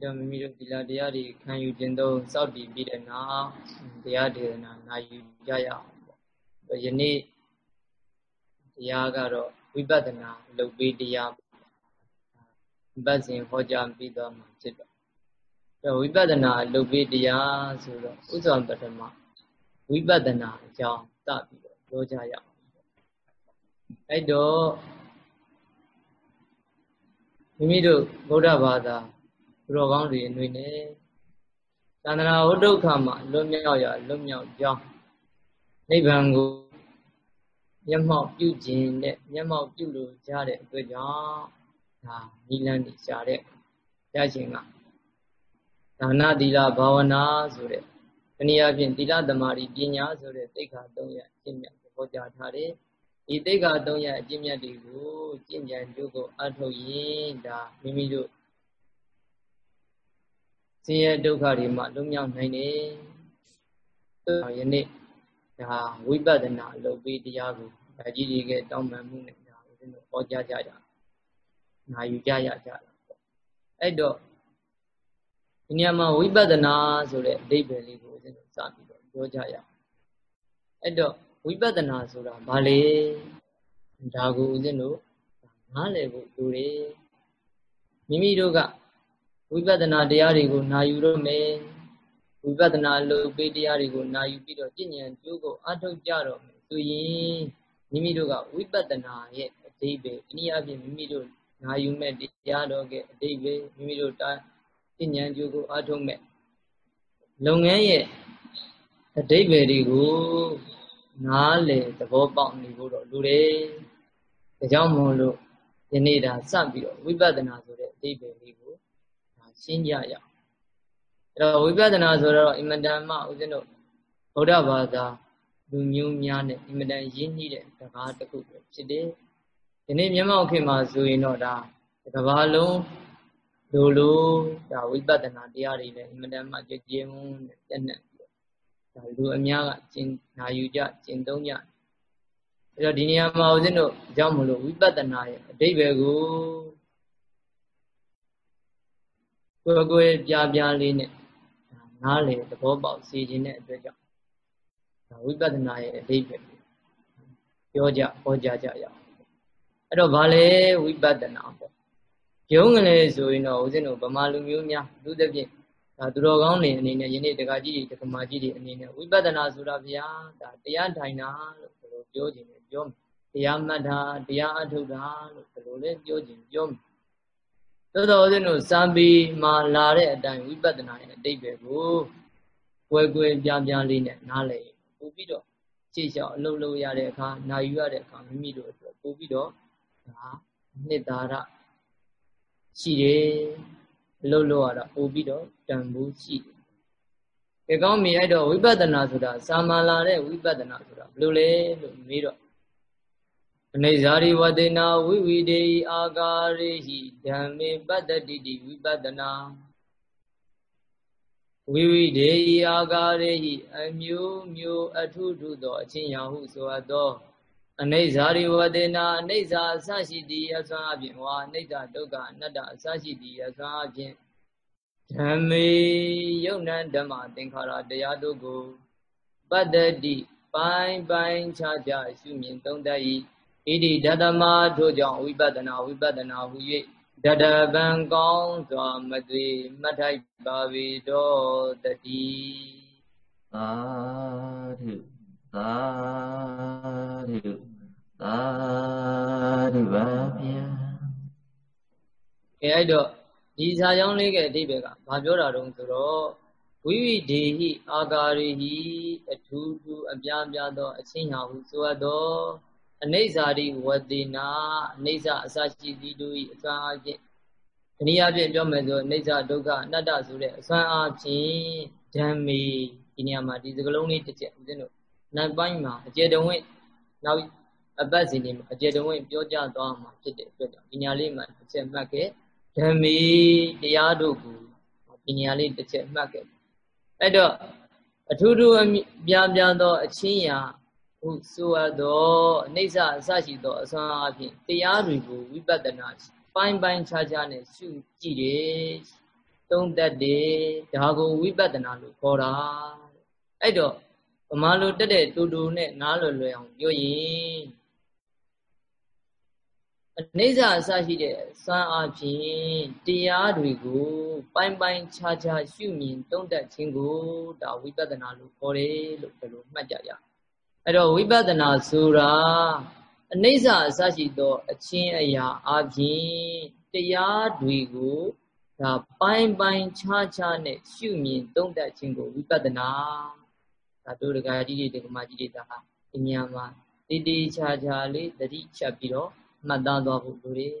ဒါမိမိတို့သီလတရားတွေခံယူခြင်းသုံးစောင့်တည်ပြီးတဲ့နောက်တရားဒေသနာနာယူကြရအောင်ပေါ့ယနေ့တရားကတော့ဝိပဿနာလုပ်ပေးတရားပတ်စဉ်ဟောကြားပြီးတော့မှာဖြစ်တော့အဲဝိပဿနာလုပ်ပေးတရားဆိုတော့ဥစ္စာပထမဝိပဿနာအကြောင်းစပြီးတော့ပြောကြရအောင်အဲ့တော့မိမိတို့ဗုဒ္ဓဘာသာသူ တော်ကောင်းတွေအနေနဲ့သန္တရာဝဒုက္ခမှာလွတ်မြောက်ရလွတ်မြောက်ကြောင်းနိဗ္ဗာန်ကိုမျက်မှောက်ပြုခြင်းနဲ့မျက်မှောက်ပြုလို့ကြတဲ့အတွက်ကြောင့်ဒါနိလန်းနေရှာတဲ့ရခြင်းကဒါနသီလဘာဝနာဆိုတဲ့တနည်းအားဖြင့်သီလသမารီပညာဆိုတဲ့သိက္ခာ၃ရပ်အကျင့်မြတ်ဟောကြားထားတယ်ဒီသိက္ခာ၃ရပ်အကျင့်မြတ်တွေကိုကျင့်ကြံကြိုးကိုအထုတ်ရင်ဒါမိမိတို့ ဆင်းရဲဒုက္ခတွေမှလွတ်မြောက်နိုင်တယ်။ယနေ့ဒါဝိပဿနာအလုပ်ပေးတရားကိုဒါကြီးကြီးကတောင်းပန်မှုနဲ့ဒါဦးဇင်းတို့ဟောကြားကြကြ။နာယူကြရကြတာပေါ့။အဲ့တော့ဒီနေရာမှာဝိပဿနာဆိုတဲ့အဓိပ္ပာယ်လေးကိုဦးဇင်းတို့စပြီးတော့ပြောကြရအောင်။အဲ့တော့ဝိပဿနာဆိုတာဘာလဲ။ဒါကိုဦးဇင်းတို့နားလည်ဖို့လိုတယ်။မိမိတို့က ဝိပဿနာတရားတွေကိုနာယူရမယ်ဝိပဿနာလုပ်ပေးတရားတွေကိုနာယူပြီးတော့ကျင့်ဉာဏ်ကျိုးကိုအထောက်ကြတော့မယ်ဆိုရင်မိမိတို့ကဝိပဿနာရဲ့အဓိပ္ပာယ်အနည်းအားဖြင့်မိမိတို့နာယူမဲ့တရားတော်ကအဓိပ္ပာယ်မိမိတို့တာကျင့်ဉာဏ်ကျိုးကိုအထောက်မဲ့လုပ်ငန်းရဲ့အဓိပ္ပာယ်တွေကိုနားလေသဘောပေါက်နေဖို့တော့လိုတယ်ဒါကြောင့်မို့လို့ယနေ့ဒါစပြီးတော့ဝိပဿနာဆိုတဲ့အဓိပ္ပာယ်လေးကို ရှင်းကြရအောင်အဲ့တော့ဝိပဿနာဆိုတော့အင်မတန်မှဦးဇင်းတို့ဗုဒ္ဓဘာသာလူမျိုးများနဲ့အင်မတန်ရင်းနှီးတဲ့စကားတစ်ခုပဲဖြစ်တယ်ဒီနေ့မျက်မှောက်ခင်မှာဆိုရင်တော့ဒါကဘာလုံးလိုလိုဒါဝိပဿနာတရားတွေလည်းအင်မတန်မှကြည်ကြည်မွန်းနဲ့တက်နေပြီးဒါလူအများကကျင်နာယူကြကျင်သုံးကြအဲ့တော့ဒီနေရာမှာဦးဇင်းတို့အကြောင်းမလို့ဝိပဿနာရဲ့အဓိပ္ပာယ်ကို ကွယ်ကွယ်ပြားပြားလေးနဲ့နားလေသဘောပေါက်စေခြင်းတဲ့အတွက်ကြောင့်ဝိပဿနာရဲ့အဓိပ္ပာယ်ပြောကြဟောကြားကြရအောင်အဲ့တော့ဘာလဲဝိပဿနာပေါ့ယုံကလေးဆိုရင်တော့ဦးဇင်းတို့ဗမာလူမျိုးများသူသဖြင့်ဒါသူတော်ကောင်းတွေအနေနဲ့ယနေ့တက္ကကြီးတွေတက္ကမကြီးတွေအနေနဲ့ဝိပဿနာဆိုတာဗျာဒါတရားထိုင်တာလို့ဘယ်လိုပြောခြင်းလဲပြောမယ်တရားမှတ်တာတရားအထုတ်တာလို့ဘယ်လိုလဲပြောခြင်းပြောမယ် သို့တော်ဦးဇင်းတို့စံပီမှာလာတဲ့အတိုင်းဝိပဿနာရဲ့အတိတ်ပဲကိုကွယ်ကွယ်ပြားပြားလေးနဲ့နားလည်ပို့ပြီးတော့ခြေလျှောက်အလုပ်လုပ်ရတဲ့အခါနာယူရတဲ့အခါမိမိတို့အတွက်ပို့ပြီးတော့ဒါနှစ်သာရရှိတယ်အလုပ်လုပ်ရတာပို့ပြီးတော့တန်ဖိုးရှိတယ်။ဒါကောင်းပြီအဲ့တော့ဝိပဿနာဆိုတာစာမလာတဲ့ဝိပဿနာဆိုတာဘယ်လိုလဲလို့မေးတော့ အနေဇာရိဝတေနာဝိဝိတေအာကာရိဟိဓမ္မေပတ္တတိတိဝိပတနာဝိဝိတေအာကာရိဟိအမျိုးမျိုးအထုထုသောအချင်းရာဟုဆိုအပ်သောအနေဇာရိဝတေနာအနေဇာအစရှိသည်အစွမ်းအပြင်ဝါအနေဇာဒုက္ခအနတ္တအစရှိသည်အစွမ်းအပြင်ဓမ္မေယုံနံဓမ္မသင်္ခါရတရားတို့ကိုပတ္တတိပိုင်းပိုင်းခြားခြားရှုမြင်သုံးတတ်၏ ဣတိဓတမထို့ကြောင့်ဝိပဿနာဝိပဿနာဟူ၍ဓတပံကောင်းစွာမသွေမှတ်ထိုက်ပါပေတော်တတိသာဓုသာဓုသာဓုပါဗျာအဲအဲ့တော့ဒီစာကြောင်းလေးကအဓိပ္ပာယ်ကဘာပြောတာတုံးဆိုတော့ဝိဝိဒေဟိအာကာရိဟိအထူးထူးအပြားပြားသောအချင်းဟာဟုဆိုအပ်သော အနိစ္စရိဝတိနာအနိစ္စအစရှိသည်တို့၏အစွမ်းအဖြင့်အနည်းအားဖြင့်ပြောမယ်ဆိုအနိစ္စဒုက္ခအနတ္တဆိုတဲ့အစွမ်းအဖြင့်ဓမ္မေဒီနေရာမှာဒီစကလုံးလေးတစ်ချက်ဦးဇင်းတို့နောက်ပိုင်းမှာအကျေတဝင့်နောက်အပတ်စဉ်တွေမှာအကျေတဝင့်ပြောကြသွားမှာဖြစ်တဲ့အတွက်ကြောင့်ဒီနေရာလေးမှာတစ်ချက်မှတ်ခဲ့ဓမ္မေတရားတို့ကိုဒီနေရာလေးတစ်ချက်မှတ်ခဲ့အဲ့တော့အထူးထူးအပြားပြားသောအချင်းရာ ဟုဆိုအပ်သောအိဋ္ဌအစရှိသောအစွမ်းအဖြင့်တရားတွေကိုဝိပဿနာပိုင်းပိုင်းခြားခြားနဲ့ရှုကြည့်တယ်သုံးသက်တယ်ဒါကိုဝိပဿနာလို့ခေါ်တာအဲ့တော့ဗမာလိုတက်တဲ့တူတူနဲ့နားလွယ်လွယ်အောင်ပြောရင်အနေစာအစရှိတဲ့စွမ်းအားဖြင့်တရားတွေကို ပိုင်းပိုင်းခြားခြားရှုမြင်သုံးသပ်ခြင်းကိုဒါဝိပဿနာလို့ခေါ်တယ်လို့ဘယ်လိုမှတ်ကြရ အဲ့တော့ဝိပဿနာဆိုတာအနေစာအစရှိသောအချင်းအရာအပြင်တရားတွေကိုဒါပိုင်းပိုင်းခြားခြားနဲ့ရှုမြင်သုံးသပ်ခြင်းကိုဝိပဿနာဒါတို့ဒကာကြီးတွေဒကာမကြီးတွေဒါဟာအများမှာတေးတေးခြားခြားလေးတတိချက်ပြီးတော့မှတ်သားသွားဖို့လိုတယ်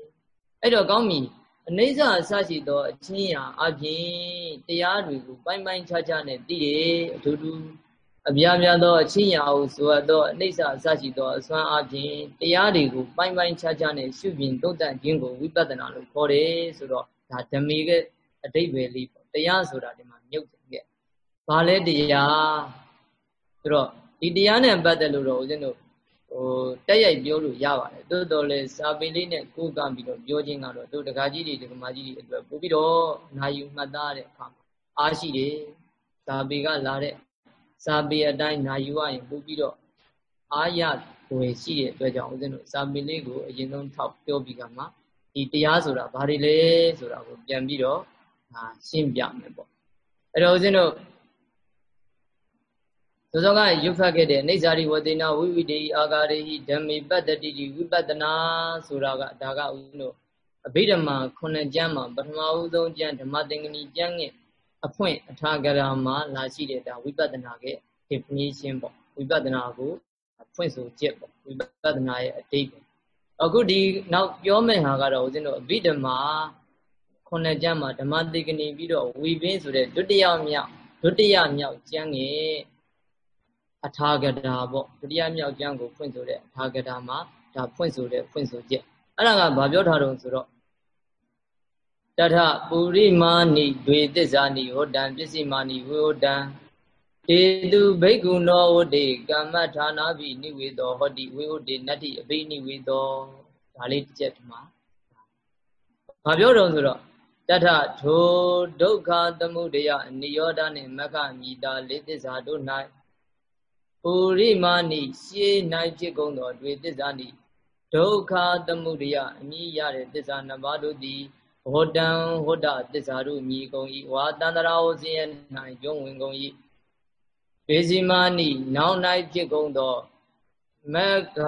အဲ့တော့ကောင်းပြီအနိစ္စအစရှိသောအချင်းရာအပြင်တရားတွေကိုပိုင်းပိုင်းခြားခြားနဲ့သိတယ်အထူးထူး အပြားများသောအချင်းရာဟုဆိုသောအနိစ္စအစရှိသောအစွမ်းအပြင်တရားတွေကိုပိုင်းပိုင်းခြားခြားနဲ့ရှုပြင်သုံးသပ်ခြင်းကိုဝိပဿနာလို့ခေါ်တယ်ဆိုတော့ဒါဓမေကအတိတ်ပဲလေးပေါ့တရားဆိုတာဒီမှာမြုပ်တယ်ကဲဘာလဲတရားဆိုတော့ဒီတရားနဲ့ပတ်သက်လို့တော့ဦးဇင်းတို့ဟိုတက်ရိုက်ပြောလို့ရပါတယ်တိုးတော်လဲစာပေလေးနဲ့ကိုးကံပြီးတော့ပြောခြင်းကတော့တို့တက္ကကြီးတွေတက္ကမကြီးတွေအတွက်ပို့ပြီးတော့နာယူမှတ်သားတဲ့အခါမှာအားရှိတယ်စာပေကလာတဲ့ စာပေအတိုင်းနာယူရရင်ပို့ပြီးတော့အားရဝယ်ရှိတဲ့အတွက်ကြောင့်ဦးဇင်းတို့စာပေလေးကိုအရင်ဆုံးထောက်ပြောပြီးကမှဒီတရားဆိုတာဘာတွေလဲဆိုတာကိုပြန်ပြီးတော့ရှင်းပြမယ်ပေါ့အဲ့တော့ဦးဇင်းတို့သောသောကရုပ်ဖတ်ခဲ့တဲ့အိဇာရိဝတိနာဝိဝိတေအာဂါရိဟိဓမ္မေပတ္တိတိဝိပဿနာဆိုတာကဒါကဦးဇင်းတို့အဘိဓမ္မာခုနှစ်ကျမ်းမှာပထမဦးဆုံးကျမ်းဓမ္မသင်္ကနီကျမ်းငယ် အဖွင့်အထာဂရမှာလာရှိတဲ့ဒါဝိပဿနာရဲ့ definition ပေါ့ဝိပဿနာကိုဖွင့်ဆိုချက်ပေါ့ဝိပဿနာရဲ့အတိတ်ပေါ့အခုဒီနောက်ပြောမယ့်ဟာကတော့ဦးဇင်းတို့အဘိဓမ္မာခုနှစ်ကျမ်းမှာဓမ္မသင်္ကနီပြီးတော့ဝိပင်းဆိုတဲ့ဒုတိယမြောက်ဒုတိယမြောက်ကျမ်းငယ်အထာဂတာပေါ့ဒုတိယမြောက်ကျမ်းကိုဖွင့်ဆိုတဲ့အထာဂတာမှာဒါဖွင့်ဆိုတဲ့ဖွင့်ဆိုချက်အဲ့ဒါကဘာပြောထားတော့ဆိုတော့ တထပုရိမာနိဒွေသစ္စာနိဟောတံပစ္စည်းမာနိဝေဟောတံတေတုဘိက္ခုနောဝတိကမ္မဌာနာပိနိဝေသောဟောတိဝေဟောတိနတ္တိအဘိနိဝေသောဒါလေးတစ်ချက်ဒီမှာဘာပြောတော့ဆိုတော့တထထိုဒုက္ခသမုဒယနိရောဓနှင့်မက္ခမိတာလေးသစ္စာတို့၌ပုရိမာနိရှေး၌ဖြစ်ကုန်သောတွေ့သစ္စာနိဒုက္ခသမုဒယအမိရတဲ့သစ္စာနှစ်ပါးတို့သည် ဟောတံဟောတသစ္စာတို့မြည်ကုန်၏ဝါတန္တရာဟောစင်း၌ကျုံဝင်ကုန်၏ပေစီမာနိနောက်၌ဖြစ်ကုန်သောမက္ခ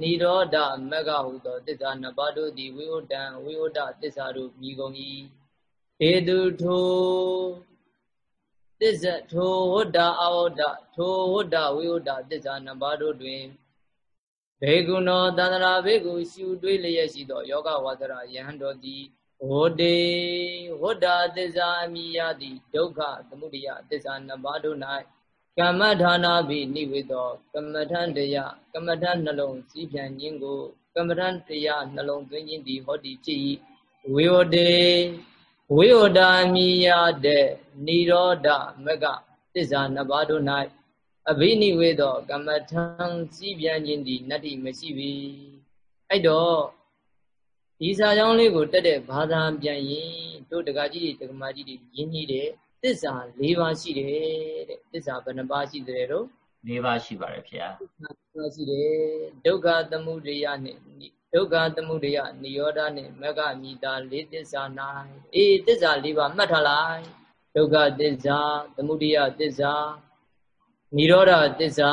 နိရောဓမက္ခဟုသောသစ္စာနှစ်ပါးတို့သည်ဝိဟတံဝိဟတသစ္စာတို့မြည်ကုန်၏ဧတုထိုသစ္စာထိုဝတ္တအဝတ္တထိုဝတ္တဝိဝတ္တသစ္စာနှစ်ပါးတို့တွင်ဘေကုဏောသန္တရာဘေကုရှုတွေးလျက်ရှိသောယောဂဝါဒရာယဟန်တော်သည် ဝတ္တေဝတ္တသစ္စာအမိယတိဒုက္ခသမုဒယသစ္စာနှစ်ပါးတို့၌ကမ္မဌာနာပိနိဝေသောကမ္မထံတရားကမ္မထံနှလုံးစည်းပြန်ခြင်းကိုကမ္မထံတရားနှလုံးသွင်းခြင်းသည်ဟောတိဖြစ်၏ဝေဝတေဝိဝဒာမိယတဲ့និရောဓမကသစ္စာနှစ်ပါးတို့၌အဘိနိဝေသောကမ္မထံစည်းပြန်ခြင်းသည်နတ္တိမရှိပြီအဲ့တော့ ဒီစာကြောင်းလေးကိုတက်တဲ့ဘာသာပြန်ရင်တို့တက္ကကြီးတွေတက္ကမကြီးတွေရင်းနှီးတဲ့သစ္စာ၄ပါးရှိတယ်တဲ့သစ္စာဘယ်နှပါးရှိတယ်တော့၄ပါးရှိပါတယ်ဖေ။ရှိတယ်ဒုက္ခသမုဒယနဲ့ဒုက္ခသမုဒယနိရောဓနဲ့မဂ္ဂမိတာလေးသစ္စာ၌အေးသစ္စာ၄ပါးမှတ်ထားလိုက်ဒုက္ခသစ္စာသမုဒယသစ္စာနိရောဓသစ္စာ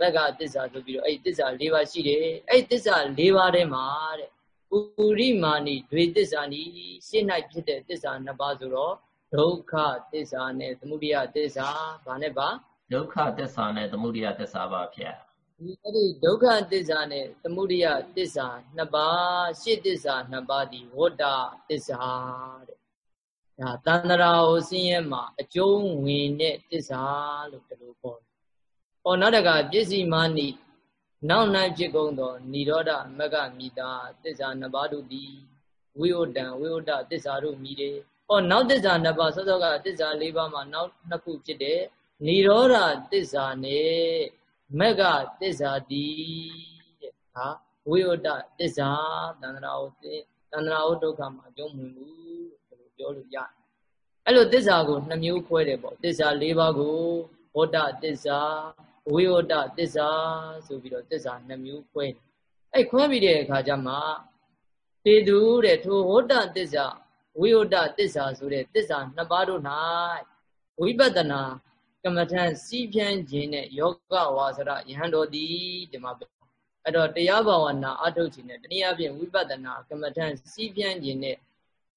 မဂ္ဂသစ္စာဆိုပြီးတော့အဲ့သစ္စာ၄ပါးရှိတယ်အဲ့သစ္စာ၄ပါးထဲမှာတဲ့ ပုရိမာနိဒွေသစ္စာနိရှင်း၌ဖြစ်တဲ့သစ္စာနှစ်ပါးဆိုတော့ဒုက္ခသစ္စာနဲ့သမုဒယသစ္စာဘာနဲ့ပါဒုက္ခသစ္စာနဲ့သမုဒယသစ္စာပါဗျာဒီအဲ့ဒီဒုက္ခသစ္စာနဲ့သမုဒယသစ္စာနှစ်ပါးရှစ်သစ္စာနှစ်ပါးဒီဝတ္တသစ္စာတဲ့ဒါတန္တရာကိုဆင်းရဲမှာအကျုံးဝင်တဲ့သစ္စာလို့ဒီလိုခေါ်တယ်။ဟောနောက်တကပစ္စည်းမာနိ နောက်နိုင်ဖြစ်ကုန်သောនិရောဓမဂ္ဂမိတာသစ္စာနှစ်ပါးတို့သည်ဝိဝတ္တံဝိဝတ္တသစ္စာတို့မြည်တယ်။ဟောနောက်သစ္စာနှစ်ပါးစောစောကသစ္စာ၄ပါးမှာနောက်နှစ်ခုဖြစ်တဲ့និရောဓသစ္စာနဲ့မက္ကသစ္စာတိတဲ့ဟာဝိဝတ္တသစ္စာတန္တရာဟုတန္တရာဟုဒုက္ခမှာအကျုံးဝင်ဘူးလို့ပြောလို့ရတယ်အဲ့လိုသစ္စာကိုနှမျိုးခွဲတယ်ပေါ့သစ္စာ၄ပါးကိုဝဋ္ဌသစ္စာ ဝိဝဋ္ဌသစ္စာဆိုပြီးတော့သစ္စာနှမျိုးခွဲတယ်အဲ့ခွဲပြီးတဲ့အခါကျမှတေသူတဲ့ထိုဝဋ္ဌသစ္စာဝိဝဋ္ဌသစ္စာဆိုတဲ့သစ္စာနှစ်ပါးတို့၌ဝိပဿနာကမ္မထံစီးပြန်းခြင်းနဲ့ယောဂဝါစရယဟန်တော်သည်ဒီမှာအဲ့တော့တရားဘာဝနာအထုတ်ခြင်းနဲ့တနည်းအားဖြင့်ဝိပဿနာကမ္မထံစီးပြန်းခြင်းနဲ့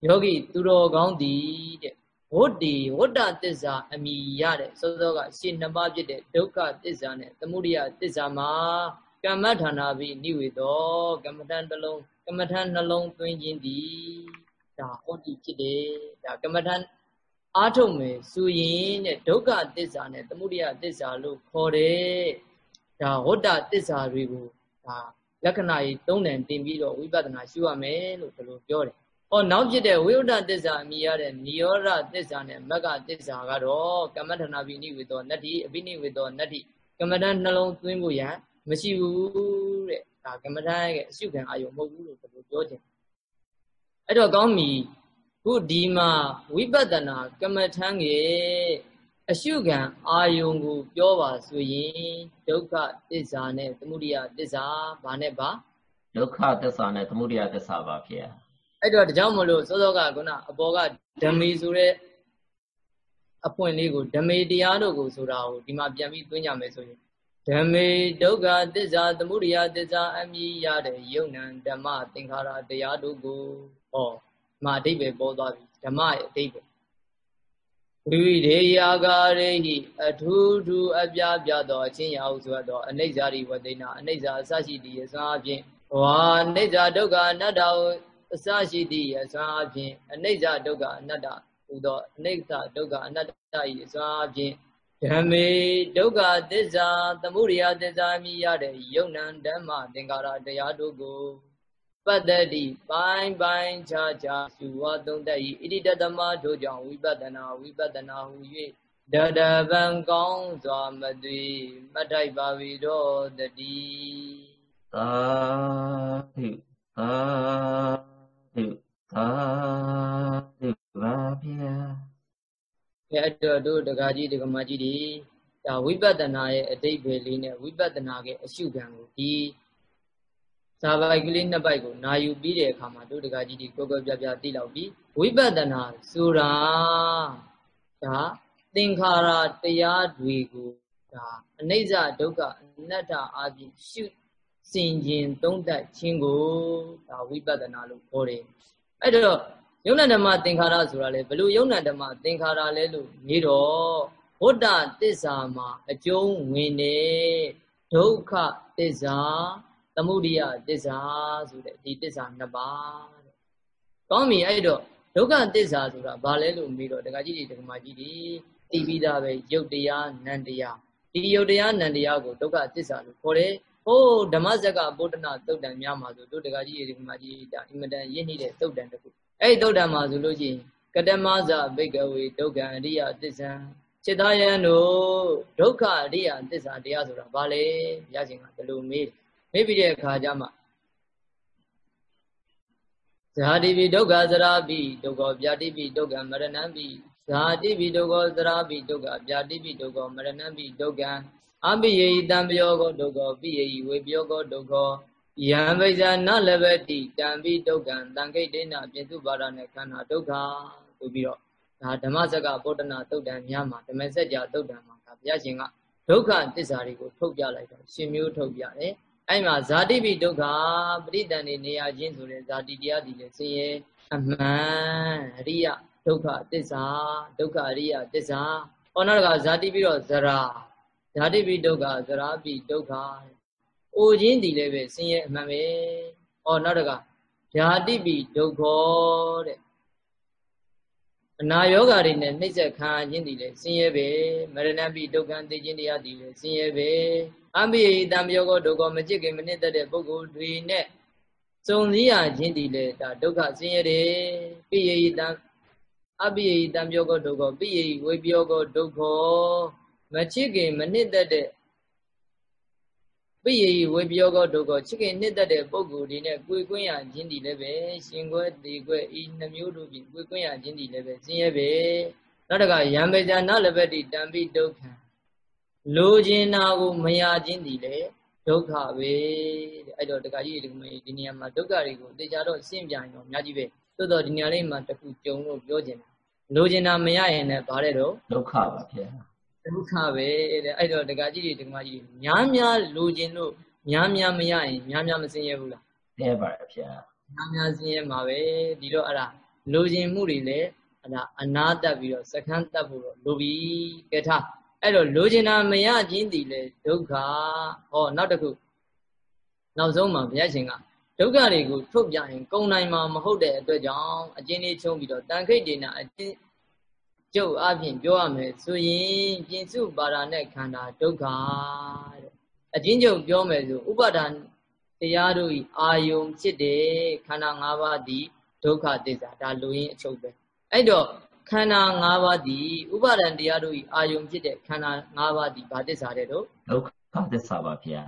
ယောဂီသူတော်ကောင်းသည်တဲ့ ဝတ္တိဝတ္တသစ္စာအမိရတဲ့စောစောကရှင်းနှစ်ပါးဖြစ်တဲ့ဒုက္ခသစ္စာနဲ့သမုဒိယသစ္စာမှာကမ္မဌာနာပြီးနိဝေသောကမ္မထံတစ်လုံးကမ္မထံနှလုံးသွင်းခြင်းသည်ဒါဝတ္တိဖြစ်တယ်ဒါကမ္မထံအားထုတ်မယ်ဆိုရင်တဲ့ဒုက္ခသစ္စာနဲ့သမုဒိယသစ္စာလို့ခေါ်တယ်ဒါဝတ္တသစ္စာတွေကိုဒါလက္ခဏာကြီးသုံးတယ်တင်ပြီးတော့ဝိပဿနာရှုရမယ်လို့ဒီလိုပြောတယ် ဟောနောက်ဖြစ်တဲ့ဝိဝဒသစ္စာအမိရတဲ့နိရောဓသစ္စာနဲ့မဂ္ဂသစ္စာကတော့ကမ္မထနာပိနိဝေသောနတ္တိအပိနိဝေသောနတ္တိကမ္မထနှလုံးသွင်းဖို့ရန်မရှိဘူးတဲ့ဒါကမ္မထရဲ့အရှုခံအာယုံမဟုတ်ဘူးလို့ဒီလိုပြောခြင်းအဲ့တော့ကောင်းပြီခုဒီမှာဝိပဿနာကမ္မထံရဲ့အရှုခံအာယုံကိုပြောပါဆိုရင်ဒုက္ခသစ္စာနဲ့သမုဒိယသစ္စာဘာနဲ့ပါဒုက္ခသစ္စာနဲ့သမုဒိယသစ္စာပါဖေ။ အဲ့တော့ဒါကြောင့်မလို့စောစောကခုနအပေါ်ကဓမေဆိုတဲ့အပွင့်လေးကိုဓမေတရားတို့ကိုဆိုတာကိုဒီမှာပြန်ပြီးသွင်းကြမယ်ဆိုရင်ဓမေဒုက္ခသစ္စာသမုဒယသစ္စာအမြည်ရတဲ့ယုံနံဓမ္မသင်္ခါရတရားတို့ကိုဟောမှာအဓိပ္ပာယ်ပေါ်သွားပြီဓမ္မရဲ့အဓိပ္ပာယ်ဝိဝိရေယာကာရေဟိအထူးထူးအပြားပြသောအချင်းရာဟုဆိုတော့အနိစ္စရိဝတိနာအနိစ္စအစရှိတည်ရစွမ်းအပြင်ဝါအနိစ္စဒုက္ခအနတ္တ အစရှိသည့်အစွမ်းအပြင်အနိစ္စဒုက္ခအနတ္တဟူသောအနိစ္စဒုက္ခအနတ္တ၏အစွမ်းအပြင်ဓမ္မေဒုက္ခသစ္စာသမုဒယသစ္စာမြည်ရတဲ့ယုံနံဓမ္မသင်္ကာရတရားတို့ကိုပတ္တတိပိုင်းပိုင်းခြားခြားရှုဝါသုံးတတ်၏ဣတိတသမတို့ကြောင့်ဝိပဿနာဝိပဿနာဟူ၍တတဗံကောင်းစွာမသွေမထိုက်ပါ၏တော့တတိသာဓုသာ ဓုသာဓုပါဗျာအဲအဲ့တော့တို့တက္ကကြီးတက္ကမကြီးတွေဒါဝိပဿနာရဲ့အတိတ်ပဲလေးနဲ့ဝိပဿနာရဲ့အရှုခံကိုဒီစာပိုက်ကလေးနှစ်ပိုက်ကိုနာယူပြီးတဲ့အခါမှာတို့တက္ကကြီးတွေကိုကိုပြပြသိလောက်ပြီးဝိပဿနာဆိုတာဒါသင်္ခါရတရားတွေကိုဒါအနိစ္စဒုက္ခအနတ္တအပြင်ရှု စင်ကျင်သုံးသပ်ခြင်းကိုဒါဝိပဿနာလို့ခေါ်တယ်အဲ့တော့ယုံနာဓမ္မသင်္ခါရဆိုတာလေဘလို့ယုံနာဓမ္မသင်္ခါရလဲလို့နေတော့ဘုဒ္ဓသစ္စာမှာအကျုံးဝင်နေဒုက္ခသစ္စာသမုဒိယသစ္စာဆိုတဲ့ဒီသစ္စာနှစ်ပါးတဲ့ကောင်းပြီအဲ့တော့ဒုက္ခသစ္စာဆိုတာဘာလဲလို့မေးတော့ဒကာကြီးတွေဒကာမကြီးတွေသိပြီးသားပဲယုတ်တရားနန္တရားဒီယုတ်တရားနန္တရားကိုဒုက္ခသစ္စာလို့ခေါ်တယ် ဟိုးဓမ္မစကဗုဒ္ဓနာသုတ်တံများမှာဆိုတို့တကကြီးရေဒီမှာကြီးဒါအင်မတန်ရင်းနှီးတဲ့သုတ်တံတစ်ခုအဲ့ဒီသုတ်တံမှာဆိုလို့ရှိရင်ကတမဇဘိကဝေဒုက္ခအရိယသစ္စာจิตယံတို့ဒုက္ခအရိယသစ္စာတရားဆိုတာဘာလဲဘုရားရှင်ကဘယ်လိုမေးမေးပြီးတဲ့အခါကျမှဇာတိပိဒုက္ခသရာပိဒုက္ခဗျာတိပိဒုက္ခမရဏံပိဇာတိပိဒုက္ခသရာပိဒုက္ခဗျာတိပိဒုက္ခမရဏံပိဒုက္ခ အပိယေတံပယောကောဒုက္ခပိယေဝေပယောကောဒုက္ခယံပိဇာနလဘတိတံပိဒုက္ခံတံခိတ်တေနပြစ္စုပါဒနဲ့ခန္ဓာဒုက္ခဆိုပြီးတော့ဒါဓမ္မစကဗုဒ္ဓနာတုတ်တံများမှာဓမ္မစကြာတုတ်တံမှာဒါဘုရားရှင်ကဒုက္ခသစ္စာတွေကိုထုတ်ပြလိုက်တော့ရှင်မျိုးထုတ်ပြတယ်အဲ့မှာဇာတိပိဒုက္ခပရိတန်နေနေရချင်းဆိုတဲ့ဇာတိတရားဒီလေဆင်းရဲအမှန်အရိယဒုက္ခသစ္စာဒုက္ခအရိယသစ္စာဟောနောက်တကဇာတိပြီးတော့ဇရာ ဓာတိပိဒုက္ခသရာပိဒုက္ခအိုခြင်းဒီလည်းပဲဆင်းရဲအမှန်ပဲဩနောက်တကဓာတိပိဒုက္ခတဲ့အနာယောဂါတွေနဲ့နှိမ့်ဆက်ခံခြင်းဒီလည်းဆင်းရဲပဲမရဏပိဒုက္ခသိခြင်းတရားဒီလည်းဆင်းရဲပဲအပိယိတံပြောကောဒုက္ခမจิตခင်မနစ်သက်တဲ့ပုဂ္ဂိုလ်တွေနဲ့စုံစည်းရခြင်းဒီလည်းဒါဒုက္ခဆင်းရဲတယ်ပိယိတံအပိယိတံပြောကောဒုက္ခပိယိဝေပြောကောဒုက္ခ မချစ်ခင်မနှစ်သက်တဲ့ပပိယေဝေပြောကောဒုက္ခချစ်ခင်နှစ်သက်တဲ့ပုဂ္ဂိုလ်တွေနဲ့ကိုယ်ကွင်းရခြင်းဒီလည်းပဲရှင်ခွဲတေခွဲဤနှမျိုးတို့ဖြင့်ကိုယ်ကွင်းရခြင်းဒီလည်းပဲဆင်းရဲပဲနောက်တကယံပေဇာနလဘတိတံပိဒုက္ခလိုချင်တာကိုမရခြင်းဒီလည်းဒုက္ခပဲတဲ့အဲ့တော့တကကြီးဒီမေဒီနေရာမှာဒုက္ခတွေကိုသိကြတော့ရှင်းပြရင်တော့အများကြီးပဲသို့တော့ဒီနေရာလေးမှာတခုကြုံလို့ပြောချင်တာလိုချင်တာမရရင်လည်းဗါတဲ့တော့ဒုက္ခပါဗျာ ဒုက္ခပဲတဲ့အဲ့တော့တကကြီးတွေတကမကြီးများများလိုချင်လို့များများမရရင်များများမစင်ရဘူးလားဆင်းရဲပါတယ်ဗျာများများစင်ရမှာပဲဒီတော့အဲ့ဒါလိုချင်မှုတွေလည်းအဲ့ဒါအနာတက်ပြီးတော့စကန်းတက်ဖို့တော့လိုပြီကဲထားအဲ့တော့လိုချင်တာမရခြင်းတည်လေဒုက္ခဟောနောက်တစ်ခုနောက်ဆုံးမှာဘုရားရှင်ကဒုက္ခတွေကိုထုတ်ပြရင် ကုံနိုင်မှာမဟုတ်တဲ့အတွက်ကြောင့်အကျဉ်းလေးချုံးပြီးတော့တန်ခိတ်ဒေနာအကျဉ်း ကျုပ်အပြင်ပြောရမယ်ဆိုရင်ပြင်စုပါဒာနဲ့ခန္ဓာဒုက္ခတဲ့အကျဉ်းချုပ်ပြောမယ်ဆိုဥပါဒံတရားတို့ဤအာယုံဖြစ်တဲ့ခန္ဓာ၅ပါးသည်ဒုက္ခသစ္စာဒါလူရင်းအချုပ်ပဲအဲ့တော့ခန္ဓာ၅ပါးသည်ဥပါဒံတရားတို့ဤအာယုံဖြစ်တဲ့ခန္ဓာ၅ပါးသည်ဘာသစ္စာတဲ့တော့ဒုက္ခသစ္စာပါဗျာ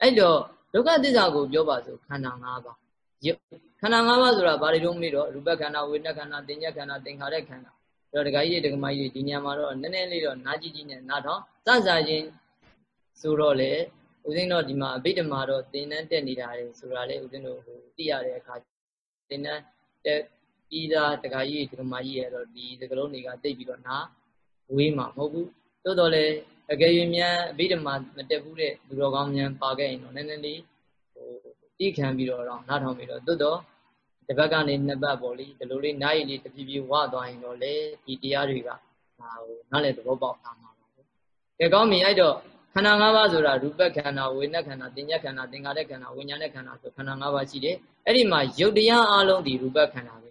အဲ့တော့ဒုက္ခသစ္စာကိုပြောပါဆိုခန္ဓာ၅ပါး ခန္ဓာ၅ပါးဆိုတာဘာတွေတော့မေးတော့ရူပခန္ဓာဝေဒနာခန္ဓာသင်္ညခန္ဓာသင်္ခါရခန္ဓာအဲ့တော့ဒကာကြီးတွေဒကာမကြီးတွေဒီညမှာတော့နည်းနည်းလေးတော့နားကြည့်ကြည့်နဲ့နားထောင်စစချင်းဆိုတော့လေဦးဇင်းတော့ဒီမှာအဘိဓမ္မာတော့သင်္นานတက်နေတာလေဆိုတာလေဦးဇင်းတို့ဟိုသိရတဲ့အခါသင်္นานတက်ပြီးသားဒကာကြီးဒကာမကြီးရဲ့တော့ဒီစကလုံးတွေကတိတ်ပြီးတော့နာဝေးမှာမဟုတ်ဘူးသို့တော်လေအကယ်၍မြန်အဘိဓမ္မာမတက်ဘူးတဲ့လူတော်ကောင်းမြန်ပါခဲ့ရင်တော့နည်းနည်းလေးဟို တိခံပြီးတော့တော့နားထောင်ပြီးတော့သို့တော်တစ်ဘက်ကနေနှစ်ဘက်ပေါ့လေဒီလိုလေးနားရည်လေးတဖြည်းဖြည်းဝသွားရင်တော့လေဒီတရားတွေကဟိုနားလေသဘောပေါက်တာမှာပါပဲ။ကဲကောင်းပြီအဲ့တော့ခန္ဓာ၅ပါးဆိုတာရူပခန္ဓာဝေဒနာခန္ဓာသင်္ညခန္ဓာသင်္ခါရခန္ဓာဝိညာဉ်ခန္ဓာဆိုခန္ဓာ၅ပါးရှိတယ်အဲ့ဒီမှာယုတ်တရားအလုံးဒီရူပခန္ဓာပဲ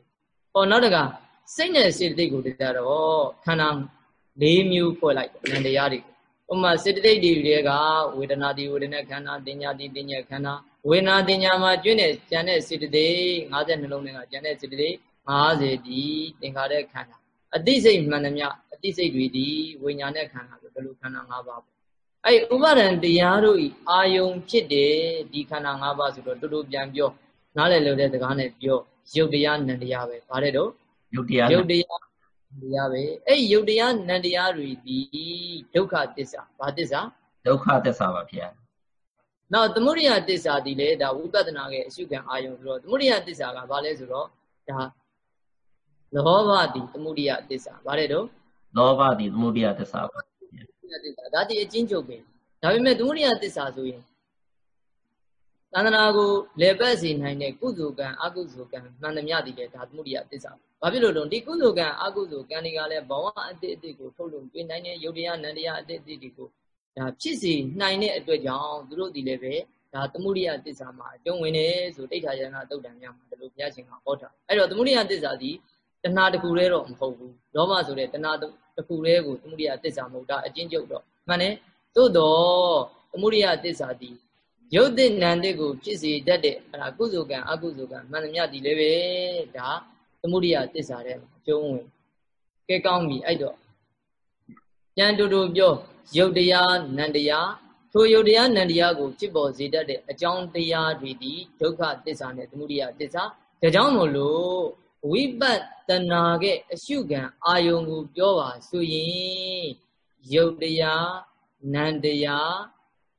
ဟောနောက်တကစိတ်နဲ့စေတသိက်ကိုတရားတော့ခန္ဓာ၄မျိုးဖွဲ့လိုက်တယ်နန္တရားတွေဥမာစေတသိက်တွေကဝေဒနာတိဝေဒနာခန္ဓာတင်ညာတိတင်ညာခန္ဓာဝေဒနာတင်ညာမှာကျွင်းတဲ့ကျန်တဲ့စေတသိက်50နှလုံးထဲကကျန်တဲ့စေတသိက်50ဒီသင်္ခါရခန္ဓာအတိစိတ်မှန်သမျှအတိစိတ်တွေဒီဝိညာဉ်နဲ့ခန္ဓာဆိုဘယ်လိုခန္ဓာ၅ပါးပေါ့အဲ့ဥပါဒံတရားတို့ဤအာယုံဖြစ်တယ်ဒီခန္ဓာ၅ပါးဆိုတော့တူတူပြန်ပြောနားလည်လို့တဲ့စကားနဲ့ပြောယုတ်တရားနံတရားပဲဗါတဲ့တော့ယုတ်တရားယုတ်တရားတရားပဲအဲ့ယုတ်တရားနံတရားတွေဒီဒုက္ခသစ္စာဘာသစ္စာဒုက္ခသစ္စာပါဗျာ နောက်သမုဒိယသစ္စာဒီလေဒါဝိပဿနာရဲ့အရှုခံအာယုံဆိုတော့သမုဒိယသစ္စာကဘာလဲဆိုတော့ဒါလောဘဒီသမုဒိယသစ္စာဗါတဲ့တော့လောဘဒီသမုဒိယသစ္စာပါယသစ္စာဒါတည်းအချင်းချုပ်ပဲဒါပေမဲ့သမုဒိယသစ္စာဆိုရင်သန္တနာကိုလေပတ်စေနိုင်တဲ့ကုသိုလ်ကံအကုသိုလ်ကံမှန်သမျှတည်တယ်ဒါသမုဒိယသစ္စာဘာဖြစ်လို့လဲဒီကုသိုလ်ကံအကုသိုလ်ကံတွေကလည်းဘဝအတိအတိကိုထုတ်လို့ပြင်နိုင်တဲ့ယုတ်တရားနန္တရားအတိအတိတွေကို ဒါဖြစ်စီနိုင်တဲ့အတွက်ကြောင့်သူတို့ဒီလည်းပဲဒါသမုဒိယသစ္စာမှာအကျုံးဝင်တယ်ဆိုတိဋ္ဌာယနာတုတ်တံများမှာဒီလိုဘုရားရှင်ကဟောတာအဲ့တော့သမုဒိယသစ္စာဒီတဏှာတကူတည်းတော့မဟုတ်ဘူးလောဘဆိုတဲ့တဏှာတခုတည်းကိုသမုဒိယသစ္စာမဟုတ်တာအချင်းကျုပ်တော့မှန်တယ်သို့တော့သမုဒိယသစ္စာဒီယုတ်တဲ့နံတဲ့ကိုဖြစ်စေတတ်တဲ့အဲ့ဒါကုသိုလ်ကံအကုသိုလ်ကံမှန်သမျှဒီလည်းပဲဒါသမုဒိယသစ္စာတဲ့အကျုံးဝင်ကဲကောင်းပြီအဲ့တော့ ပြန်တူတူပြောယုတ်တရားနံတရားထိုယုတ်တရားနံတရားကိုဖြစ်ပေါ်စေတတ်တဲ့အကြောင်းတရားတွေဒီဒုက္ခသစ္စာနဲ့သမုဒိယသစ္စာဒါကြောင့်မို့လို့ဝိပဿနာကအရှုခံအာယုံကိုပြောပါဆိုရင်ယုတ်တရားနံတရား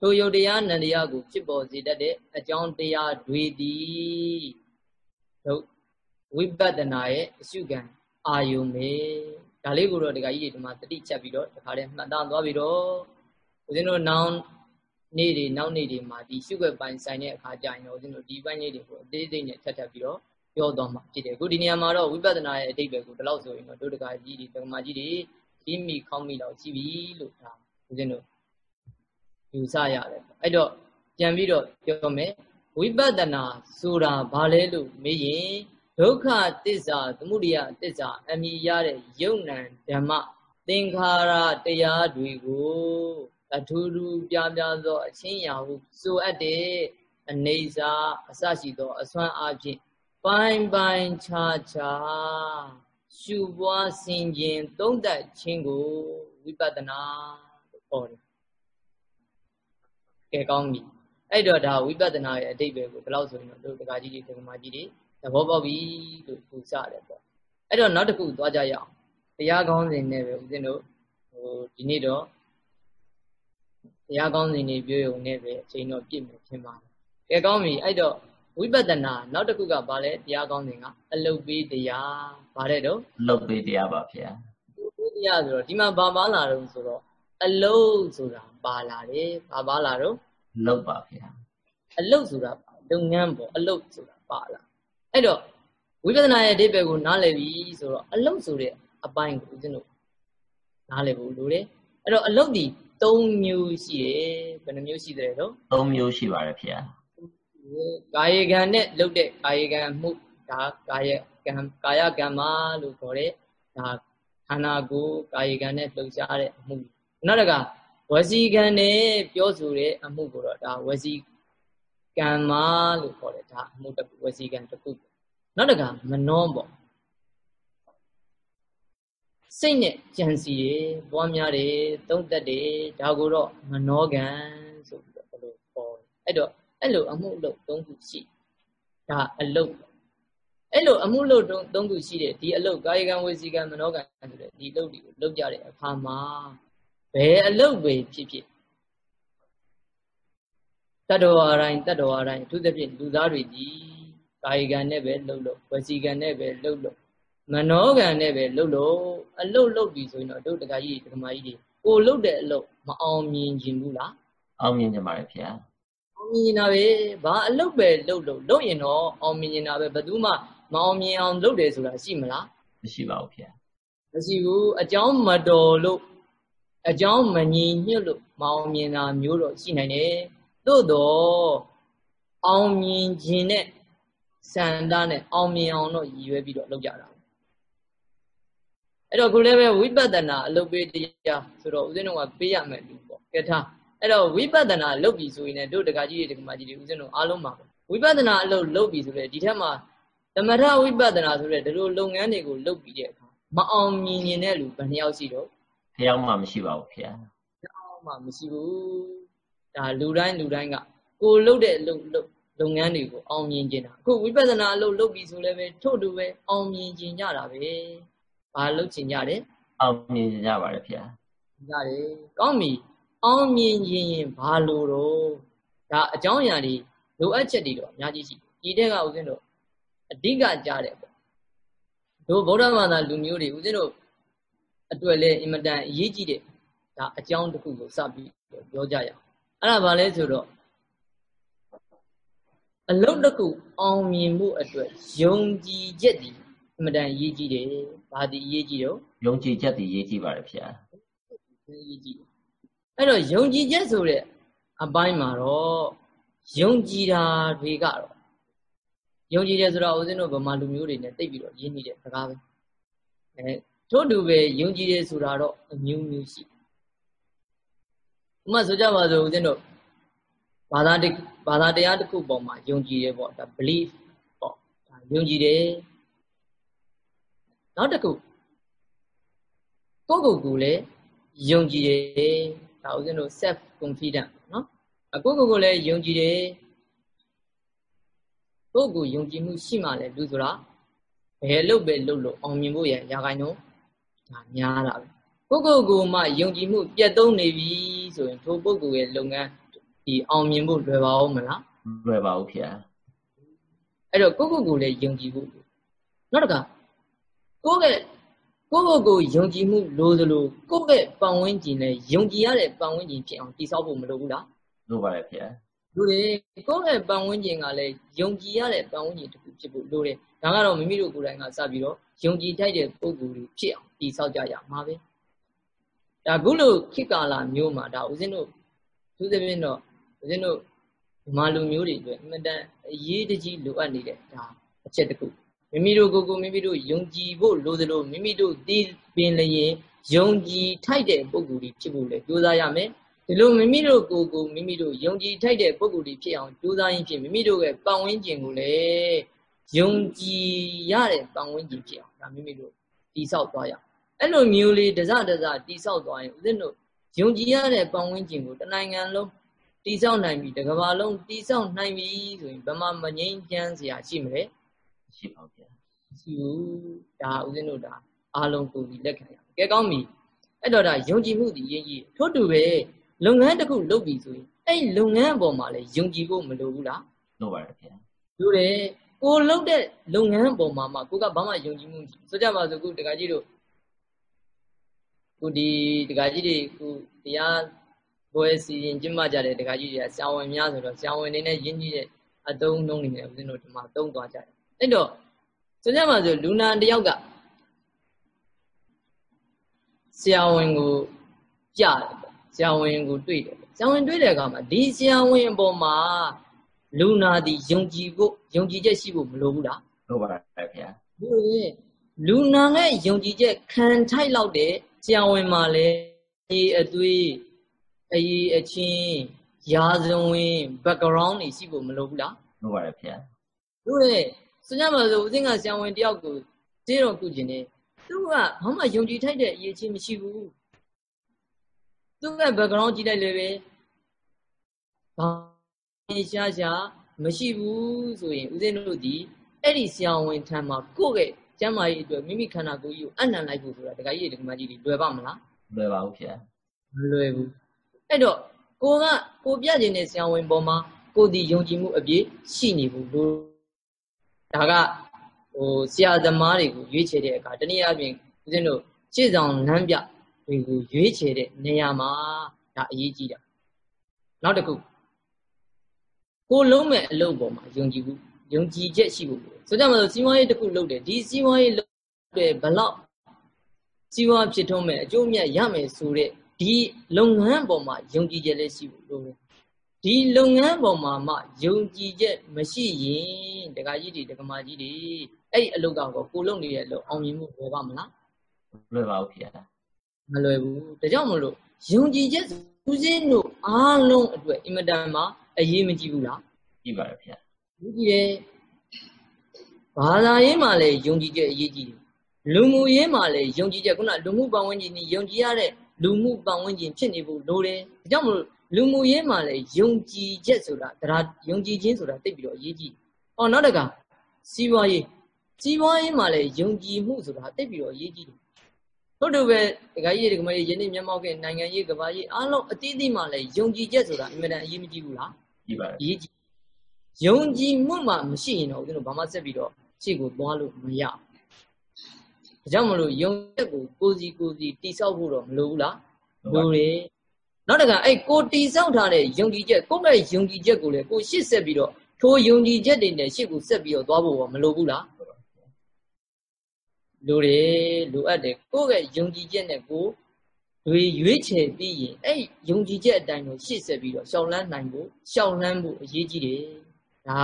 ထိုယုတ်တရားနံတရားကိုဖြစ်ပေါ်စေတတ်တဲ့အကြောင်းတရားတွေသည်တို့ဝိပဿနာရဲ့အရှုခံအာယုံပဲ ဒါလေးကိုတော့ဒကာကြီးတွေဒီမှာတတိချက်ပြီးတော့တခါတည်းမှတ်သားသွားပြီးတော့ဦးဇင်းတို့နောင်နေ့တွေနောက်နေ့တွေမှာဒီရှုွက်ပိုင်းဆိုင်တဲ့အခါကျရင်တော့ဦးဇင်းတို့ဒီပိုင်းလေးတွေကိုအသေးစိတ်နဲ့ထပ်ထပ်ပြီးတော့ပြောသွားမှာဖြစ်တယ်အခုဒီနေရာမှာတော့ဝိပဿနာရဲ့အတိတ်ပဲကိုဒီလောက်ဆိုရင်တော့ဒုဒကာကြီးတွေဒကမာကြီးတွေကြီးမိခေါင်းမိတော့ရှိပြီလို့ဒါဦးဇင်းတို့ယူဆရတယ်အဲ့တော့ပြန်ပြီးတော့ပြောမယ်ဝိပဿနာဆိုတာဘာလဲလို့မေးရင် ဒုက္ခသစ္စာသမုဒယသစ္စာအမိရတဲ့ယုံ nant ဓမ္မသင်္ခါရတရားတွေကိုအထူးထူးပြားပြားသောအချင်းရာဟုဆိုအပ်တဲ့အနေစာအစရှိသော အစွမ်းအဖြစ်ပိုင်းပိုင်းခြားခြားရှုပွားဆင်ခြင်သုံးသပ်ခြင်းကိုဝိပဿနာလို့ခေါ်တယ်ကဲကောင်းပြီအဲ့တော့ဒါဝိပဿနာရဲ့အတိတ်ပဲကိုဒီလောက်ဆိုရင်တော့တို့တက္ကကြီးတွေတက္ကမကြီးတွေ သဘောပေါက်ပြီလို့သူစတယ်ပေါ့အဲ့တော့နောက်တစ်ခုသွားကြရအောင်တရားကောင်းစဉ်နဲ့ပဲဦးဇင်းတို့ဟိုဒီနေ့တော့တရားကောင်းစဉ်တွေပြောရုံနဲ့ပဲအချိန်တော့ပြည့်မယ်ထင်ပါတယ်ကဲကောင်းပြီအဲ့တော့ဝိပဿနာနောက်တစ်ခုကဘာလဲတရားကောင်းစဉ်ကအလုတ်ပေးတရားဗါတဲ့တော့အလုတ်ပေးတရားပါဗျာပေးတရားဆိုတော့ဒီမှာဘာပါလာတော့ဆိုတော့အလုတ်ဆိုတာပါလာတယ်ဘာပါလာတော့လုတ်ပါဗျာအလုတ်ဆိုတာလုပ်ငန်းပေါ့အလုတ်ဆိုတာပါလာ အဲ့တော့ဝိပဿနာရဲ့အဓိပ္ပာယ်ကိုနားလည်ပြီဆိုတော့အလုတ်ဆိုတဲ့အပိုင်းကိုဦးဇင်းတို့နားလည်ဖို့လိုတယ်အဲ့တော့အလုတ်ဒီ၃မျိုးရှိတယ်ဘယ်နှမျိုးရှိတယ်တော့၃မျိုးရှိပါတယ်ဖေ။ကာယကံနဲ့လုပ်တဲ့ကာယကံမှုဒါကာယကံကာယကံမလို့ခေါ်တဲ့ဒါခန္ဓာကိုယ်ကာယကံနဲ့လှုပ်ရှားတဲ့အမှုနောက်တကဝစီကံနဲ့ပြောဆိုတဲ့အမှုကိုတော့ဒါဝစီကံမလို့ခေါ်တယ်ဒါအမှုတစ်ခုဝစီကံတစ်ခု နောက်တကမနှောပေါ့စိတ်နဲ့ကြံစီရပွားများတယ်သုံးသက်တယ်ဒါကိုတော့မနောကံဆိုပြီးတော့ဘယ်လိုခေါ်အဲ့တော့အဲ့လိုအမှုလုပ်သုံးခုရှိဒါအလုပ်အဲ့လိုအမှုလုပ်သုံးခုရှိတဲ့ဒီအလုပ်ကာယကံဝစီကံမနောကံဆိုတဲ့ဒီလုပ်တွေကိုလုပ်ကြတဲ့အခါမှာဘယ်အလုပ်ပဲဖြစ်ဖြစ်တတ္တဝါတိုင်းတတ္တဝါတိုင်းအထူးသဖြင့်လူသားတွေကြီး ကာယကံနဲ့ပဲလှုပ်လို့ဝစီကံနဲ့ပဲလှုပ်လို့မနောကံနဲ့ပဲလှုပ်လို့အလုတ်လှုပ်ပြီဆိုရင်တော့တို့တက္ကကြီးတက္ကမကြီးတွေကိုလှုပ်တဲ့အလုတ်မအောင်မြင်ခြင်းဘူးလားအောင်မြင်ကြပါရဲ့ဗျာအောင်မြင်နေတာပဲဘာအလုတ်ပဲလှုပ်လို့လှုပ်ရင်တော့အောင်မြင်နေတာပဲဘယ်သူမှမအောင်မြင်အောင်လုပ်တယ်ဆိုတာရှိမလားမရှိပါဘူးဗျာမရှိဘူးအကြောင်းမတော်လို့အကြောင်းမညီညွတ်လို့မအောင်မြင်တာမျိုးတော့ရှိနိုင်တယ်သို့တော့အောင်မြင်ခြင်းနဲ့ စန္ဒနဲ့အောင်မြင်အောင်တော့ရည်ရွယ်ပြီးတော့လုပ်ကြတာအဲ့တော့ခုလည်းပဲဝိပဿနာအလုပ်ပေးတရားဆိုတော့ဦးဇင်းတို့ကပေးရမယ်လူပေါ့ကဲထားအဲ့တော့ဝိပဿနာလုပ်ပြီဆိုရင်လည်းတို့တက္ကကြီးတွေတက္ကမကြီးတွေဦးဇင်းတို့အားလုံးပါပဲဝိပဿနာအလုပ်လုပ်ပြီဆိုတော့ဒီထက်မှာသမထဝိပဿနာဆိုတဲ့ဒီလိုလုပ်ငန်းတွေကိုလုပ်ပြီးတဲ့အခါမအောင်မြင်နေတဲ့လူဘယ်နှယောက်ရှိတော့တယောက်မှမရှိပါဘူးခင်ဗျာတယောက်မှမရှိဘူးဒါလူတိုင်းလူတိုင်းကကိုလုပ်တဲ့လုပ်လုပ် ငန်းတွေကိုအောင်မြင်ကျင်တာအခုဝိပဿနာအလုပ်လုပ်ပြီဆိုလည်းပဲထို့တူပဲအောင်မြင်ကျင်ကြတာပဲဘာလုပ်ကျင်ကြတယ်အောင်မြင်ကျင်ကြပါတယ်ခင်ဗျာကြတယ်ကောင်းပြီအောင်မြင်ကျင်ရင်ဘာလို့တော့ဒါအကြောင်းအရာတွေလိုအပ်ချက်တွေတော့အများကြီးရှိဒီတဲ့ကဦးဇင်းတို့အဓိကကြားတယ်ပေါ့တို့ဗုဒ္ဓဘာသာလူမျိုးတွေဦးဇင်းတို့အတွက်လည်းအင်မတန်အရေးကြီးတဲ့ဒါအကြောင်းတစ်ခုကိုစပြီးပြောကြရအောင်အဲ့ဒါဘာလဲဆိုတော့ အလုံးတစ်ခုအောင်မြင်မှုအတွက်ယုံကြည်ချက်ဒီအင်မတန်အရေးကြီးတယ်ဘာဒီအရေးကြီးတော့ယုံကြည်ချက်ဒီအရေးကြီးပါတယ်ဗျာအရေးကြီးအဲ့တော့ယုံကြည်ချက်ဆိုတဲ့အပိုင်းမှာတော့ယုံကြည်တာတွေကတော့ယုံကြည်တယ်ဆိုတော့ဦးဇင်းတို့ဗမာလူမျိုးတွေနဲ့တိတ်ပြီးတော့ရင်းနေတဲ့စကားပဲအဲထို့တူပဲယုံကြည်တယ်ဆိုတာတော့အမျိုးမျိုးရှိဥမာဆိုကြပါစို့ဦးဇင်းတို့ ဘာသာတဘာသာတရားတစ်ခုပေါ်မှာယုံကြည်တယ်ပေါ့ဒါ belief ပေါ့ဒါယုံကြည်တယ်နောက်တစ်ခုကိုယ့်ကိုယ်ကိုလည်းယုံကြည်တယ်ဒါဦးဇင်းတို့ self confident နော်အကိုယ့်ကိုယ်ကိုလည်းယုံကြည်တယ်ကိုယ့်ကိုယုံကြည်မှုရှိမှလည်းလူဆိုတာဘယ်လို့ပဲလုပ်လို့အောင်မြင်ဖို့ရရာခိုင်နှုန်းဒါများတာပဲကိုယ့်ကိုယ်ကိုမှယုံကြည်မှုပြတ်သုံးနေပြီဆိုရင်ထိုပုဂ္ဂိုလ်ရဲ့လုပ်ငန်း ဒီအောင်မြင်ဖို့လွယ်ပါဦးမလားလွယ်ပါဘူးခင်ဗျာအဲ့တော့ကိုယ့်ကိုယ်ကိုလည်းယုံကြည်ဖို့နောက်တစ်ခါကိုယ့်ရဲ့ကိုယ့်ကိုယ်ကိုယုံကြည်မှုလိုသလိုကိုယ့်ရဲ့ပတ်ဝန်းကျင်နဲ့ယုံကြည်ရတဲ့ပတ်ဝန်းကျင်ဖြစ်အောင်တည်ဆောက်ဖို့မလိုဘူးလားလိုပါတယ်ခင်ဗျာလိုတယ်ကိုယ့်ရဲ့ပတ်ဝန်းကျင်ကလည်းယုံကြည်ရတဲ့ပတ်ဝန်းကျင်တစ်ခုဖြစ်ဖို့လိုတယ်ဒါကတော့မိမိတို့ကိုယ်တိုင်ကစပြီးတော့ယုံကြည်ထိုက်တဲ့ပုံကိုယ်တွေဖြစ်အောင်တည်ဆောက်ကြရမှာပဲဒါခုလိုခေတ်ကာလမျိုးမှာဒါဦးဇင်းတို့သူသဖြင့်တော့ ဦးဇင်းတို့ဓမ္မလူမျိုးတွေအတွက်အမှန်တန်အရေးတကြီးလိုအပ်နေတဲ့ဒါအချက်တစ်ခုမိမိတို့ကိုယ်ကိုမိမိတို့ယုံကြည်ဖို့လိုသလိုမိမိတို့တည်ပင်လျင်ယုံကြည်ထိုက်တဲ့ပုံကိုယ်တွေဖြစ်ဖို့လည်းကြိုးစားရမယ်ဒီလိုမိမိတို့ကိုယ်ကိုမိမိတို့ယုံကြည်ထိုက်တဲ့ပုံကိုယ်တွေဖြစ်အောင်ကြိုးစားရင်းဖြင့်မိမိတို့ရဲ့ပတ်ဝန်းကျင်ကိုလည်းယုံကြည်ရတဲ့ပတ်ဝန်းကျင်ဖြစ်အောင်ဒါမိမိတို့တိဆောက်သွားရအောင်အဲ့လိုမျိုးလေးတစတစတိဆောက်သွားရင်ဦးဇင်းတို့ယုံကြည်ရတဲ့ပတ်ဝန်းကျင်ကိုတနိုင်ငံလုံး တတိဆောက်နိုင်ပြီတကဘာလုံးတိဆောက်နိုင်ပြီဆိုရင်ဘမမငိမ့်ချမ်းစရာရှိမလဲရှိပါဗျာရှိဘူးဒါဦးဇင်းတို့ဒါအားလုံးကိုယ်စီလက်ခံရကဲကောင်းပြီအဲ့တော့ဒါယုံကြည်မှုဒီရေးကြီးထို့တူပဲလုပ်ငန်းတစ်ခုလုပ်ပြီဆိုရင်အဲ့လုပ်ငန်းအပေါ်မှာလည်းယုံကြည်ဖို့မလိုဘူးလားလိုပါတယ်ခင်ဗျာလိုတယ်ကိုလုပ်တဲ့လုပ်ငန်းအပေါ်မှာမှကိုကဘာမှယုံကြည်မှုမရှိဆိုကြပါစို့ခုတကကြီးတို့ခုဒီတကကြီးတွေခုတရား ပွဲစီရင်ကျင့်မကြတဲ့တကကြီးတွေကဆရာဝန်များဆိုတော့ဆရာဝန်နေနဲ့ယဉ်ကျေးတဲ့အတုံးနှုံးနေတယ်ဦးဇင်းတို့ဒီမှာသုံးသွားကြတယ်အဲ့တော့ဆိုကြပါစို့လူနာတယောက်ကဆရာဝန်ကိုကြားတယ်ဆရာဝန်ကိုတွေ့တယ်ဆရာဝန်တွေ့တဲ့အခါမှာဒီဆရာဝန်အပေါ်မှာလူနာဒီယုံကြည်ဖို့ယုံကြည်ချက်ရှိဖို့မလိုဘူးလားလိုပါတယ်ခင်ဗျာဟုတ်ရဲ့လူနာနဲ့ယုံကြည်ချက်ခံထိုက်လောက်တဲ့ဆရာဝန်မှာလည်းဒီအသွေး အရေးအချင်းရာဇဝင် background တွေရှိဖို့မလိုဘူးလားလိုပါတယ်ခင်ဗျာဟုတ်ရဲ့ဆိုကြပါစို့ဦးစင်းကဆရာဝန်တယောက်ကိုကျေးတော်ကုကျင်နေသူကဘာမှယုံကြည်ထိုက်တဲ့အရေးချင်းမရှိဘူးသူက background ကြည့်လိုက်လေပဲဘာရှားရှားမရှိဘူးဆိုရင်ဦးဇင်းတို့ဒီအဲ့ဒီဆရာဝန်ထံမှာကိုယ့်ရဲ့ကျမ်းမာရေးအတွက်မိမိခန္ဓာကိုယ်ကြီးကိုအနံ့လိုက်ဖို့ဆိုတာဒကာကြီးတွေဒကာမကြီးတွေလွယ်ပါမလားလွယ်ပါဘူးခင်ဗျာမလွယ်ဘူး အဲ့တော့ကိုကကိုပြခြင်းတဲ့ဆရာဝန်ပေါ်မှာကိုဒီယုံကြည်မှုအပြည့်ရှိနေဘူးလို့ဒါကဟိုဆရာသမားတွေကိုရွေးချယ်တဲ့အခါတနည်းအားဖြင့်ဦးဇင်းတို့ရှေ့ဆောင်လမ်းပြတွေကိုရွေးချယ်တဲ့နေရာမှာဒါအရေးကြီးတာနောက်တစ်ခုကိုလုံးမဲ့အလုပ်ပေါ်မှာယုံကြည်ဘူးယုံကြည်ချက်ရှိဖို့ဆိုကြမှာဆိုစီးပွားရေးတစ်ခုလုပ်တယ်ဒီစီးပွားရေးလုပ်တယ်ဘလောက်စီးပွားဖြစ်ထုံးမဲ့အကျိုးအမြတ်ရမယ်ဆိုတဲ့ ဒီလုပ်ငန်းပေါ်မှာယုံကြည်ချက်လည်းရှိဖို့လိုတယ်ဒီလုပ်ငန်းပေါ်မှာမှယုံကြည်ချက်မရှိရင်ဒကာကြီးတွေဒကမာကြီးတွေအဲ့ဒီအလုပ်ကတော့ကိုလုံနေတဲ့အလုပ်အောင်မြင်မှုလွယ်ပါမလားလွယ်ပါဘူးခင်ဗျာမလွယ်ဘူးဒါကြောင့်မလို့ယုံကြည်ချက်ဦးစင်းတို့အားလုံးအတွက်အင်မတန်မှအရေးမကြီးဘူးလားကြီးပါတယ်ဗျာကြီးကြီးတယ်ဘာသာရေးမှာလည်းယုံကြည်ချက်အရေးကြီးတယ်လူမှုရေးမှာလည်းယုံကြည်ချက်ခုနလူမှုပတ်ဝန်းကျင်นี่ယုံကြည်ရတဲ့ လူမှုပတ်ဝန်းကျင်ဖြစ်နေဖို့လိုတယ်ဒါကြောင့်မလို့လူမှုရေးမှာလည်းယုံကြည်ချက်ဆိုတာတရားယုံကြည်ခြင်းဆိုတာတိတ်ပြီးတော့အရေးကြီးဟောနောက်တကစီးပွားရေးစီးပွားရေးမှာလည်းယုံကြည်မှုဆိုတာတိတ်ပြီးတော့အရေးကြီးတယ်ဟုတ်တယ်ပဲဒကာကြီးတွေကမကြီးယနေ့မျက်မှောက်ကနိုင်ငံရေးကဘာရေးအားလုံးအသီးသီးမှာလည်းယုံကြည်ချက်ဆိုတာအင်မတန်အရေးမကြီးဘူးလားကြီးပါတယ်အရေးကြီးယုံကြည်မှုမှမရှိရင်တော့ဦးဇင်းတို့ဘာမှဆက်ပြီးတော့ရှေ့ကိုသွားလို့မရဘူး။ ဒါကြောင့်မလို့ယုံချက်ကိုကိုစီကိုစီတိဆောက်ဖို့တော့မလိုဘူးလား။လိုတယ်။နောက်တကအဲ့ကိုတိဆောက်ထားတဲ့ယုံကြည်ချက်ကိုယ့်ရဲ့ယုံကြည်ချက်ကိုလည်းကိုရှေ့ဆက်ပြီးတော့ထိုယုံကြည်ချက်တွေနဲ့ရှေ့ကိုဆက်ပြီးတော့သွားဖို့မလိုဘူးလား။လိုတယ်လိုအပ်တယ်ကိုယ့်ရဲ့ယုံကြည်ချက်နဲ့ကိုတွေရွေးချယ်ပြီးရင်အဲ့ယုံကြည်ချက်အတိုင်းကိုရှေ့ဆက်ပြီးတော့ရှောင်လန်းနိုင်ဖို့ရှောင်လန်းဖို့အရေးကြီးတယ်ဒါ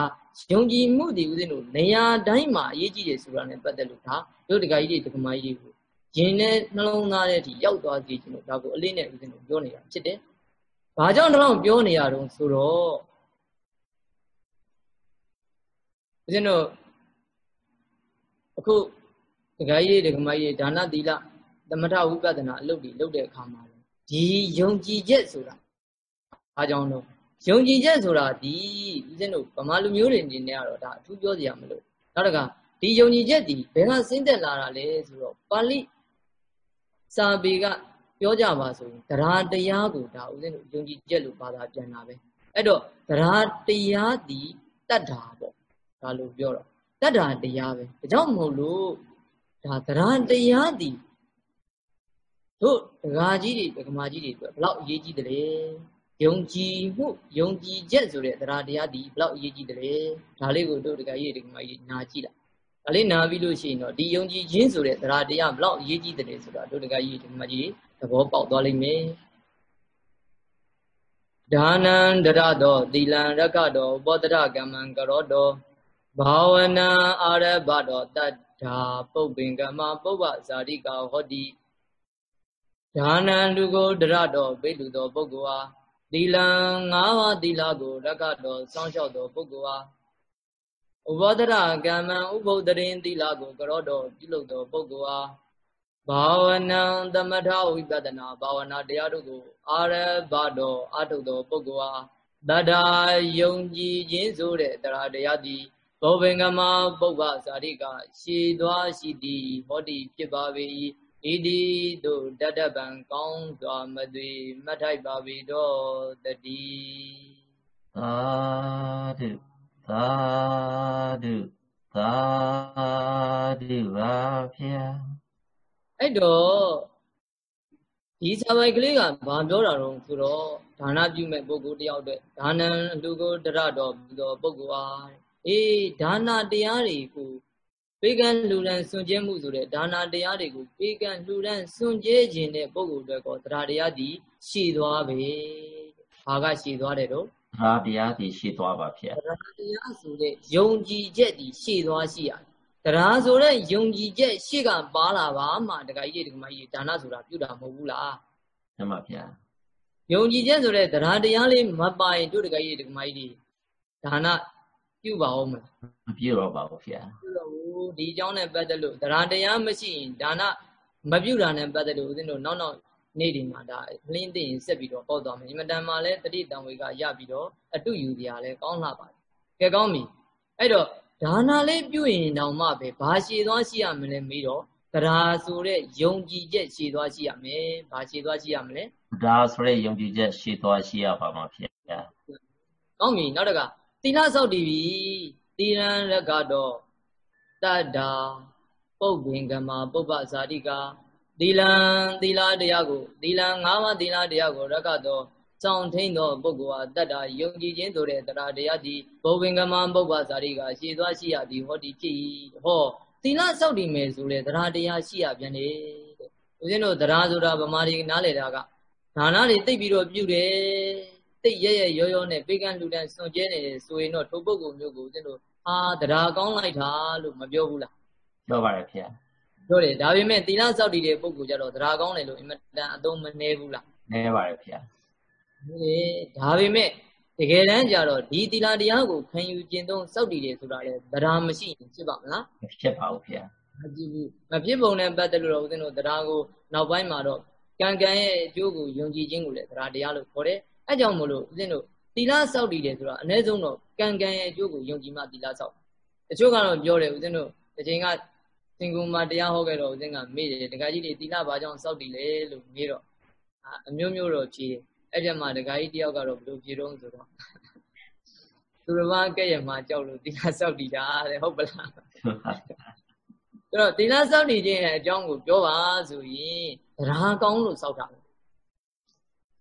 ယုံကြည်မှုဒီဦးဇင်းတို့နေရာတိုင်းမှာအရေးကြီးတယ်ဆိုတာနဲ့ပတ်သက်လို့ဒါတို့တကကြီးတွေတကမကြီးတွေကိုယင်နဲ့နှလုံးသားထဲထိရောက်သွားစေခြင်းလို့ဒါကိုအလေးနဲ့ဦးဇင်းတို့ပြောနေတာဖြစ်တယ်။ဘာကြောင့်တော့ပြောနေရတော့ဆိုတော့ဦးဇင်းတို့အခုတကကြီးတွေတကမကြီးတွေဒါနသီလသမထဝိပဿနာအလုပ်တွေလုပ်တဲ့အခါမှာဒီယုံကြည်ချက်ဆိုတာအားကြောင့်တော့ ယုံကြည်ချက်ဆိုတာဒီဦးဇင်းတို့ဗမာလူမျိုးတွေအနေနဲ့ကတော့ဒါအထူးပြောစရာမလိုနောက်တကဒီယုံကြည်ချက်ဒီဘယ်ကဆင်းသက်လာတာလဲဆိုတော့ပါဠိစာပေကပြောကြပါဆိုရင်တရားတရားကိုဒါဦးဇင်းတို့ယုံကြည်ချက်လို့ဘာသာပြန်တာပဲအဲ့တော့တရားတရားဒီတတ်တာပေါ့ဒါလို့ပြောတော့တတ်တာတရားပဲဒါကြောင့်မဟုတ်လို့ဒါတရားတရားဒီတို့ဒကာကြီးတွေဒကမာကြီးတွေအတွက်ဘလောက်အရေးကြီးတယ်လဲ ယုံကြည်မှုယုံကြည်ချက်ဆိုတဲ့တရားတရားဒီဘလောက်အရေးကြီးတယ်လဲဒါလေးကိုတို့ဒကာကြီးဒကမာကြီးနာကြည့်လိုက်ဒါလေးနာပြီးလို့ရှိရင်တော့ဒီယုံကြည်ခြင်းဆိုတဲ့တရားတရားဘလောက်အရေးကြီးတယ်လဲဆိုတာတို့ဒကာကြီးဒကမာကြီးသဘောပေါက်သွားလိမ့်မယ်ဒါနံဒရတောသီလံရက္ခတောဘောတရကမ္မံကရောတောဘာဝနာအာရဘတောတတ္ထာပုပ္ပင်ကမပုပ္ပဇာတိကာဟောတိဒါနံလူကိုဒရတောပိလူသောပုဂ္ဂိုလ်အား သီလံ၅ပါးသီလကိုရက္ခတော်စောင့်ရှောက်တော်ပုဂ္ဂိုလ်အားဥဘောဒရကမ္မံဥပုဒ္ဒရင်သီလကိုကရောတော်ပြုလုပ်တော်ပုဂ္ဂိုလ်အားဘာဝနာသမထဝိပဒနာဘာဝနာတရားတို့ကို အာရဘတော်အထုတ်တော်ပုဂ္ဂိုလ်အားတတာယုံကြည်ခြင်းဆိုတဲ့တရားတရားသည်ဘောဘင်္ဂမပုပ္ပဇာတိကရှည်သွားရှိသည်ဟောတိဖြစ်ပါပေ၏ ဣတိတို့တတပံကောင်းစွာမသွေမှတ်ထိုက်ပါပေတော့တတိသာဓုသာဓုသာဓုပါဗျာအဲ့တော့ဒီစာပိုက်ကလေးကဘာပြောတာတော့ဆိုတော့ဒါနပြုမဲ့ပုဂ္ဂိုလ်တယောက်တဲ့ဒါနံလူကိုတရတော်ပြီးတော့ပုဂ္ဂိုလ်အားအေးဒါနတရားတွေကို ပေးကမ်းလှူဒန်းစွန့်ကြဲမှုဆိုတဲ့ဒါနာတရားတွေကိုပေးကမ်းလှူဒန်းစွန့်ကြဲခြင်းတဲ့ပုဂ္ဂိုလ်တွေကိုတရားတရားသည်ရှည်သွားပဲဘာကရှည်သွားတယ်တော့တရားတရားသည်ရှည်သွားပါဗျာတရားတရားဆိုတဲ့ယုံကြည်ချက်သည်ရှည်သွားရှိရတယ်တရားဆိုတဲ့ယုံကြည်ချက်ရှေ့ကပါလာပါမှတခါကြီးတခါမကြီးဒါနဆိုတာပြုတာမဟုတ်ဘူးလားမှန်ပါဗျာယုံကြည်ချက်ဆိုတဲ့တရားတရားလေးမပိုင်တို့တခါကြီးတခါမကြီးဒါန ပြုပါဦးမလားမပြုတော့ပါဘူးဗျာပြုတော့ဘူးဒီအကြောင်းနဲ့ပတ်သက်လို့တရားတရားမရှိရင်ဒါနမပြုတာနဲ့ပတ်သက်လို့ဦးဇင်းတို့နောက်နောက်နေ့ဒီမှာဒါလင်းသိရင်ဆက်ပြီးတော့ဟောသွားမယ်အင်မတန်မှလည်းတတိတံဝေကရပြီးတော့အတုယူစရာလည်းကောင်းလာပါတယ်ကဲကောင်းပြီအဲ့တော့ဒါနာလေးပြုရင်တောင်မှပဲဘာရှည်သွားရှိရမလဲမေးတော့တရားဆိုတဲ့ယုံကြည်ချက်ရှည်သွားရှိရမယ်ဘာရှည်သွားရှိရမလဲဒါဆိုတဲ့ယုံကြည်ချက်ရှည်သွားရှိရပါမှာဖြစ်ကောင်းပြီနောက်တက သီလဆောက်တည်ပြီသီရန်ရကတော့တတ္တာပုပ်ပင်ကမပုပ္ပဇာတိကသီလံသီလတရားကိုသီလံ၅ပါးသီလတရားကိုရကတော့စောင့်ထိန်သောပုဂ္ဂိုလ်ဟာတတ္တာယုံကြည်ခြင်းဆိုတဲ့တရားတရားသည်ဘုံပင်ကမပုပ္ပဇာတိကရှည်သွားရှိရသည်ဟောဒီဖြစ်၏ဟောသီလဆောက်တည်မယ်ဆိုလေတရားတရားရှိရပြန်တယ်တဲ့ဦးဇင်းတို့တရားဆိုတာဗမာတွေနားလေတာကဒါနတွေတိတ်ပြီးတော့ပြုတယ် တိတ်ရရရောရောနဲ့ပေးကမ်းလူတန်းစွန့်ကျဲနေတယ်ဆိုရင်တော့ထိုပုဂ္ဂိုလ်မျိုးကိုဦးဇင်းတို့အာတရားကောင်းလိုက်တာလို့မပြောဘူးလားပြောပါတယ်ခင်ဗျာပြောတယ်ဒါပေမဲ့သီလစောင့်တည်တဲ့ပုဂ္ဂိုလ်ကြတော့တရားကောင်းတယ်လို့အင်မတန်အသုံးမနှဲဘူးလားနှဲပါတယ်ခင်ဗျာဒီဒါပေမဲ့တကယ်တမ်းကျတော့ဒီသီလတရားကိုခံယူကျင့်သုံးစောင့်တည်တယ်ဆိုတာလေတရားမရှိရင်ဖြစ်ပါမလားမဖြစ်ပါဘူးခင်ဗျာမဖြစ်ဘူးမဖြစ်ပုံနဲ့ပတ်သက်လို့တော့ဦးဇင်းတို့တရားကိုနောက်ပိုင်းမှာတော့ကံကံရဲ့အကျိုးကိုယုံကြည်ခြင်းကိုလည်းတရားတရားလို့ခေါ်တယ် အဲကြောင့်မလို့ဦးဇင်းတို့သီလစောင့်တည်တယ်ဆိုတာအ ਨੇ ဆုံးတော့ကံကံရဲ့အကျိုးကိုယုံကြည်မှသီလစောင့်တချို့ကတော့ပြောတယ်ဦးဇင်းတို့ဒီချိန်ကစင်ကူမှာတရားဟောခဲ့တော့ဦးဇင်းကမေ့တယ်ဒကာကြီးတွေသီလဘာကြောင့်စောင့်တည်လဲလို့မေးတော့အမျိုးမျိုးတော့ဖြေတယ်အဲ့ဒီမှာဒကာကြီးတယောက်ကတော့ဘယ်လိုဖြေတော့ဆိုတော့သူတော်ဘာကဲ့ရမှာကြောက်လို့သီလစောင့်တည်တာတဲ့ဟုတ်ပလားဆိုတော့သီလစောင့်တည်ခြင်းရဲ့အကြောင်းကိုပြောပါဆိုရင်တရားကောင်းလို့စောင့်တာ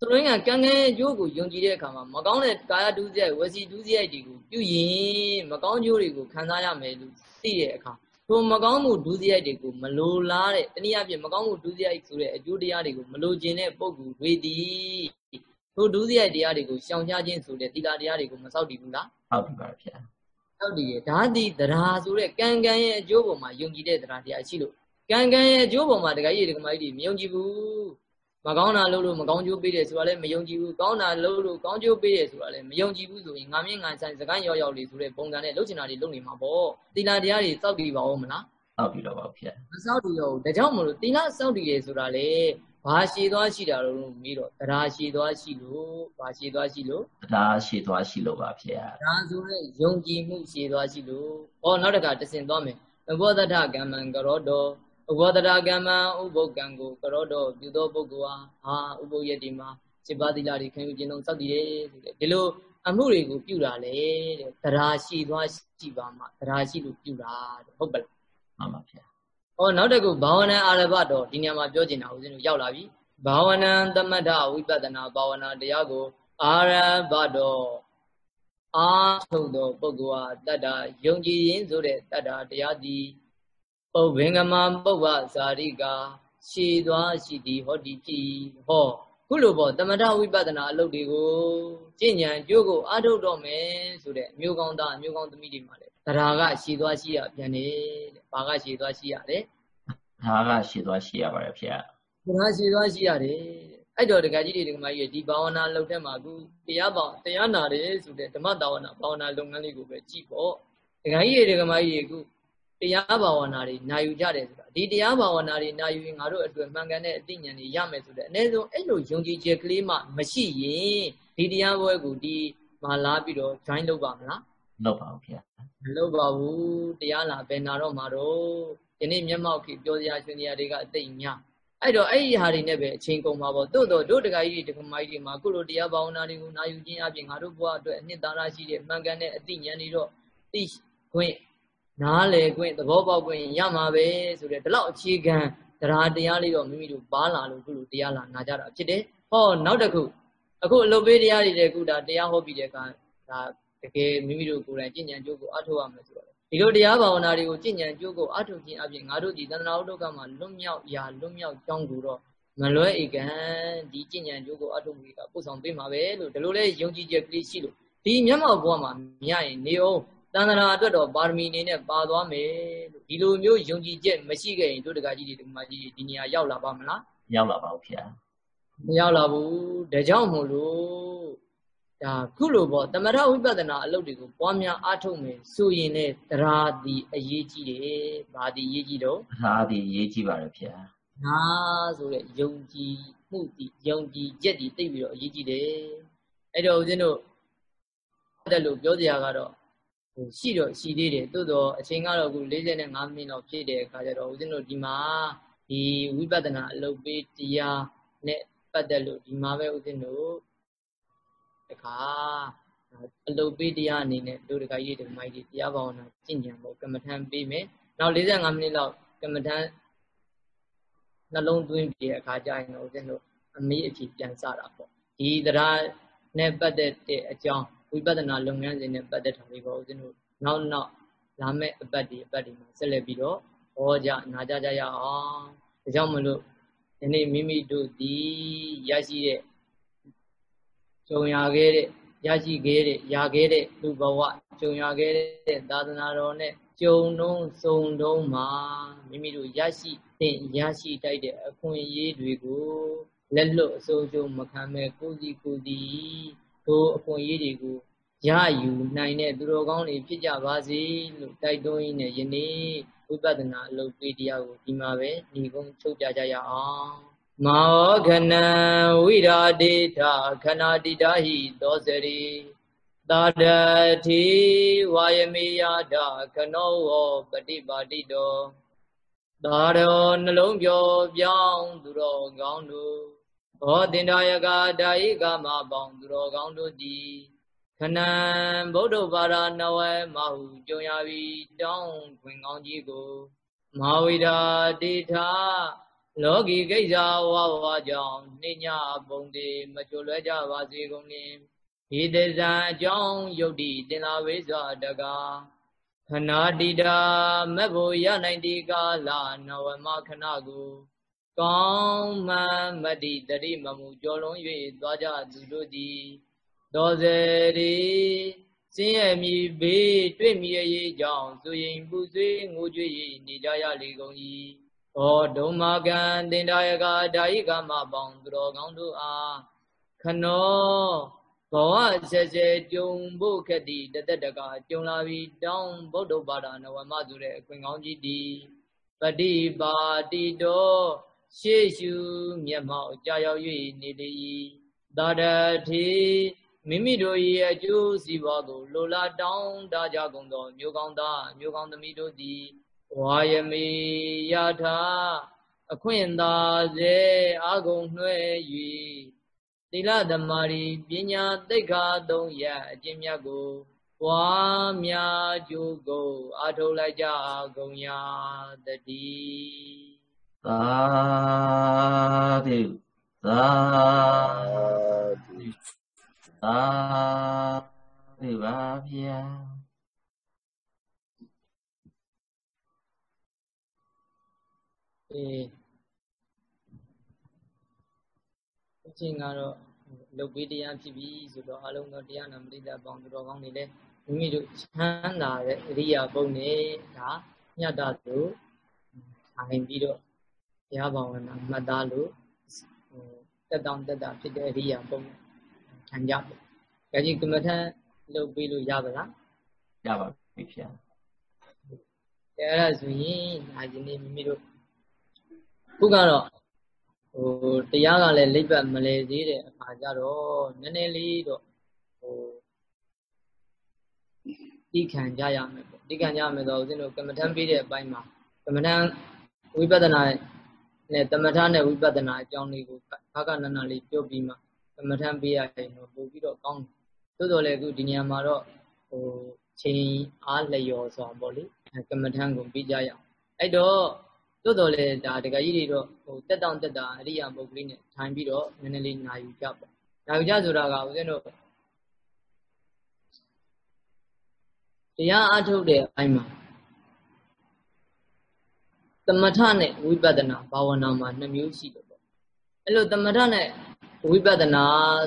သူတို့ကကံကံရဲ့အကျိုးကိုယုံကြည်တဲ့အခါမှာမကောင်းတဲ့ကာယဒုစရိုက်ဝစီဒုစရိုက်တွေကိုပြုရင်မကောင်းကျိုးတွေကိုခံစားရမယ်လို့သိတဲ့အခါထိုမကောင်းမှုဒုစရိုက်တွေကိုမလိုလားတဲ့တနည်းအားဖြင့်မကောင်းမှုဒုစရိုက်ဆိုတဲ့အကျိုးတရားတွေကိုမလိုချင်တဲ့ပုံကူတွေသည်ထိုဒုစရိုက်တရားတွေကိုရှောင်ရှားခြင်းဆိုတဲ့သီလတရားတွေကိုမစောင့်တည်ဘူးလားဟုတ်ပြီပါဗျာစောင့်တည်ရဒါသည်တရားဆိုတဲ့ကံကံရဲ့အကျိုးပေါ်မှာယုံကြည်တဲ့တရားတရားရှိလို့ကံကံရဲ့အကျိုးပေါ်မှာတခါကြီးတခါမကြီးတွေမယုံကြည်ဘူး မကောင်းတာလုပ်လို့မကောင်းကျိုးပေးတယ်ဆိုတာလည်းမယုံကြည်ဘူးကောင်းတာလုပ်လို့ကောင်းကျိုးပေးတယ်ဆိုတာလည်းမယုံကြည်ဘူးဆိုရင်ငါမြင့်ငါဆိုင်စကိုင်းရောက်ရောက်လေးဆိုတဲ့ပုံစံနဲ့လုပ်ချင်တာတွေလုပ်နေမှာပေါ့သီလတရားတွေစောက်တည်ပါဦးမလားစောက်တည်တော့ပါဗျာမစောက်တည်တော့ဒါကြောင့်မလို့သီလစောက်တည်တယ်ဆိုတာလေဘာရှည်သွားရှိတာလို့မေးတော့တရားရှည်သွားရှိလို့ဘာရှည်သွားရှိလို့တရားရှည်သွားရှိလို့ပါဗျာဒါဆိုရဲယုံကြည်မှုရှည်သွားရှိလို့ဟောနောက်တစ်ခါတဆင်သွားမယ်ဘောဓထကမ္မံကရောတော် ဥဘောတရာကမ္မဥပုပ်ကံကိုကရောတော့ပြုသောပုဂ္ဂိုလ်ဟာဟာဥပုပ်ရတိမှာစေပါတိလာတွေခံယူခြင်းတော့စောက်တည်တယ်ဆိုတဲ့ဒီလိုအမှုတွေကိုပြုတာလေတဲ့တရားရှိသွားရှိပါမှတရားရှိလို့ပြုတာတဲ့ဟုတ်ပလားမှန်ပါဗျာဟောနောက်တစ်ခုဘာဝနာအာရဘတော့ဒီနေရာမှာပြောချင်တာဦးဇင်းတို့ရောက်လာပြီဘာဝနာသမထဝိပဿနာဘာဝနာတရားကိုအာရဘတော့အာထုတ်သောပုဂ္ဂိုလ်ဟာတတ္တာယုံကြည်ရင်ဆိုတဲ့တတ္တာတရားသည် ပုဗ္ဗင်္ဂမပုဗ္ဗဇာတိကာရှည်သွားရှိသည်ဟောဒီဖြစ်ဟောခုလိုပေါ့တမထဝိပဿနာအလုပ်တွေကိုကျင့်ဉာဏ်ကြိုးကိုအားထုတ်တော့မယ်ဆိုတဲ့အမျိုးကောင်းသားအမျိုးကောင်းသမီးတွေမှာလေတရားကရှည်သွားရှိရပြန်တယ်တဲ့ဘာကရှည်သွားရှိရလဲဒါကရှည်သွားရှိရပါတယ်ဖေ။တရားရှည်သွားရှိရတယ်အဲ့တော့ဒကာကြီးတွေဒကာမကြီးတွေဒီဘာဝနာလုပ်တဲ့မှာအခုတရားပေါတရားနာတယ်ဆိုတဲ့ဓမ္မတာဝနာဘာဝနာလုပ်ငန်းလေးကိုပဲကြည့်ပေါ့ဒကာကြီးတွေဒကာမကြီးတွေအခု တရားဘာဝနာတွေနာယူကြတယ်ဆိုတာဒီတရားဘာဝနာတွေနာယူရင်ငါတို့အတွက်မှန်ကန်တဲ့အသိဉာဏ်တွေရမယ်ဆိုတဲ့အ ਨੇ ဆုံးအဲ့လိုယုံကြည်ချက်ကလေးမှမရှိရင်ဒီတရားပွဲကိုဒီမမှာလာပြီးတော့ join လုပ်ပါမလားလုပ်ပါဘူးဗျာမလုပ်ပါဘူးတရားလာဘယ်နာတော့မှာတော့ဒီနေ့မျက်မှောက်ခေပြောစရာရှင်စရာတွေကအသိများအဲ့တော့အဲ့ဒီဟာတွေနဲ့ပဲအချိန်ကုန်ပါပေါ့တို့တော့တို့တကကြီးတွေတကမကြီးတွေမှာခုလိုတရားဘာဝနာတွေကိုနာယူခြင်းအပြင်ငါတို့ဘဝအတွက်အနှစ်သာရရှိတဲ့မှန်ကန်တဲ့အသိဉာဏ်တွေတော့သိခွင့် နားလေခွင့်သဘောပေါက်ခွင့်ရမှာပဲဆိုတဲ့ဒီလောက်အခြေခံတရားတရားလေးတော့မိမိတို့ပါလာလို့ခုလိုတရားလာနာကြတာဖြစ်တယ်ဟောနောက်တစ်ခုအခုအလုပ်ပေးတရားတွေတဲ့ခုဒါတရားဟောပြီးတဲ့အခါဒါတကယ်မိမိတို့ကိုယ်တိုင်ကျင့်ကြံကြိုးကိုအထောက်ရမယ်ဆိုတော့ဒီလိုတရားဘာဝနာတွေကိုကျင့်ကြံကြိုးကိုအထောက်ခြင်းအပြင်ငါတို့ဒီသန္တနာဥဒုက္ခမှာလွတ်မြောက်ရာလွတ်မြောက်ကြောင်းကိုတော့မလွဲဧကံဒီကျင့်ကြံကြိုးကိုအထောက်မှုကပို့ဆောင်ပေးမှာပဲလို့ဒီလိုလဲယုံကြည်ချက်ကလေးရှိလို့ဒီမျက်မှောက်ဘဝမှာမြင်ရင်နေအောင် တန်တရာအတွက်တော့ပါရမီအနေနဲ့ပါသွားမယ်လို့ဒီလိုမျိုးယုံကြည်ချက်မရှိခဲ့ရင်တို့တကကြီးတွေဒီမှာကြီးဒီနေရာရောက်လာပါမလားရောက်လာပါဘူးခင်ဗျာမရောက်လာဘူးဒါကြောင့်မို့လို့ဒါခုလိုပေါ့တမထဝိပဿနာအလုပ်တွေကိုပွားများအားထုတ်မယ်ဆိုရင်လေတရားဒီအရေးကြီးတယ်။ဘာဒီအရေးကြီးတော့တရားဒီအရေးကြီးပါတယ်ဗျာ။နာဆိုတဲ့ယုံကြည်မှုဒီယုံကြည်ချက်ဒီသိပြီးတော့အရေးကြီးတယ်။အဲ့တော့ဦးဇင်းတို့အဲ့လိုပြောစရာကတော့ဟို ရှိတော့ရှိသေးတယ်သို့တော့အချိန်ကတော့အခု45မိနစ်လောက်ဖြစ်တဲ့အခါကျတော့ဦးဇင်းတို့ဒီမှာဒီဝိပဿနာအလုပ်ပေးတရားနဲ့ပတ်သက်လို့ဒီမှာပဲဦးဇင်းတို့တခါအလုပ်ပေးတရားအနေနဲ့တို့တခါရေးတယ်မိုက်ဒီတရားဘာဝနာကျင့်ကြံဖို့ကမ္မထံပေးမယ်နောက်45မိနစ်လောက်ကမ္မထံနှလုံးသွင်းပြီးအခါကျရင်တော့ဦးဇင်းတို့အမေးအဖြေပြန်စတာပေါ့ဒီတရားနဲ့ပတ်သက်တဲ့အကြောင်း ဝိပဿနာလုပ်ငန်းစဉ်နဲ့ပတ်သက်တာလေးပေါ့ဦးဇင်းတို့နောက်နောက်လာမယ့်အပတ်ဒီအပတ်ဒီမှာဆက်လက်ပြီးတော့ဟောကြနာကြကြရအောင်ဒါကြောင့်မလို့ဒီနေ့မိမိတို့ဒီရရှိတဲ့ကြုံရခဲ့တဲ့ရရှိခဲ့တဲ့ရခဲ့တဲ့လူဘဝကြုံရခဲ့တဲ့သာသနာတော်နဲ့ကြုံတုံးစုံတုံးမှာမိမိတို့ရရှိတဲ့ရရှိတိုက်တဲ့အခွင့်အရေးတွေကိုလက်လွတ်အစိုးကျုံမခံမဲ့ကိုစီကိုစီ တို့အခွင့်အရေးတွေကိုရယူနိုင်တဲ့သူတော်ကောင်းတွေဖြစ်ကြပါစေလို့တိုက်တွန်းရင်းနဲ့ယနေ့ဝိပဿနာအလုပ်ပေးတရားကိုဒီမှာပဲညီကုန်းချုပ်ကြကြရအောင်မောခဏံဝိရာဒေထခဏတိတာဟိသောစရိသာဒတိဝါယမေယဒခနောဝပฏิပါတိတောသာရောနှလုံးပြောပြောင်းသူတော်ကောင်းတို့ ဘောတင်ဒါယကဒါယိကမပေါင်းသူတော်ကောင်းတို့သည်ခဏံဗုဒ္ဓဘာသာနဝဲမဟုကြုံရပြီးတောင်းခွင်ကောင်းကြီးကိုမဝိဒာတိထာလောကီကိစ္စဝါဝါကြောင့်နှိညာပုံတေမချွလွဲကြပါစေကုန်နှင့်ဒီတဇံအကြောင်းယုတ်တိတင်လာဝိဇ္ဇတကာခဏတိတာမက်ဖို့ရနိုင်ဒီကာလနဝမခဏကို ကောင်းမှန်မတိတတိမမှုကြောလုံး၍သွားကြသူတို့သည်သောစေရီစင်းရဲ့မြည်ဘေးတွေ့မြည်ရေးကြောင့်ဆိုရင်ပူဆွေးငိုကြွေးနေကြရလေကုန်၏ဟောဒုံမာကံတင်ဒါယကဒါယိကမပေါင်းသူတော်ကောင်းတို့အားခနောဘဝဆက်ဆက်ကြုံဖို့ခက်သည့်တသက်တကကြုံလာပြီးတောင်းဗုဒ္ဓဘာသာနဝမဆိုတဲ့အခွင့်ကောင်းကြီးတည်ပฏิပါတိတော ရှေ့ရှုမျက်မှောက်ကြာရောက်၍နေလေ၏သာဒတိမိမိတို့၏အကျိုးစီးပွားကိုလိုလားတောင်းတကြကုန်သောမျိုးကောင်းသားမျိုးကောင်းသမီးတို့သည်ဝါယမေယထာအခွင့်သာစေအာဂုံနှွဲ၍သီလသမารီပညာသိက္ခာသုံးရအကျင့်မြတ်ကိုပွားများကြိုးကိုအာထုတ်လိုက်ကြကုန်ရာတည်း သာဓုသာဓုသာဓုပါဗျာအေးအချင်းကတော့လုတ်ပေးတရားဖြစ်ပြီဆိုတော့အလုံးသောတရားနာမရိဒပေါင်းသူတော်ကောင်းတွေလည်းမိမိတို့ချမ်းသာတဲ့အရိယာပုံနဲ့ဒါညတသို့ထိုင်ပြီးတော့ တရားဘာဝနာမှတ်သားလို့ဟိုတက်တောင်တက်တာဖြစ်တဲ့အရိယာပုံနဲ့ခံကြတယ်။ဒါကြီးကမ္မထန်လုပ်ပြီးလို့ရပါလား။ရပါပြီဗျာ။အဲအဲ့ဒါဆိုရင်ဒါဒီနေ့မိမိတို့ခုကတော့ဟိုတရားကလည်းလိပ်ပတ်မလဲသေးတဲ့အခါကျတော့နည်းနည်းလေးတော့ဟိုသိခံကြရမယ်ပေါ့သိခံကြရမယ်ဆိုတော့ဦးဇင်းတို့ကမ္မထံပေးတဲ့အပိုင်းမှာကမ္မထံဝိပဿနာ နဲ့တမထနဲ့ဝိပဿနာအကြောင်းလေးကိုခါကနနလေးပြောပြီးမှကမ္မထံပေးရရင်တော့ပို့ပြီးတော့ကောင်းတယ်သို့တော်လည်းအခုဒီနေရာမှာတော့ဟိုချိန်အားလျော်စွာပေါ့လေကမ္မထံကိုပြီးကြရအောင်အဲ့တော့သို့တော်လည်းဒါတကကြီးတွေတော့ဟိုတက်တောင့်တက်တာအရိယာပုဂ္ဂလိနဲ့ထိုင်ပြီးတော့နည်းနည်းလေးနာယူကြပေါ့နာယူကြဆိုတာကဦးဇင်းတို့တရားအထုတ်တဲ့အပိုင်းမှာ သမထနဲ့ဝိပဿနာဘာဝနာမှာနှစ်မျိုးရှိတယ်ပေါ့အဲ့လိုသမထနဲ့ဝိပဿနာ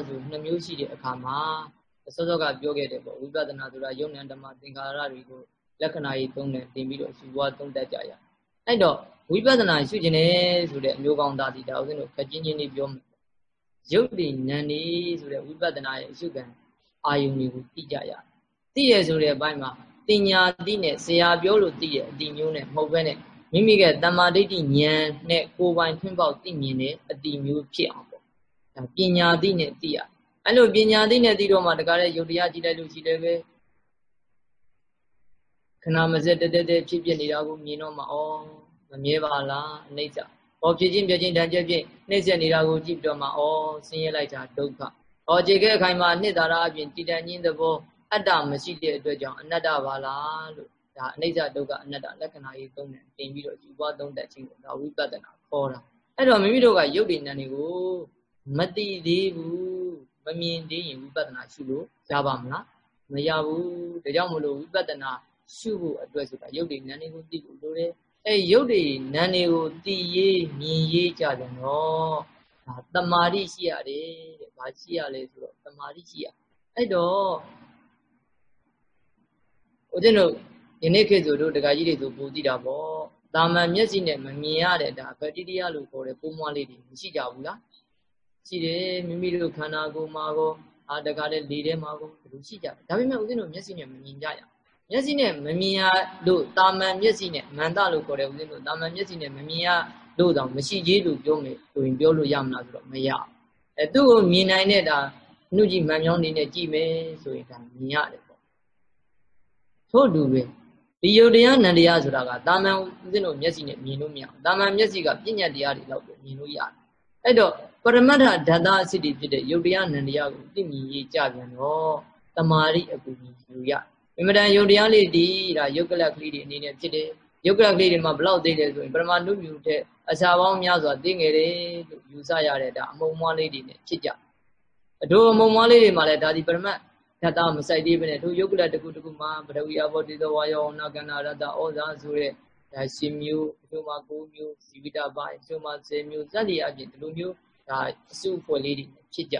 ဆိုနှစ်မျိုးရှိတဲ့အခါမှာစောစောကပြောခဲ့တယ်ပေါ့ဝိပဿနာဆိုတာယုံနံဓမ္မသင်္ခါရတွေကိုလက္ခဏာကြီးသုံးတယ်သင်ပြီးတော့ရှုပွားသုံးတတ်ကြရအဲ့တော့ဝိပဿနာရှုခြင်းနဲ့ဆိုတဲ့အမျိုးကောင်းသားဒီဒါဦးဇင်းတို့ခက်ချင်းချင်းလေးပြောမယ်ရုပ်တည်နံနေဆိုတဲ့ဝိပဿနာရဲ့အရှုခံအာယုန်တွေကိုသိကြရသိရဆိုတဲ့အပိုင်းမှာတင်ညာတိနဲ့ဆရာပြောလို့သိတဲ့အတိမျိုးနဲ့မဟုတ်ဘဲနဲ့ မိမိကတမ္မာဒိဋ္ဌိဉာဏ်နဲ့ကိုယ်ပိုင်ထွန်းပေါက်သိမြင်တဲ့အတိမျိုးဖြစ်အောင်ပေါ့ဒါပညာတိနဲ့သိရအဲ့လိုပညာတိနဲ့သိတော့မှတကားတဲ့ယုတ်တရားကြည့်လိုက်လို့ရှိလည်းပဲခဏမစက်တက်တက်ဖြစ်ဖြစ်နေတာကိုမြင်တော့မှဩမမြဲပါလားအနိစ္စဟောဖြစ်ချင်းပြချင်းတန်ကျက်ဖြင့်နှိမ့်ဆက်နေတာကိုကြည့်ပြီးတော့မှဩဆင်းရဲလိုက်တာဒုက္ခဟောခြေခဲအခိုင်မှာနှစ်သာရအပြင်တည်တံ့ခြင်းသဘောအတ္တမရှိတဲ့အတွက်ကြောင့်အနတ္တပါလားလို့ ဒါအနိစ္စဒုက္ခအနတ္တလက္ခဏာကြီးသုံးတယ်တင်ပြီးတော့ယူပွားသုံးတတ်ခြင်းကိုဒါဝိပဿနာခေါ်တာအဲ့တော့မိမိတို့ကယုတ်ဒီနံတွေကိုမသိသေးဘူးမမြင်သေးရင်ဝိပဿနာရှုလို့ရပါမလားမရဘူးဒါကြောင့်မလို့ဝိပဿနာရှုဖို့အတွက်ဆိုတာယုတ်ဒီနံတွေကိုသိဖို့လိုတယ်အဲ့ယုတ်ဒီနံတွေကိုသိရေးမြင်ရေးကြတယ်နော်ဒါတမာတိရှိရတယ်တဲ့ဘာရှိရလဲဆိုတော့တမာတိရှိရအဲ့တော့ဦးဇင်းတို့ ယနေ့ခေတ်ဆိုတို့ဒကာကြီးတွေဆိုပူသိတာပေါ့တာမန်မျက်စိနဲ့မမြင်ရတဲ့ဒါဗတိတရားလို့ခေါ်တဲ့ပုံမွားလေးတွေမရှိကြဘူးလားရှိတယ်မိမိတို့ခန္ဓာကိုယ်မှာကောအာတကားတဲ့လေထဲမှာကောဘယ်လိုရှိကြလဲဒါပေမဲ့ဦးဇင်းတို့မျက်စိနဲ့မမြင်ကြရမျက်စိနဲ့မမြင်ရလို့တာမန်မျက်စိနဲ့မန္တလို့ခေါ်တဲ့ဦးဇင်းတို့တာမန်မျက်စိနဲ့မမြင်ရလို့တောင်မရှိသေးလို့ပြောမယ်ဆိုရင်ပြောလို့ရမလားဆိုတော့မရအဲသူ့ကိုမြင်နိုင်တဲ့ဒါနှုတ်ကြည့်မှန်မြောင်းနေနဲ့ကြည့်မယ်ဆိုရင်ဒါမြင်ရတယ်ပေါ့ထို့တူပဲ ဒီယုတ်တရားနန္တရားဆိုတာကတာမန်ဦးဇင်းတို့မျက်စိနဲ့မြင်လို့မရဘူးတာမန်မျက်စိကပြဉ္ညာတရားတွေလောက်ပဲမြင်လို့ရတယ်အဲ့တော့ပရမတ္ထဓာတ်သားအစစ်တွေဖြစ်တဲ့ယုတ်တရားနန္တရားကိုသိမြင်ရေးကြပြန်တော့တမာရိအကူကြီးယူရမြမတန်ယုတ်တရားလေးဒီဒါယုတ်ကလကလေးတွေအနေနဲ့ဖြစ်တယ်ယုတ်ကလကလေးတွေမှာဘလောက်သိတယ်ဆိုရင်ပရမနုမြူတဲ့အစာပေါင်းများစွာသိငယ်တယ်လို့ယူဆရတဲ့ဒါအမုံမွားလေးတွေနဲ့ဖြစ်ကြအတို့အမုံမွားလေးတွေမှာလည်းဒါဒီပရမတ် ဓာတ်မဆိုင်သေးဘဲနဲ့တို့ယုတ်ကလတကူတကူမှာပထဝီအဘောတိသောဝါယောနာကန္နာရတ္တဩဇာဆိုတဲ့ဒါရှင်မျိုးအချို့မှာ9မျိုးဇီဝိတပိုင်းအချို့မှာ10မျိုးစသည်အပြင်ဒီလိုမျိုးဒါအစုဖွဲ့လေးတွေဖြစ်ကြ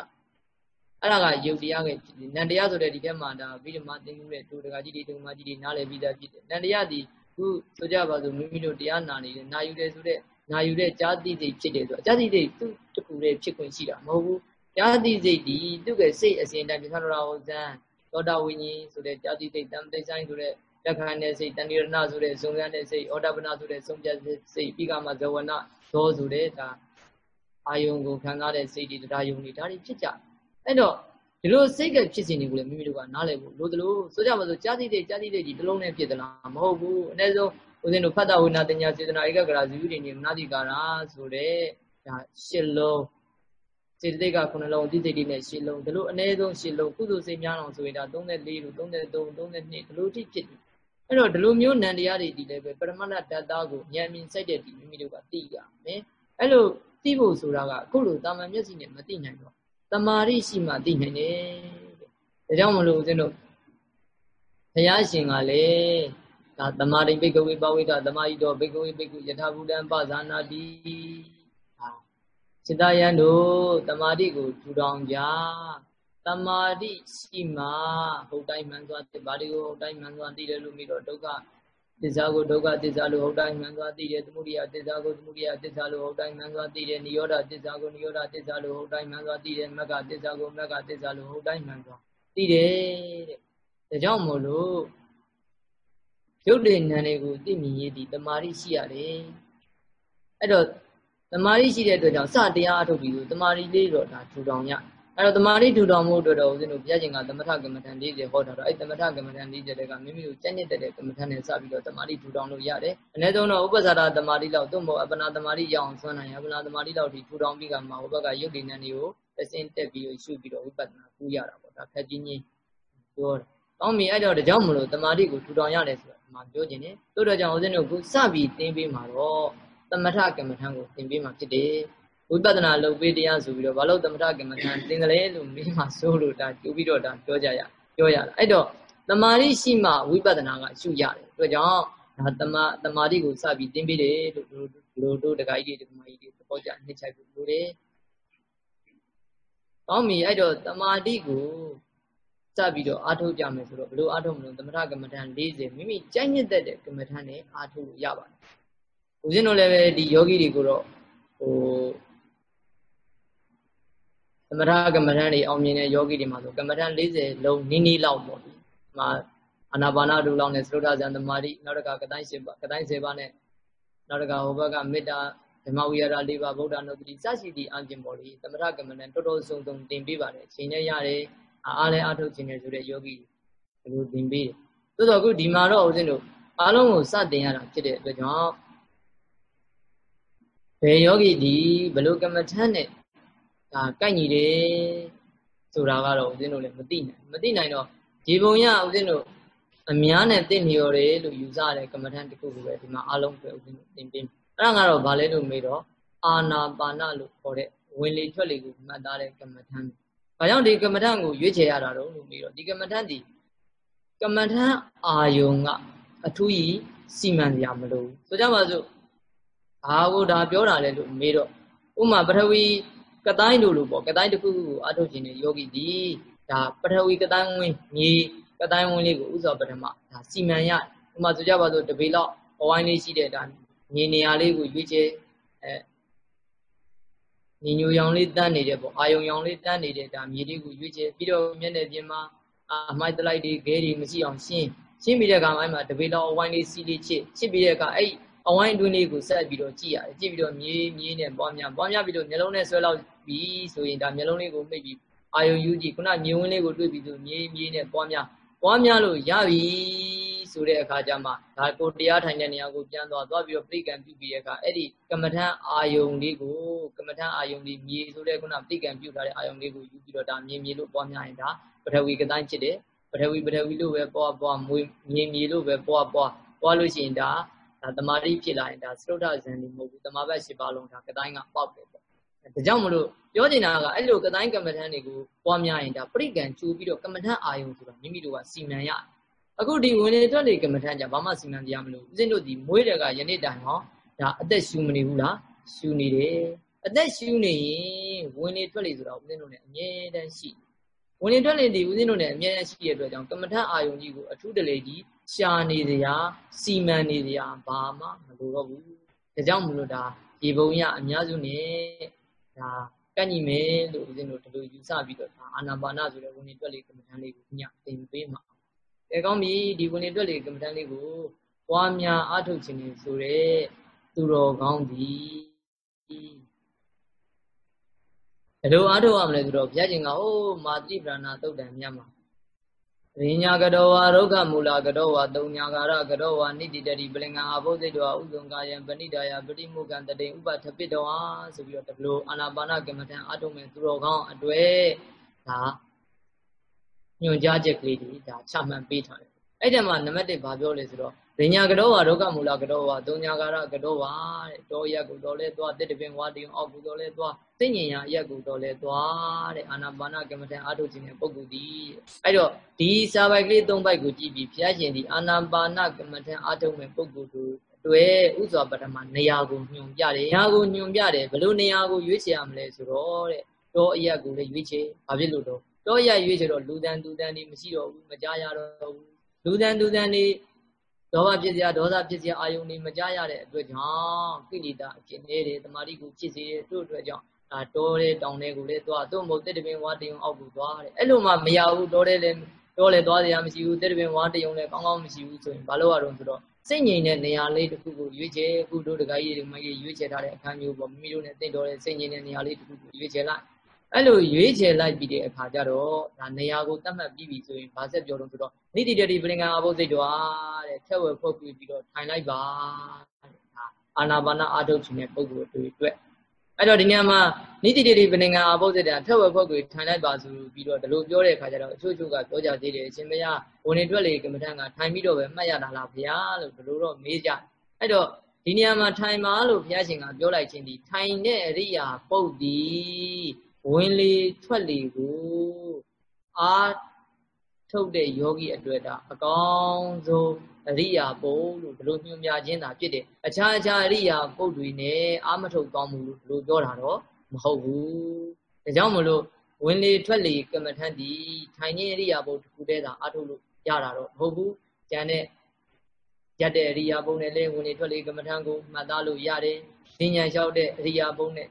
အဲ့ဒါကယုတ်တရားကဖြစ်တယ်နန္တရားဆိုတဲ့ဒီထဲမှာဒါဗိဓမာသင်္ကူတဲ့ဒုဒကာကြီးတွေဒုမာကြီးတွေနားလည်ပြီးသားဖြစ်တယ်နန္တရားဒီခုဆိုကြပါစို့မိမိတို့တရားနာနေတယ်နာယူတယ်ဆိုတဲ့နာယူတဲ့ကြာတိစိတ်ဖြစ်တယ်ဆိုတော့ကြာတိစိတ်သူ့တကူလေးဖြစ်ခွင့်ရှိတာမဟုတ်ဘူး ကြာတိစိတ်ဒီသူ့ရဲ့စိတ်အစဉ်တိုင်းပြသတော်ဟောဇံသောတာဝိညာဉ်ဆိုတဲ့ကြာတိစိတ်တံတိဆိုင်ဆိုတဲ့လက်ခံတဲ့စိတ်တဏှိရဏဆိုတဲ့ဇုံရတဲ့စိတ်ဩဒပနာဆိုတဲ့ဆုံးဖြတ်စိတ်ပြီးကမှဇဝနသောဆိုတဲ့ဒါအာယုံကိုခံစားတဲ့စိတ်တွေတရားယုံတွေဒါတွေဖြစ်ကြအဲ့တော့ဒီလိုစိတ်ကဖြစ်စဉ်တွေကိုလည်းမိမိတို့ကနားလည်ဖို့လိုသလိုဆိုကြပါစို့ကြာတိစိတ်ကြာတိစိတ်ဒီတစ်လုံးနဲ့ဖြစ်သလားမဟုတ်ဘူးအနည်းဆုံးဦးဇင်းတို့ဖတ်တာဝိနာတင်ညာစေတနာဧကဂရာဇီဝိတိနေမနာတိကာရာဆိုတဲ့ဒါရှစ်လုံး စေတသိက်က9လုံးအသိစိတ်တွေနဲ့ရှစ်လုံးဒီလိုအနည်းဆုံးရှစ်လုံးကုသိုလ်စိတ်များအောင်ဆိုရင်ဒါ34လို့33 32ဒီလိုထိဖြစ်တယ်အဲ့တော့ဒီလိုမျိုးနံတရားတွေဒီလည်းပဲပရမတ္တဓာတ်သားကိုဉာဏ်မြင်စိုက်တဲ့ဒီမိမိတို့ကသိရမယ်အဲ့လိုသိဖို့ဆိုတာကအခုလိုတာမန်မျက်စိနဲ့မသိနိုင်တော့တမာရိရှိမှသိနိုင်တယ်တဲ့ဒါကြောင့်မလို့ဦးဇင်းတို့ဘုရားရှင်ကလည်းဒါတမာရိဘိကဝေပဝိဒတမာဟိတောဘိကဝေဘိကုယထာဘူတံပဇာနာတိဟာ စိတယံတို့တမာတိကိုထူထောင်ကြတမာတိရှိမှဟုတ်တိုင်းမှန်စွာဘာတွေကိုဟုတ်တိုင်းမှန်စွာသိတယ်လို့ပြီးတော့ဒုက္ခသစ္စာကိုဒုက္ခသစ္စာလို့ဟုတ်တိုင်းမှန်စွာသိတယ်သမုဒိယသစ္စာကိုသမုဒိယသစ္စာလို့ဟုတ်တိုင်းမှန်စွာသိတယ်နိရောဓသစ္စာကိုနိရောဓသစ္စာလို့ဟုတ်တိုင်းမှန်စွာသိတယ်မဂ္ဂသစ္စာကိုမဂ္ဂသစ္စာလို့ဟုတ်တိုင်းမှန်စွာသိတယ်တဲ့ဒါကြောင့်မို့လို့ရုပ်တည်ဉာဏ်တွေကိုသိမြင်ရည်ဒီတမာရိရှိရတယ်အဲ့တော့ တမာရိရှိတဲ့အတွက်ကြောင့်စတရားအထုတ်ပြီးဆိုတမာရိလေးတော့ဒါထူထောင်ရအဲ့တော့တမာတိထူထောင်မှုအတွက်တော့ဦးဇင်းတို့ဘုရားရှင်ကသမထကမ္မထန်40ဟောထားတော့အဲ့သမထကမ္မထန်40တွေကမိမိတို့ကြက်ညစ်တဲ့ကမ္မထန်နဲ့စပြီးတော့တမာတိထူထောင်လို့ရတယ်အနည်းဆုံးတော့ဥပ္ပဇာရတမာတိလောက်သို့မဟုတ်အပနာတမာတိရအောင်ဆွမ်းနိုင်အပနာတမာတိလောက်ဒီထူထောင်ပြီးကမှဟိုဘက်ကယုတ်တိနန်းတွေကိုအစင်းတက်ပြီးရှုပြီးတော့ဝိပဿနာကူးရတာပေါ့ဒါခက်ကြီးကြီးပြောတယ်ကောင်းပြီအဲ့တော့ဒါကြောင့်မလို့တမာတိကိုထူထောင်ရတယ်ဆိုတာဒီမှာပြောခြင်းနဲ့တို့တော့ကြောင့်ဦးဇင်းတို့ခုစပြီးသင်ပေးမှာတော့ သမထကမ္မထံကိုသင်ပေးမှာဖြစ်တယ်ဝိပဿနာလုပ်ပေးတရားဆိုပြီးတော့ဘာလို့သမထကမ္မထံသင်ကလေးလို့မိမှာဆိုလို့ဒါကြိုးပြီးတော့ဒါပြောကြရပြောရတာအဲ့တော့တမာတိရှိမှဝိပဿနာကရှုရတယ်တို့ကြောင့်ဒါတမတမာတိကိုစပြီးသင်ပေးတယ်လို့တို့တို့တက္ကကြီးတွေတက္ကမကြီးတွေသဘောကျနှစ်ချိုက်ဖို့လိုတယ်။ကောင်းပြီအဲ့တော့တမာတိကိုစပြီးတော့အားထုတ်ကြမယ်ဆိုတော့ဘလို့အားထုတ်မလို့သမထကမ္မဋ္ဌာန်း40မိမိကြိုက်ညစ်တဲ့ကမ္မဋ္ဌာန်းနဲ့အားထုတ်လို့ရပါတယ်။ ဦးဇင်းတို့လည်းပဲဒီယောဂီတွေကိုတော့ဟိုသမထကမ္မဋ္ဌာန်းတွေအောင်မြင်တဲ့ယောဂီတွေမှာဆိုကမ္မဋ္ဌာန်း40လုံးနည်းနည်းလောက်ပေါ့ဒီမှာအာနာပါနာဒုလောက်နဲ့သရုဒ္ဓဇန်သမာဓိနောက်တကကတိုင်း7ပါးကတိုင်း7ပါးနဲ့နောက်တကဟိုဘက်ကမေတ္တာဓမ္မဝိရဒ၄ပါးဗုဒ္ဓနုတ္တိစရှိသည့်အပြင်ပေါ်လေသမထကမ္မဋ္ဌာန်းတော်တော်ဆုံးဆုံးတင်ပေးပါတယ်အချိန်နဲ့ရတယ်အားလည်းအားထုတ်ခြင်းနဲ့ဆိုတဲ့ယောဂီဒီလိုသင်ပေးတယ်သို့တော့အခုဒီမှာတော့ဦးဇင်းတို့အားလုံးကိုစတင်ရတာဖြစ်တဲ့အတွက်ကြောင့် ဘယ်ယောဂီဒီဘလို့ကမ္မထမ်းနဲ့ဒါကိုက်ညီတယ်ဆိုတာကတော့ဦးဇင်းတို့လည်းမသိနိုင်မသိနိုင်တော့ဒီပုံရဦးဇင်းတို့အများနဲ့တင့်လျော်တယ်လို့ယူဆတဲ့ကမ္မထမ်းတစ်ခုကိုပဲဒီမှာအားလုံးပဲဦးဇင်းတို့သင်ပေးအဲ့ဒါကတော့ဗာလဲလို့မေးတော့အာနာပါနလို့ခေါ်တဲ့ဝင်လေထွက်လေကိုမှတ်သားတဲ့ကမ္မထမ်း။ဘာကြောင့်ဒီကမ္မထံကိုရွေးချယ်ရတာတော့လို့ပြီးတော့ဒီကမ္မထံဒီကမ္မထံအာယုံကအထူးကြီးစီမံကြမလို့ဆိုကြပါစို့ ဘာကိုဒါပြောတာလဲလို့မေးတော့ဥမာပထဝီကတိုင်းတို့လို့ပေါ့ကတိုင်းတစ်ခုခုကိုအထုတ်ခြင်းနဲ့ယောဂီဒီဒါပထဝီကတိုင်းဝင်မြေကတိုင်းဝင်လေးကိုဥစ္စာပထမဒါစီမံရဥမာဆိုကြပါစို့တပေလောက်အဝိုင်းလေးရှိတဲ့ဒါမြေနေရာလေးကိုရွေးချယ်အဲညီညိုရောင်လေးတန်းနေတဲ့ပေါ့အာယုံရောင်လေးတန်းနေတဲ့ဒါမြေလေးကိုရွေးချယ်ပြီးတော့မျက်နှာပြင်မှာအမိုက်တလိုက်တွေခဲတွေမရှိအောင်ရှင်းရှင်းပြီးတဲ့အခါမှာတပေလောက်အဝိုင်းလေးစီးလေးချစ်ချစ်ပြီးတဲ့အခါအဲ့ အဝိုင်းအတွင်းလေးကိုဆက်ပြီးတော့ကြည့်ရတယ်ကြည့်ပြီးတော့မြေးမြေးနဲ့ပွားများပွားများပြီးတော့မျိုးလုံးနဲ့ဆွဲလောက်ပြီးဆိုရင်ဒါမျိုးလုံးလေးကိုမိတ်ပြီးအာယုံယူကြည့်ခုနမြေဝင်းလေးကိုတွေ့ပြီးဆိုမြေးမြေးနဲ့ပွားများပွားများလို့ရပြီဆိုတဲ့အခါကျမှဒါကိုတရားထိုင်တဲ့နေရာကိုပြန်သွားသွားပြီးတော့ပြိကံပြုပြီးတဲ့အခါအဲ့ဒီကမ္မထံအာယုံလေးကိုကမ္မထံအာယုံလေးမြေဆိုတဲ့ခုနပြိကံပြုထားတဲ့အာယုံလေးကိုယူပြီးတော့ဒါမြေမြေလို့ပွားများရင်ဒါပထဝီကတိုင်းဖြစ်တယ်ပထဝီပထဝီလို့ပဲပွားပွားမွေမြေမြေလို့ပဲပွားပွားပွားလို့ရှိရင်ဒါ ဒါတမာတိဖြစ်လာရင်ဒါသရုဒ္ဓဇန်နေမဟုတ်ဘူးတမာဘတ်၈ပါးလုံးဒါကတိုင်းကပေါက်တယ်ပေါ့ဒါကြောင့်မလို့ပြောနေတာကအဲ့လိုကတိုင်းကမ္မထံတွေကိုပွားများရင်ဒါပြိကံကျူပြီးတော့ကမ္မထံအာယုံဆိုတော့မိမိတို့ကစီမံရတယ်အခုဒီဝင်လေတွက်လေကမ္မထမ်းကြဘာမှစီမံတရားမလို့ဦးဇင်းတို့ဒီမွေးတယ်ကယနေ့တိုင်ဟောဒါအသက်ရှူမနေဘူးလားရှူနေတယ်အသက်ရှူနေရင်ဝင်လေတွက်လေဆိုတော့ဦးဇင်းတို့ ਨੇ အမြဲတမ်းရှိ ဝင်လေတွက်လေဒီဦးဇင်းတို့ ਨੇ အမြဲတမ်းရှိတဲ့အတွက်ကြောင့်ကမ္မထမ်းအာယုံကြီးကိုအထူးတလေကြီးရှာနေစရာစီမံနေစရာဘာမှမလိုတော့ဘူးဒါကြောင့်မလို့ဒါဒီဘုံရအများစု ਨੇ ဒါကန့်ညီမယ်လို့ဦးဇင်းတို့ဒီလိုယူဆပြီးတော့အာနာပါနဆိုတဲ့ဝင်လေတွက်လေကမ္မထမ်းလေးကိုညသင်ပေးမှာကဲကောင်းပြီဒီဝင်နေတွက်လေကမ္မဋ္ဌာန်းလေးကိုပွားများအားထုတ်ခြင်းနေဆိုရဲသူတော်ကောင်းသည် ဘယ်လိုအားထုတ်ရမလဲဆိုတော့ဘုရားရှင်ကအိုးမာတိပရဏသုတ်တံမြတ်မှာရိညာကတော်ဝါဒုက္ခမူလာကတော်ဝါတုံညာကာရကတော်ဝါနိတိတတိပလင်္ဂအာဘုဇိတောဥဇုံကာယံပဏိဒါယပရိမုကံတတိဥပထပိတောဟာဆိုပြီးတော့ဒီလိုအာနာပါနကမ္မဋ္ဌာန်းအားထုတ်မယ်သူတော်ကောင်းအတွေ့ဒါညွှန်ကြားချက်ကလေးတွေဒါချမှတ်ပေးထားတယ်အဲ့တည်းမှာနံပါတ်1ဘာပြောလဲဆိုတော့ ဒိညာကတော်ဝါဒုက္ခမူလကတော်ဝါသုံးညာကာရကတော်ဝါတဲ့တောရက်ကိုတော်လဲသွားတစ်တပင်ဝါတယုံအောက်ကိုတော်လဲသွားသိဉ္ဉ္ညာအရက်ကိုတော်လဲသွားတဲ့အာနာပါနကမ္မထံအာထုခြင်းတဲ့ပုဂ္ဂိုလ်ဒီအဲ့တော့ဒီစာပိုက်ကလေး၃ပိုက်ကိုကြည့်ပြီးဘုရားရှင်ဒီအာနာပါနကမ္မထံအာထုမဲ့ပုဂ္ဂိုလ်တို့တွေ့ဥစွာပထမနေရာကိုညွန်ပြတယ်နေရာကိုညွန်ပြတယ်ဘယ်လိုနေရာကိုရွေးချယ်ရမလဲဆိုတော့တဲ့တောအရက်ကိုလည်းရွေးချယ်ဘာဖြစ်လို့တော့တောရရွေးချယ်တော့လူတန်သူတန်တွေမရှိတော့ဘူးမကြားရတော့ဘူးလူတန်သူတန်တွေ ဒေါဘဖြစ်စရာဒေါသဖြစ်စရာအာယုန်တွေမကြားရတဲ့အတွက်ကြောင့်ကိလေသာအကျင့်တွေတမာတိကိုဖြစ်စေတို့အတွက်ကြောင့်အာတောတဲ့တောင်တွေကိုလည်းသွားသို့မဟုတ်တစ်တပင်ဝါတယုံအောက်ကိုသွားတယ်အဲ့လိုမှမရဘူးတောတဲ့လည်းတောလည်းသွားစရာမရှိဘူးတစ်တပင်ဝါတယုံလည်းကောင်းကောင်းမရှိဘူးဆိုရင်ဘာလို့ရတော့ဆိုတော့စိတ်ငြိမ်တဲ့နေရာလေးတစ်ခုကိုရွေးချယ်ခုတို့တခါကြီးတွေမကြီးရွေးချယ်ထားတဲ့အခန်းမျိုးပေါ့မိမိတို့နဲ့တင့်တော်တဲ့စိတ်ငြိမ်တဲ့နေရာလေးတစ်ခုကိုရွေးချယ်လိုက် အဲ့လိုရွေးချယ်လိုက်ပြီးတဲ့အခါကျတော့ဒါနေရာကိုတတ်မှတ်ပြီးပြီဆိုရင်ဗာဆက်ပြောတော့ဆိုတော့နိတိတတိပလင်္ဂအဘုစိတ်တော်တဲ့ထက်ဝဲဖုတ်ပြီးပြီးတော့ထိုင်လိုက်ပါတဲ့ဒါအာနာပါနအာထုတ်ခြင်းတဲ့ပုံကိုအတွေ့အတွက်အဲ့တော့ဒီညမှာနိတိတတိပလင်္ဂအဘုစိတ်တော်ထက်ဝဲဖုတ်ပြီးထိုင်လိုက်ပါဆိုပြီးတော့ဒီလိုပြောတဲ့အခါကျတော့အချို့ချို့ကပြောကြသေးတယ်အရှင်ဘုရားဝင်နေတွက်လေကမ္မထံကထိုင်ပြီးတော့ပဲမှတ်ရတာလားဘုရားလို့ဒီလိုတော့မေးကြအဲ့တော့ဒီနေရာမှာထိုင်ပါလို့ဘုရားရှင်ကပြောလိုက်ခြင်းဒီထိုင်တဲ့အရိယာပုတ်ဒီ ဝင်လေထွက်လေကိုအာထုတ်တဲ့ယောဂီအတွက်ဒါအကောင်းဆုံးအရိယာပုတ်လို့ဒီလိုညွှန်ပြခြင်းသာဖြစ်တယ်အခြားအခြားအရိယာပုတ်တွေနဲ့အာမထုတ်ကောင်းမှုလို့ဒီလိုပြောတာတော့မဟုတ်ဘူးဒါကြောင့်မလို့ဝင်လေထွက်လေကမ္မထန်ဒီထိုင်ခြင်းအရိယာပုတ်တစ်ခုတည်းသာအာထုတ်လို့ရတာတော့မဟုတ်ဘူးကျန်တဲ့ရက်တဲ့အရိယာပုံနဲ့လည်းဝင်လေထွက်လေကမ္မထံကိုမှတ်သားလို့ရတယ်။ဉာဏ်လျှောက်တဲ့အရိယာပုံနဲ့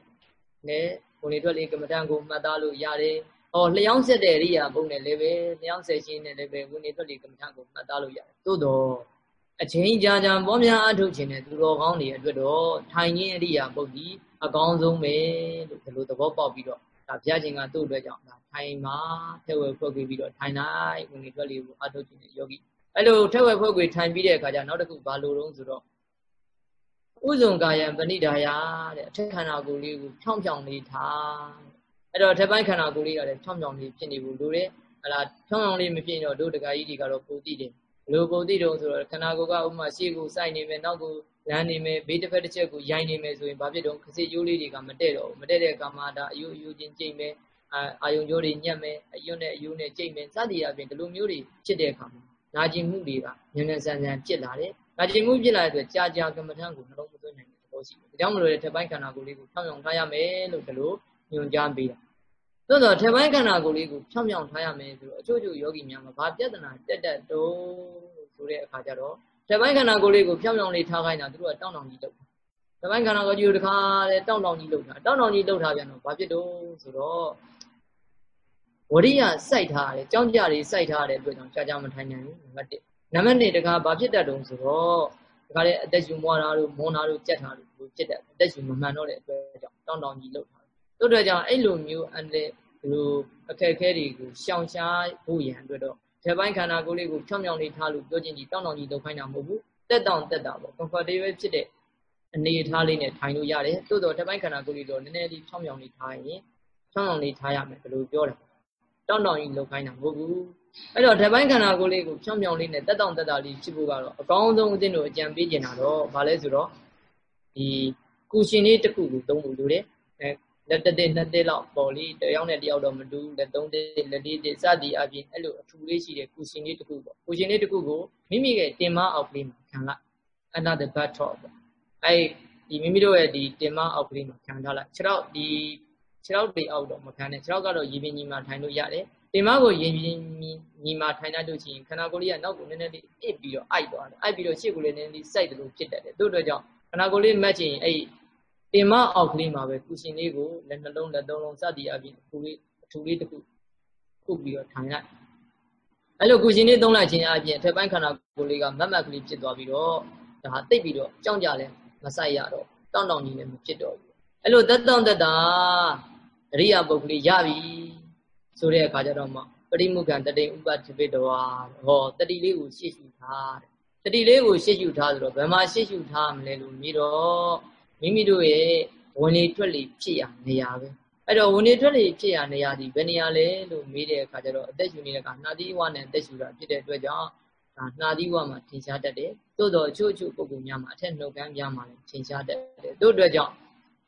နဲ့ ဝင်လေထွက်လေကမ္မထံကိုမှတ်သားလို့ရတယ်။ဟောလျှောင်းဆက်တဲ့အရိယာပုံနဲ့လည်းပဲလျှောင်းဆက်ခြင်းနဲ့လည်းပဲဝင်လေထွက်လေကမ္မထံကိုမှတ်သားလို့ရတယ်။သို့တော့အချင်းကြာကြာပေါများအထုတ်ခြင်းနဲ့သူတော်ကောင်းတွေအတွက်တော့ထိုင်ခြင်းအရိယာပုတ်ဒီအကောင်းဆုံးပဲလို့ဒီလိုသဘောပေါက်ပြီးတော့ဒါဘုရားရှင်ကသူ့အတွက်ကြောင့်ဒါထိုင်မှာထဲဝဲဖွက်ပြီးတော့ထိုင်လိုက်ဝင်လေထွက်လေကိုအထုတ်ခြင်းနဲ့ယောဂီအဲ့လိုထက်ဝက်ဖွဲ့ခွေထိုင်ပြီးတဲ့အခါကျနောက်တစ်ခုဘာလို့တော့ဆိုတော့ ဥဇုံကာယံပဏိဒါယတဲ့အထက်ခန္ဓာကိုယ်လေးကိုဖြောင်းဖြောင်းလေးထားအဲ့တော့ထက်ပိုင်းခန္ဓာကိုယ်လေးကလည်းဖြောင်းဖြောင်းလေးဖြစ်နေဘူးလို့တဲ့ဟလာဖြောင်းဖြောင်းလေးမဖြစ်တော့တို့တက္ကကြီးတွေကတော့ပုံတိတယ်ဘလို့ပုံတိတော့ဆိုတော့ခန္ဓာကိုယ်ကဥမာရှေ့ကိုစိုက်နေမယ်နောက်ကိုလမ်းနေမယ်ဘေးတစ်ဖက်တစ်ချက်ကိုရိုင်းနေမယ်ဆိုရင်ဘာဖြစ်တော့ခစစ်ရိုးလေးတွေကမတည့်တော့ဘူးမတည့်တဲ့ကာမတာအယုအယုချင်းကြိတ်မယ်အာယုံကြိုးတွေညက်မယ်အယွတ်နဲ့အယုနဲ့ကြိတ်မယ်စသည်အပြင်ဒီလိုမျိုးတွေဖြစ်တဲ့အခါမှာနာကျင်မှုတွေကဉာဏ်ဉာဏ်ဆန်ဆန်ဖြစ်လာတယ်။ နာကျင်မှုဖြစ်လာတဲ့အတွက်ကြာကြာကမ္မထံကိုနှလုံးမသွင်းနိုင်တဲ့သဘောရှိတယ်။ဒါကြောင့်မလို့လေထက်ပိုင်းခန္ဓာကိုယ်လေးကိုဖြောင်းဖြောင်းထားရမယ်လို့ဒီလိုညွှန်ကြားပေးတာ။သို့တော့ထက်ပိုင်းခန္ဓာကိုယ်လေးကိုဖြောင်းဖြောင်းထားရမယ်ဆိုတော့အချို့ချို့ယောဂီများမှာဘာပြဿနာတက်တက်တုံးဆိုတဲ့အခါကျတော့ထက်ပိုင်းခန္ဓာကိုယ်လေးကိုဖြောင်းဖြောင်းလေးထားခိုင်းတာသူတို့ကတောင်းတောင်းကြီးလုပ်တာ။ထက်ပိုင်းခန္ဓာကိုယ်ကြီးကိုတခါလေတောင်းတောင်းကြီးလုပ်တာ။တောင်းတောင်းကြီးလုပ်ထားပြန်တော့ဘာဖြစ်တော့ဆိုတော့ဝရိယစိုက်ထားတယ်ကြောင်းကြတွေစိုက်ထားတဲ့အတွက်ကြောင့်ကြာကြာမထိုင်နိုင်ဘူးနံပါတ်1 နံပါတ်2တခါဘာဖြစ်တတ်တုံဆိုတော့တခါလေအသက်ရှူမွားတာတို့မွန်းတာတို့ကြက်တာတို့လိုဖြစ်တတ်အသက်ရှူမမှန်တော့တဲ့အတွက်ကြောင့်တောင်းတောင်းကြီးလောက်ထားတယ်တို့အတွက်ကြောင့်အဲ့လိုမျိုးအန်တဲ့ဒီလိုအခက်အခဲတွေကိုရှောင်ရှားဖို့ရန်အတွက်တော့ဒီပိုင်းခန္ဓာကိုယ်လေးကိုဖြောင်းဖြောင်းလေးထားလို့ပြောချင်းကြီးတောင်းတောင်းကြီးလောက်ခိုင်းတာမဟုတ်ဘူးတက်တောင်တက်တာပေါ့ comfortable ဖြစ်တဲ့အနေအထားလေးနဲ့ထိုင်လို့ရတယ်တိုးတော့ဒီပိုင်းခန္ဓာကိုယ်လေးတော့နည်းနည်းလေးဖြောင်းဖြောင်းလေးထားရင်ဖြောင်းဖြောင်းလေးထားရမယ်ဘယ်လိုပြောတာတောင်းတောင်းကြီးလောက်ခိုင်းတာမဟုတ်ဘူး အဲ့တော့ဓပိုင်းခန္ဓာကိုယ်လေးကိုဖြောင်းဖြောင်းလေးနဲ့တက်တောင့်တက်တာလေးဖြစ်ဖို့ကတော့အကောင်းဆုံးအသင်းတို့အကြံပေးကျင်တာတော့ဘာလဲဆိုတော့ဒီကုရှင်လေးတစ်ခုကိုသုံးဖို့လိုတယ်အဲလက်တက်တဲ့နှစ်တက်လောက်ပေါ်လေးတယောက်နဲ့တယောက်တော့မတူလက်သုံးတက်လက်လေးတက်စသည်အပြင်အဲ့လိုအထူလေးရှိတဲ့ကုရှင်လေးတစ်ခုပေါ့ကုရှင်လေးတစ်ခုကိုမိမိရဲ့တင်မအောက်ကလေးမှာခံလိုက် another butt top ပေါ့အဲ့ဒီမိမိတို့ရဲ့ဒီတင်မအောက်ကလေးမှာခံထားလိုက်ခြေထောက်ဒီခြေထောက်တွေအောက်တော့မခံနဲ့ခြေထောက်ကတော့ရေပင်ကြီးမှာထိုင်လို့ရတယ် တင်မကိုရင်ရင်ညီမာထိုင်တတ်လို့ရှိရင်ခန္ဓာကိုယ်လေးကနောက်ကိုနည်းနည်းလေးအစ်ပြီးတော့အိုက်သွားတယ်အိုက်ပြီးတော့ရှေ့ကိုလည်းနည်းနည်းလေးစိုက်တယ်လို့ဖြစ်တတ်တယ်တို့အတွက်ကြောင့်ခန္ဓာကိုယ်လေးမတ်ချင်အဲ့တင်မအောက်ကလေးမှာပဲကုရှင်လေးကိုလက်နှလုံးလက်သုံးလုံးစသည်အပြင်အထူလေးအထူလေးတစ်ခုခုပြီးတော့ထိုင်လိုက်အဲ့လိုကုရှင်လေးသုံးလိုက်ခြင်းအပြင်အထက်ပိုင်းခန္ဓာကိုယ်လေးကမတ်မတ်ကလေးဖြစ်သွားပြီးတော့ဒါဟာတိတ်ပြီးတော့ကြောင်းကြလဲမဆိုင်ရတော့တောင်းတောင်းကြီးလည်းမဖြစ်တော့ဘူးအဲ့လိုသက်တောင့်သက်တာအရိယာပုဂ္ဂလိရပြီ ဆိုတဲ့အခါကျတော့မှပရိမုခံတတိဥပတိပိတဝါဟောတတိလေးကိုရှေ့ရှုထားတဲ့တတိလေးကိုရှေ့ရှုထားဆိုတော့ဘယ်မှာရှေ့ရှုထားမလဲလို့မြည်တော့မိမိတို့ရဲ့ဝင်လေထွက်လေဖြစ်ရနေရပဲအဲ့တော့ဝင်လေထွက်လေဖြစ်ရနေရဒီဘယ်နေရာလဲလို့မေးတဲ့အခါကျတော့အသက်ရှူနေတဲ့ကနှာသီးဝနဲ့အသက်ရှူတာဖြစ်တဲ့အတွက်ကြောင့်ဒါနှာသီးဝမှာထင်ရှားတတ်တယ်သို့တော့အချို့အချို့ပုဂ္ဂိုလ်များမှာအထက်နှုတ်ခမ်းများမှာလည်းထင်ရှားတတ်တယ်တို့အတွက်ကြောင့်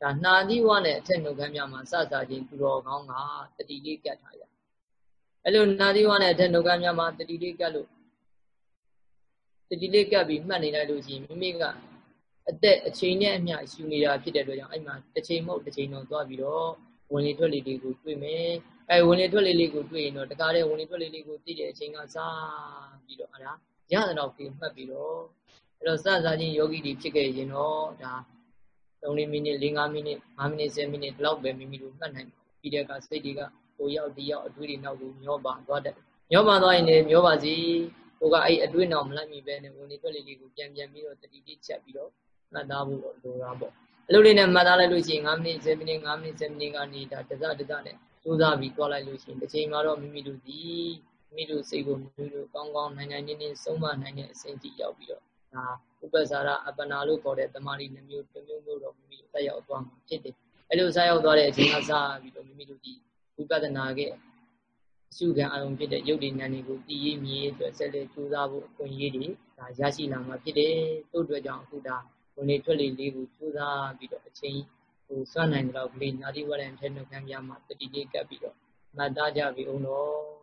ဒါနှာသီးဝနဲ့အထက်နှုတ်ခမ်းများမှာစစချင်းသူတော်ကောင်းကတတိလေးကတ်ထားရအဲ့လိုနာသီဝနဲ့အထက်နှုတ်ခမ်းများမှာတတိလေးကတ်လို့တတိလေးကတ်ပြီးမှတ်နေလိုက်လို့ရှိရင်မိမိကအသက်အချိန်နဲ့အမျှရှူနေတာဖြစ်တဲ့အတွက်ကြောင့်အဲ့မှာတစ်ချိန်မဟုတ်တစ်ချိန်တော့သွားပြီးတော့ဝင်လေထွက်လေလေးကိုတွေ့မယ်အဲဝင်လေထွက်လေလေးကိုတွေ့ရင်တော့တကားတဲ့ဝင်လေထွက်လေလေးကိုသိတဲ့အချိန်ကစပြီးတော့အဲ့ဒါရတဲ့တော့ပြီးမှတ်ပြီးတော့အဲ့တော့စစချင်းယောဂီတွေဖြစ်ခဲ့ရင်တော့ဒါ 3မိနစ်4-5မိနစ်5မိနစ်10မိနစ်ဒီလောက်ပဲမိမိတို့မှတ်နိုင်ပါပြီးတဲ့အခါစိတ်တွေကဟိုရောက်ဒီရောက်အတွေးတွေနောက်ကိုမျောပါသွားတယ်မျောပါသွားရင်လည်းမျောပါစီဟိုကအဲ့အတွေးနောက်မလိုက်မိပဲနဲ့ဝင်နေထွက်လေလေးကိုပြန်ပြန်ပြီးတော့တတိတိချက်ပြီးတော့မှတ်သားဖို့လိုတာပေါ့အလုပ်လေးနဲ့မှတ်သားလိုက်လို့ရှိရင်9မိနစ်10မိနစ်9မိနစ်10မိနစ်ကနေဒါတစတစနဲ့စူးစမ်းပြီးသွားလိုက်လို့ရှိရင်တစ်ချိန်မှာတော့မိမိတို့ဒီမိမိတို့စိတ်ကိုမိမိတို့ကောင်းကောင်းနိုင်နိုင်နေနေဆုံးမနိုင်တဲ့အဆင့်ကြီးရောက်ပြီးတော့ဒါ ဥပ္ပဇာရအပ္ပနာလို့ခေါ်တဲ့တမာရီနှမျိုးတစ်မျိုးမျိုးတော့မိမိတို့ဆက်ရောက်သွားမှာဖြစ်တယ်အဲလိုဆက်ရောက်သွားတဲ့အချိန်ကစပြီးတော့မိမိတို့ဒီဝိပဿနာရဲ့အစုခံအာရုံဖြစ်တဲ့ယုတ်ဒီဉာဏ်တွေကိုတည်ရည်မြည်အတွက်ဆက်လက်ကြိုးစားဖို့အခွင့်အရေးတွေဒါရရှိလာမှာဖြစ်တယ်တို့အတွက်ကြောင့်အခုဒါဝင်နေထွက်လေလေးကိုကြိုးစားပြီးတော့အချိန်ဟိုစွမ်းနိုင်တော့ကလေးညာတိဝရံထဲနှုတ်ခံပြမှာတတိလေးကပ်ပြီးတော့မှတ်သားကြပြီအောင်တော့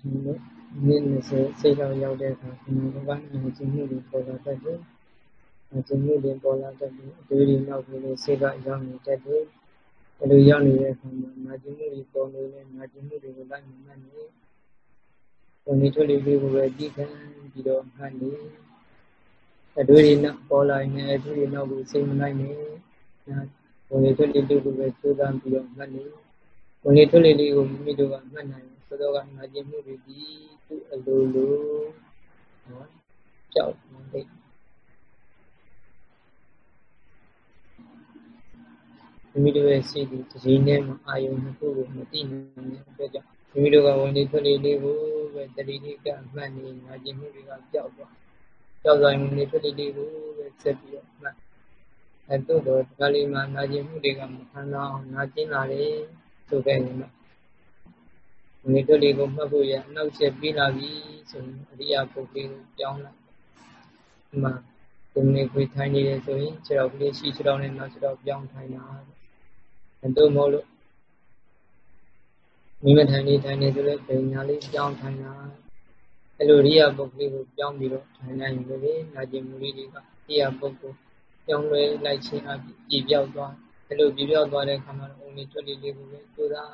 လို့ထင်လို့နည်း20စိတ်လောက်ရောက်တဲ့အခါခန္ဓာကိုယ်ကနာကျင်မှုတွေပေါ်လာတတ်တယ်။နာကျင်မှုတွေပေါ်လာတတ်တယ်အတွေးတွေနောက်ကိုလည်းစိတ်ကရောက်နေတတ်တယ်။အဲလိုရောက်နေတဲ့အခါမှာနာကျင်မှုတွေပေါ်နေလဲနာကျင်မှုတွေကိုလိုက်မှတ်နေ။ဘုံဒီထွက်လေးလေးကိုပဲကြည့်ခံပြီးတော့မှတ်နေ။အတွေးတွေနောက်ပေါ်လာရင်အတွေးတွေနောက်ကိုစိတ်မလိုက်နဲ့။ဘုံဒီထွက်လေးလေးကိုပဲကြိုးစားပြီးတော့မှတ်နေ။ဘုံဒီထွက်လေးလေးကိုမိမိတို့ကမှတ်နိုင် သောသောကနာကျင်မှုတွေဒီသူ့အလိုလိုနော်ကြောက်နေမိမိတို့ရဲ့စိတ်ဒီတည်နေမှာအာယုံနှစ်ခုကိုမသိနိုင်တဲ့အတွက်ကြောင့်မိမိတို့ကဝင်နေထွက်လေလေးကိုပဲတတိလေးကမှတ်နေနာကျင်မှုတွေကကြောက်သွားကြောက်သွားရင်ဝင်နေထွက်လေလေးကိုပဲဆက်ပြီးတော့မှတ်အဲတို့တော့ဒီကလေးမှာနာကျင်မှုတွေကမခံတော့နာကျင်လာတယ်ဆိုခဲ့ရင် ငွေတွက်လေးကိုမှတ်ဖို့ရအနောက်ချက်ပြီးလာပြီဆိုရင်အရိယာပုဂ္ဂိုလ်ကိုပြောင်းလိုက်ဒီမှာဒီနေခွေထိုင်နေတယ်ဆိုရင်ခြေတော်ကလေးရှိခြေတော်နဲ့နောက်ခြေတော်ပြောင်းထိုင်တာအဲတို့မဟုတ်လို့မိမထိုင်နေထိုင်နေဆိုလဲပညာလေးပြောင်းထိုင်တာအဲလိုရိယာပုဂ္ဂိုလ်ကိုပြောင်းပြီးတော့ထိုင်နိုင်ရင်လေနာကျင်မှုလေးတွေကရိယာပုဂ္ဂိုလ်ပြောင်းလဲလိုက်ခြင်းအပြင်ပြပြောက်သွားအဲလိုပြပြောက်သွားတဲ့အခါမှာအုံလေးတွက်လေးလေးကိုပဲကြိုးစား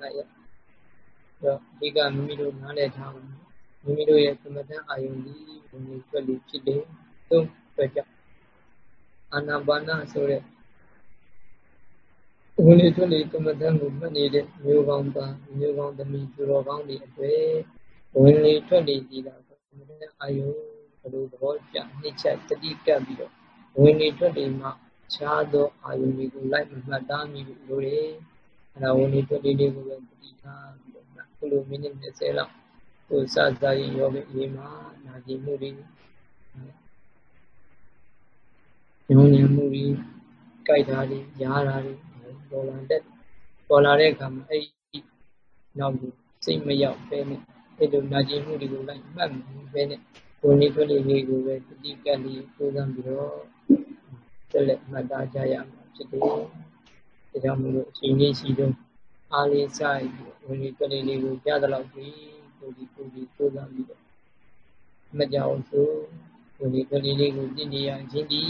နို င်ရတော့ဒီကမိမိတို့နားလည်ထားအောင်မိမိတို့ရဲ့သမထအာယုန်ဒီဘုံလေးတွေ့လို့ဖြစ်တယ်သုံးတွေ့ကြအာနာပါနဆိုတဲ့ဘုံလေးတွေ့လေသမထကိုမှတ်နေတဲ့မျိုးကောင်းသားမျိုးကောင်းသမီးသူတော်ကောင်းတွေအတွေ့ဘုံလေးတွေ့လေကြည်တာသမထအာယုန်ဘယ်လိုသဘောကျနှိမ့်ချက်တတိကပ်ပြီးတော့ဘုံလေးတွေ့လေမှခြားသောအာယုန်တွေကိုလိုက်မမှတ်သားမိလို့လို့ရတယ်အဲဒါဘုံလေးတွေ့လေလေးကိုပဲတတိထား ခုလိုမိနစ်20လောက်ကိုစစရင်ယောဂအေးမှာနာကြည့်မှုတွေညုံညံမှုတွေကြိုက်တာတွေရားတာတွေပေါ်လာတဲ့ပေါ်လာတဲ့အခါမှာအဲ့နောက်ကိုစိတ်မရောက်ပဲနဲ့အဲ့လိုနာကြည့်မှုတွေကိုလိုက်မှတ်ပဲနဲ့ကိုယ်နေထွက်လေးလေးကိုပဲတတိကတ်လေးကိုးစမ်းပြီးတော့ဆက်လက်မှတ်သားကြရမှာဖြစ်တယ်။ဒါကြောင့်မလို့အချိန်လေးရှိတော့ အားလေးစိုက်ပြီးဝင်လေတွက်လေလေးကိုကြားသလောက်ပြီးကိုဒီကိုဒီသိုးစားပြီးတော့မကြောက်ဆိုဝင်လေတွက်လေလေးကိုသိနေရခြင်းဒီ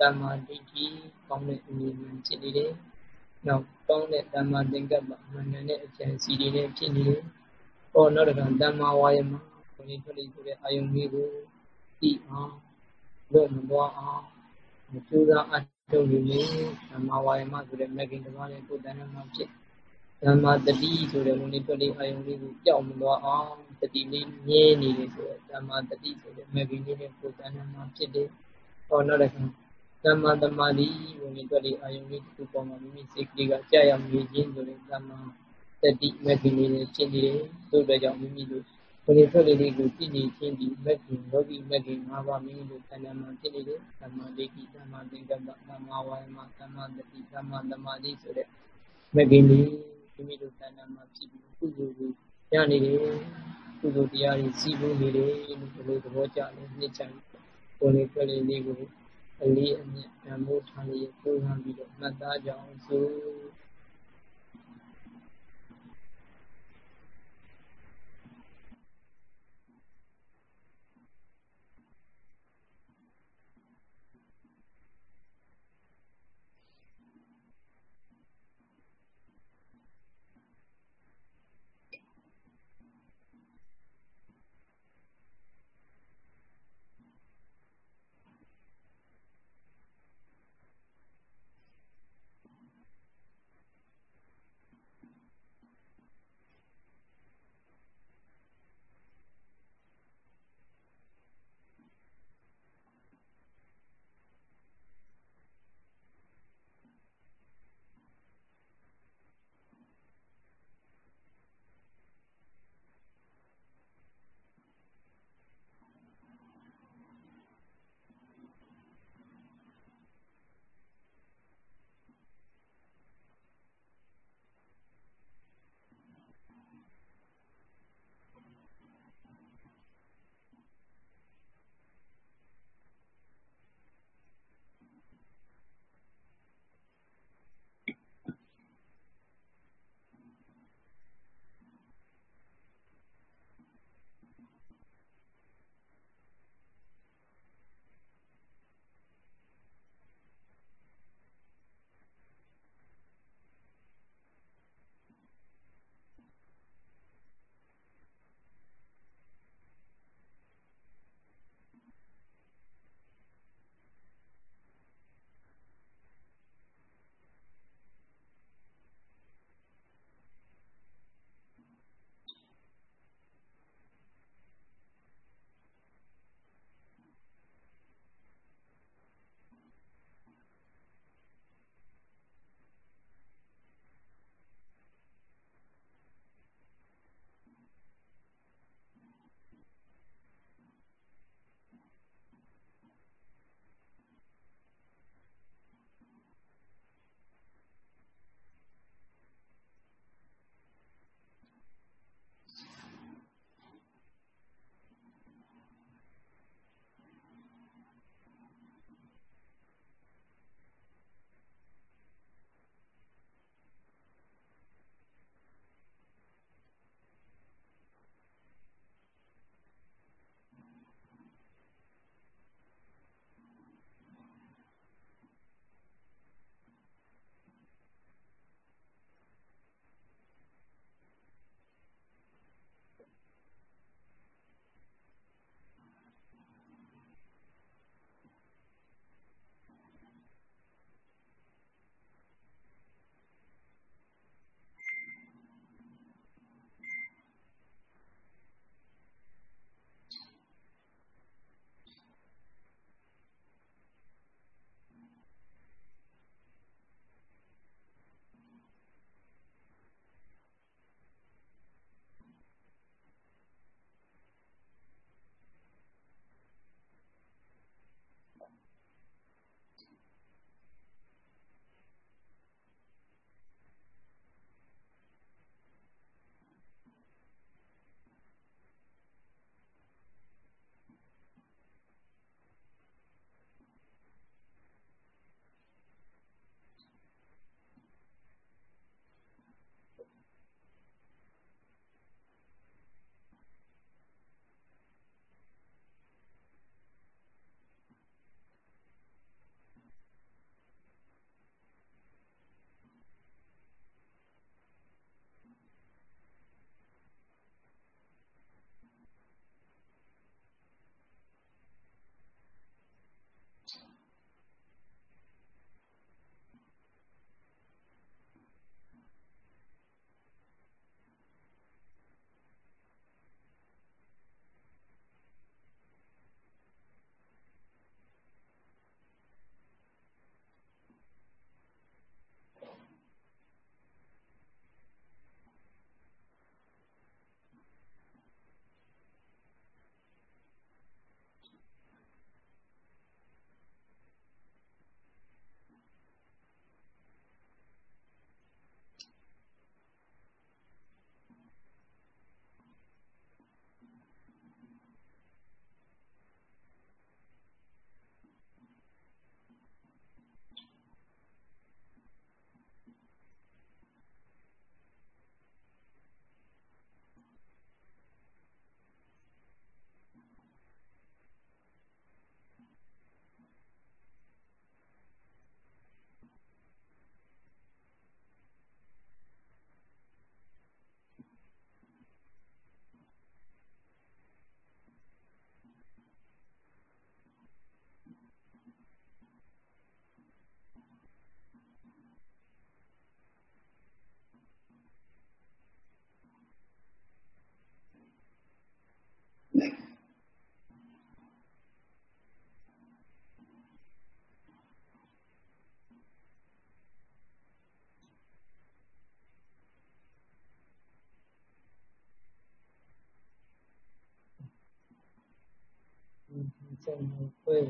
တမ္မာဒိဋ္ဌိကောင်းတဲ့အမြင်မှဖြစ်နေတယ်။နောက်ကောင်းတဲ့တမ္မာသင်္ကပ္ပမှန်တဲ့အကျင့်စီတွေနဲ့ဖြစ်နေတယ်။ဟောနောက်တစ်ခါတမ္မာဝါယမဝင်လေတွက်လေဆိုတဲ့အာယုံလေးကိုသိအောင်လို့မသွားအောင်ကျိုးစားအထုတ်နေလေဓမ္မဝါယမဆိုတဲ့မဂ္ဂင်တစ်ပါးနဲ့ကိုယ်တဏ္ဍမှာဖြစ် ဓမ္မတတိဆိုတဲ့ဝင်လေးတွက်လေးအာယုံလေးကိုကြောက်မသွားအောင်တတိလေးမြဲနေတယ်ဆိုတော့ဓမ္မတတိဆိုတဲ့မဂ္ဂင်လေးနဲ့ကိုယ်တဏ္ဍမှာဖြစ်တယ်။ဟောနောက်တစ်ခါဓမ္မသမာဓိဝင်လေးတွက်လေးအာယုံလေးတစ်ခုပေါ်မှာမိမိစိတ်ကလေးကကြာရမြည်ခြင်းဆိုတဲ့ဓမ္မတတိမဂ္ဂင်လေးနဲ့ဖြစ်နေတယ်။သို့တဲ့ကြောင့်မိမိတို့ဝင်လေးတွက်လေးလေးကိုကြည့်နေခြင်းဒီမဂ္ဂင်လောကီမဂ္ဂင်၅ပါးမိမိတို့တဏ္ဍမှာဖြစ်နေတယ်။ဓမ္မဒိဋ္ဌိဓမ္မသင်္ကပ္ပဓမ္မဝါယမဓမ္မတတိဓမ္မသမာဓိဆိုတဲ့မဂ္ဂင်လေး မိမိတို့တဏ္ဍာမှာဖြစ်ပြီးကုသိုလ်ကိုရနေတယ်ကုသိုလ်တရားတွေစီးပူးနေတယ်လို့ဘယ်လိုသဘောကျလဲနှစ်ချင်ကိုယ်လေးပြလေးလေးကိုအလေးအမြတ်ဓမ္မိုးထားရပုံဟန်ပြီးတော့မှတ်သားကြအောင်ဆို စိတ်နဲ့ဖွယ်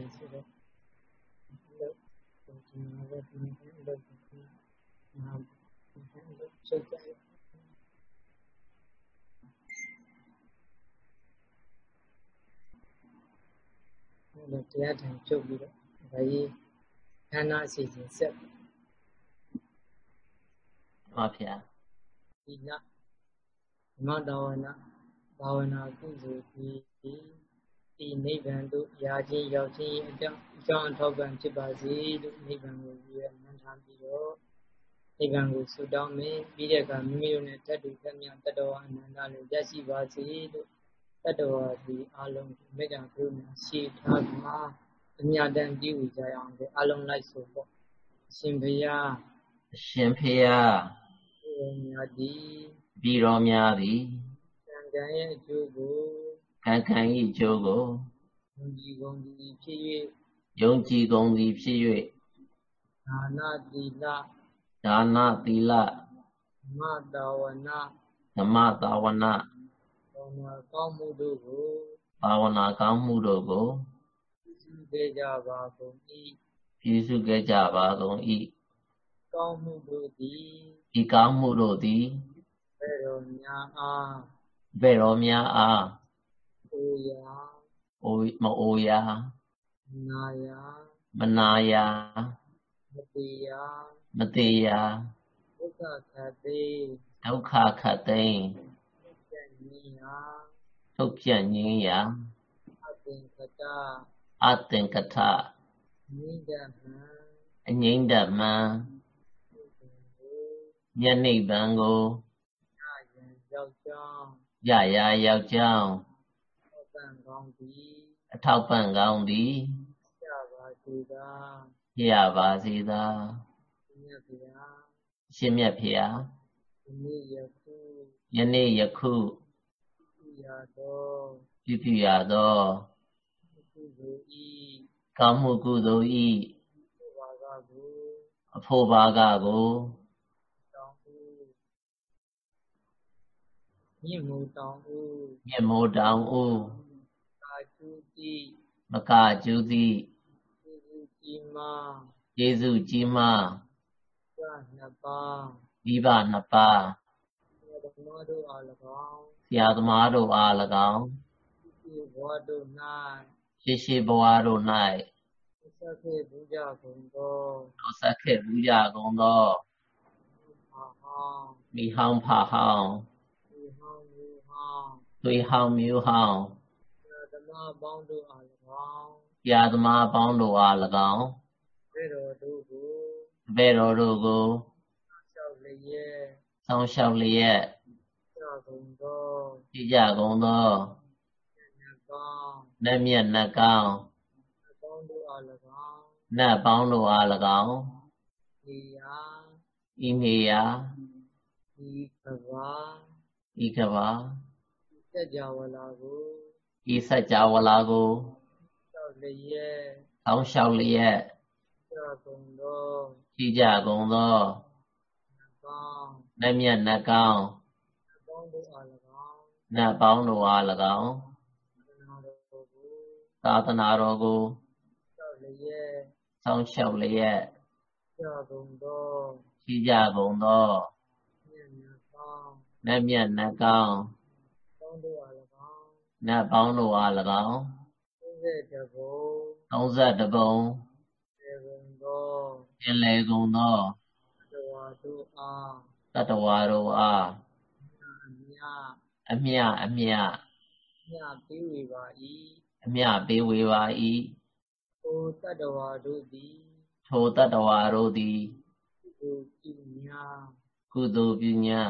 ဆိုတော့လို့ဒီမှာပဲဒီမှာလို့ဒီမှာလို့ချုပ်ကြရလို့တရားထိုင်ဖြုတ်ပြီးတော့ဒါကြီးခန္ဓာအစီအစဉ်ဆက်ပါဗျာဒီနမတဝနာဘာဝနာကုသိုလ်ဒီဒီနိဗ္ဗာန်သို့ရာချင်းရောက်ချင်းအကြောင်းအကြောင်းအထောက်ပံ့ဖြစ်ပါစေလို့နိဗ္ဗာန်ကိုရည်မှန်းထားပြီးတော့နိဗ္ဗာန်ကိုဆုတောင်းမယ်ပြီးတဲ့အခါမိမိတို့နဲ့တတ်တူသက်မြတ်တတ္တဝအနန္တလည်းရရှိပါစေလို့ တတ္တဝဒီအလုံးကိုမေတ္တာပြုမြရှိထားမှာအမြတ်တမ်းပြုကြရအောင်လေအလုံးလိုက်ဆိုပေါ့အရှင်ဘုရားအရှင်ဖေယဘုရားမြတ်သည်ပြီးတော်များသည်ကံကံရဲ့အကျိုးကိုကံကံဤကျိုးကိုယုံကြည်ကုန်သည်ဖြစ်၍ယုံကြည်ကုန်သည်ဖြစ်၍ဒါနသီလဒါနသီလမတာဝနာဓမ္မတာဝနာဘာဝ နာကောင်းမှုတို့ကိုဘာဝနာကောင်းမှုတို့ကိုပြုခဲ့ကြပါကုန်၏ပြုစုခဲ့ကြပါကုန်၏ကောင်းမှုတို့သည်ဒီကောင်းမှုတို့သည်ဘယ်တော်များအားဘယ်တော်များအားအိုယာအိုမအိုယာနာယာမနာယာမတိယာမတိယာဒုက္ခခတိဒုက္ခခတိ ထုတ်ပြငင်းရာအသင်္ကတအသင်္ကထငိမ့်တမံအငိမ့်တမံညနိဗ္ဗာန်ကိုရရန်ရောက်ကြောင်းရရာရောက်ကြောင်းပံ့ကောင်းသည်အထောက်ပံ့ကောင်းသည်ရပါစေသာရပါစေသာမြတ်ဗျာရှင်မြတ်ဖေဟာယနေ့ယခုယနေ့ယခု ရသောပြုပြုရသောကုသိုလ်ဤကောင်းမှုကုသိုလ်ဤဘာကကိုအဖို့ဘာကကိုတောင်းဦးမြင့်မို့တောင်းဦးမြင့်မို့တောင်းဦးကျူတိမကကျူတိကျေးဇူးကြီးမားကျေးဇူးကြီးမားသနှစ်ပါးဒီပါနှစ်ပါးသမားတို့အား၎င်းဆ ရာသမားတို့အား၎င်းရှိဘဝတို့၌ရှိရှိဘဝတို့၌ဆက်ခဲ့ဘူးကြကုန်သောဆက်ခဲ့ဘူးကြကုန်သောမိဟောင်းဖဟောင်းမိဟောင်းမျိုးဟောင်းသွေးဟောင်းမျိုးဟောင်းမားပေါင်းတို့အား၎င်းပြာသမားပေါင်းတို့အား၎င်းဘယ်တော်တို့ကိုဘယ်တော်တို့ကိုဆောက်လျက်ဆောင်းလျှောက်လျက် ကြောကုန်သောကြည်ကြကုန်သောနတ်မြတ်နတ်ကောင်းပေါင်းတို့အား၎င်းနတ်ပေါင်းတို့အား၎င်းဤယာဤမေယာဤကဘာဤကဘာစัจ java လာကိုဤစัจ java လာကိုသောက်လျက်အောင်းလျှောက်လျက်ကြကုန်သောကြည်ကြကုန်သောနတ်မြတ်နတ်ကောင်းပေါင်းတို့အား၎င်း နတ်ပေါင်းတို့အား၎င်းသာသနာတော်ကိုသောက်လျက်ဆောင်းလျှောက်လျက်ကြကုန်သောကြည်ကြကုန်သောနတ်မြတ်နတ်ကောင်းပေါင်းတို့အားနတ်ပေါင်းတို့အား၎င်း32ပုံ32ပုံေကုန်သောပြင်လေကုန်သောတဝါတို့အားတတဝါတို့အား အမြအမြအမြမြပေးဝေပါ၏အမြပေးဝေပါ၏ထိုတတဝါတို့သည်ထိုတတဝါတို့သည်ကုသိုလ်ပြုညာကုသိုလ်ပြုညာ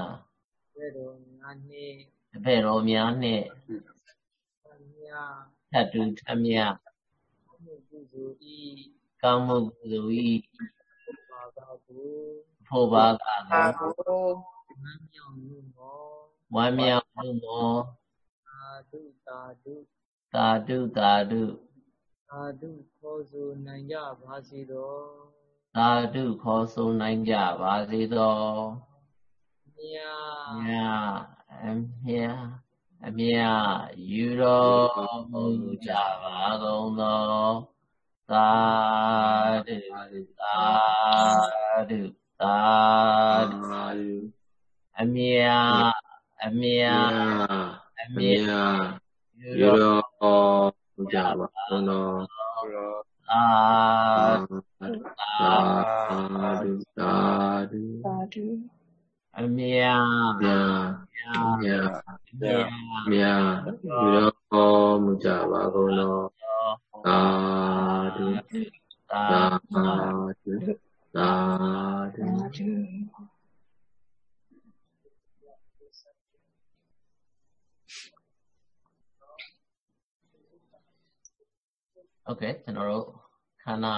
ဘယ်တော်များနှင့်ဘယ်တော်များနှင့်ထတ်တူထမြကောင်းမှုကုသိုလ်ဤဖို့ပါကကို ဝမ်းမြောက်မှုမောဓုသာဓုသာဓုသာဓုသာဓုခေါ်ဆိုနိုင်ကြပါစေတော်သာဓုခေါ်ဆိုနိုင်ကြပါစေတော်မြာမြာအမြာအမြာယူတော်မူကြပါကုန်သောသာဓုသာဓုသာဓုအမြာ အမြာအမြာယူတော်မူကြပါကုန်သောသာသာဓုသာဓုသာဓုအမြာမြာမြာမြာမြာယူတော်မူကြပါကုန်သောသာဓုသာဓုသာဓု ဟုတ်ကဲ့ကျွန်တော်တို့ခန္ဓာ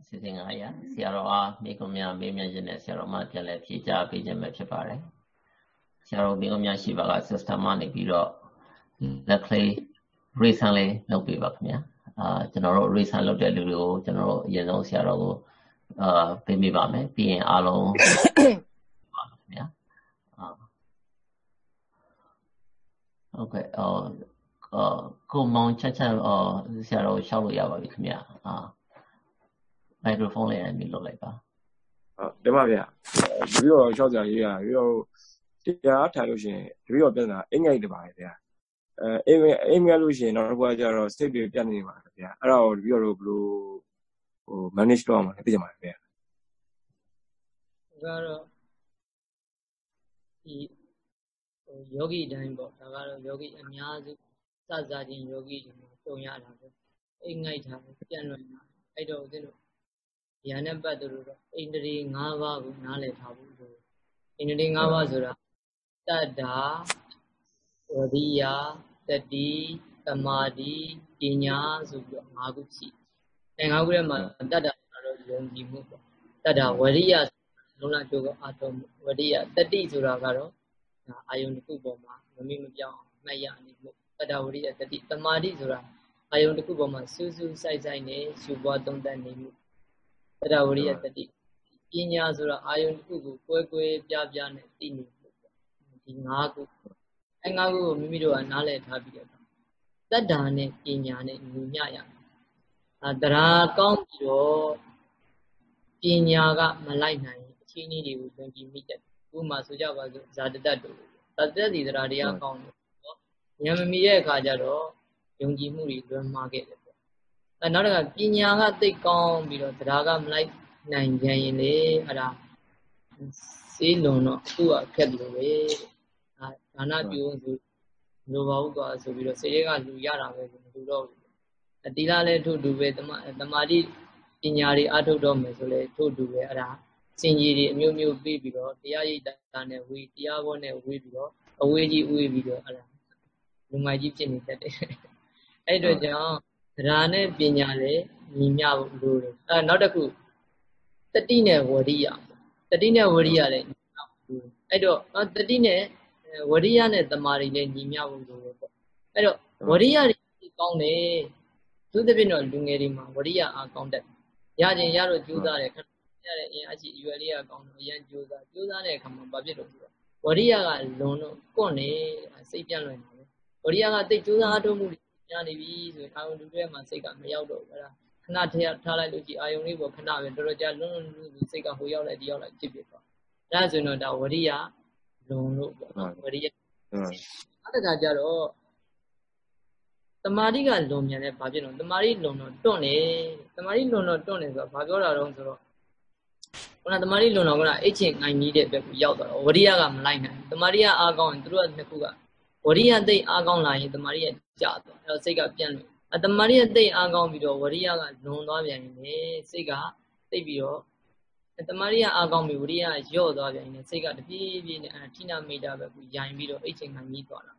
အစီအစဉ်အားရဆရာတော်အားမိကုံများမေးမြန်းခြင်းနဲ့ဆရာတော်မှပြန်လည်ဖြေကြားပေးခြင်းပဲဖြစ်ပါတယ်ဆရာတော်မိကုံများရှိပါက system ကနေပြီးတော့ let's play reason လေးလုပ်ပေးပါခင်ဗျာအာကျွန်တော်တို့ reason လုပ်တဲ့လူတွေကိုကျွန်တော်တို့အရင်ဆုံးဆရာတော်ကိုအာပေးမိပါမယ်ပြီးရင်အားလုံးပါခင်ဗျာဟုတ်ကဲ့အော် ကိုမောင်ချက်ချက်အော်ဆရာတော်ရှောက်လို့ရပါပြီခင်ဗျာအာမိုက်ခရိုဖုန်းလေးအမြင်လုပ်လိုက်ပါဟုတ်တင်ပါဗျာပြီးတော့ရှောက်ကြရေးရပြီးတော့တရားထိုင်လို့ရှိရင်ပြီးတော့ပြန်လာအင်္ဂိတ်တပါပဲဗျာအဲအိမ်အိမ်မြလို့ရှိရင်နောက်တစ်ခါကျတော့စိတ်တွေပြတ်နေပါဗျာအဲ့ဒါကိုပြီးတော့ဘယ်လိုဟို manage လုပ်အောင်လဲသိကြပါဗျာဒါကတော့ဒီဟိုယောဂီတိုင်းပေါ့ဒါကတော့ယောဂီအများစု စစချင်းယောဂီတွေမှာပုံရတာပဲအိမ်ငိုက်ထားပြန်လွင်တာအဲ့တော့ဦးဇင်းတို့ဉာဏ်နဲ့ပတ်သက်လို့တော့အိန္ဒြေ၅ပါးကိုနားလည်ထားဖို့လိုအိန္ဒြေ၅ပါးဆိုတာတတ္တာဝရိယတတိသမာဓိပညာဆိုပြီးတော့၅ခုရှိတယ်၅ခုထဲမှာတတ္တာကတော့ယုံကြည်မှုပေါ့တတ္တာဝရိယလုံးလကျိုးကအာထုံးဝရိယတတိဆိုတာကတော့အာယုန်တစ်ခုပေါ်မှာမမိမပြောင်းမှတ်ရနေမှု တတ္တဝရိယတတိသမာဓိဆိုတာအာယုန်တစ်ခုပေါ်မှာစူးစူးဆိုင်ဆိုင်နဲ့ရှုပွားသုံးသပ်နေမှုတတ္တဝရိယတတိပညာဆိုတာအာယုန်တစ်ခုကိုကွဲကွဲပြားပြားနဲ့သိနေမှုပေါ့ဒီ၅ခုအဲ၅ခုကိုမိမိတို့ကနားလည်ထားပြီးတော့တတ္တာနဲ့ပညာနဲ့ညီမျှရမယ်အဲတရားကောင်းပြီးတော့ပညာကမလိုက်နိုင်အချင်းကြီးတွေကိုယုံကြည်မိတယ်ဥပမာဆိုကြပါစို့ဇာတတ္တတို့ဇာတတ္တဒီတရားတရားကောင်းတယ်နော် ဉာဏ်မမီရဲ့အခါကျတော့ယုံကြည်မှုတွေလွယ်မှားခဲ့တယ်ပေါ့အဲနောက်တစ်ခါပညာကသိကောင်းပြီးတော့တရားကမလိုက်နိုင်ကြရင်လေအဲ့ဒါစေးလွန်တော့သူ့ကခက်လို့ပဲဒါနပြုံးဆိုလိုပါဘူးကွာဆိုပြီးတော့စိတ်ရဲကလူရတာပဲဆိုမလူတော့ဘူးအတိလာလည်းထို့တူပဲတမတမာတိပညာတွေအထုတ်တော့မယ်ဆိုလဲထို့တူပဲအဲ့ဒါစင်ကြီးတွေအမျိုးမျိုးပြီးပြီးတော့တရားရိပ်တာနဲ့ဝေးတရားဘောနဲ့ဝေးပြီးတော့အဝေးကြီးဝေးပြီးတော့အဲ့ဒါ လူမိုက်ကြီးဖြစ်နေတတ်တယ်အဲ့အတွက်ကြောင့်တရားနဲ့ပညာလည်းညီမျှဖို့လိုတယ်အဲ့နောက်တစ်ခုတတိနဲ့ဝရိယတတိနဲ့ဝရိယလည်းအဲ့တော့တတိနဲ့ဝရိယနဲ့တမာရီလည်းညီမျှဖို့လိုတယ်ပေါ့အဲ့တော့ဝရိယတွေကောင်းတယ်သူသဖြင့်တော့လူငယ်တွေမှာဝရိယအားကောင်းတတ်ရခြင်းရတော့ကြိုးစားတယ်ခဏရတဲ့အင်အားရှိရွယ်လေးကကောင်းတော့အရင်ကြိုးစားကြိုးစားတဲ့အခါမှာဘာဖြစ်လို့ဆိုတော့ဝရိယကလွန်တော့ကွန့်နေစိတ်ပြန့်လွင် တာပဲဝရိယကတိတ်ကြိုးစားအထုတ်မှုညာနေပြီဆိုရင်အာယုန်တူတဲ့မှာစိတ်ကမရောက်တော့ဘူးအဲ့ဒါခဏထည့်ထားလိုက်လို့ရှိအာယုန်လေးပေါ်ခဏပဲတော်တော်ကြာလွန်းလွန်းစိတ်ကဟိုရောက်လိုက်ဒီရောက်လိုက်ဖြစ်ဖြစ်သွားဒါဆိုရင်တော့ဒါဝရိယလွန်လို့ပေါ့နော်ဝရိယအဲ့ဒါကြတော့တမာတိကလွန်မြန်တယ်ဘာဖြစ်လို့တမာတိလွန်တော့တွန့်နေတမာတိလွန်တော့တွန့်နေဆိုတော့ဘာပြောတာတော့ဆိုတော့ခုနတမာတိလွန်တော့ကအိတ်ချင်ငိုင်ကြီးတဲ့ဘက်ကိုရောက်သွားတော့ဝရိယကမလိုက်နိုင်တမာတိကအားကောင်းရင်သူတို့ကနှစ်ခုက ဝရိယသိအားကောင်းလာရင်တမာတိကကျသွားအဲ့တော့စိတ်ကပြန့်လို့အတမာရိယသိအားကောင်းပြီးတော့ဝရိယကလွန်သွားပြန်ရင်လေစိတ်ကသိပြီးတော့တမာရိယအားကောင်းပြီးဝရိယရော့သွားပြန်ရင်စိတ်ကတပြေးပြေးနဲ့အထိနာမိတာပဲကိုယိုင်ပြီးတော့အိတ်ချိန်ကမြည်သွားတာ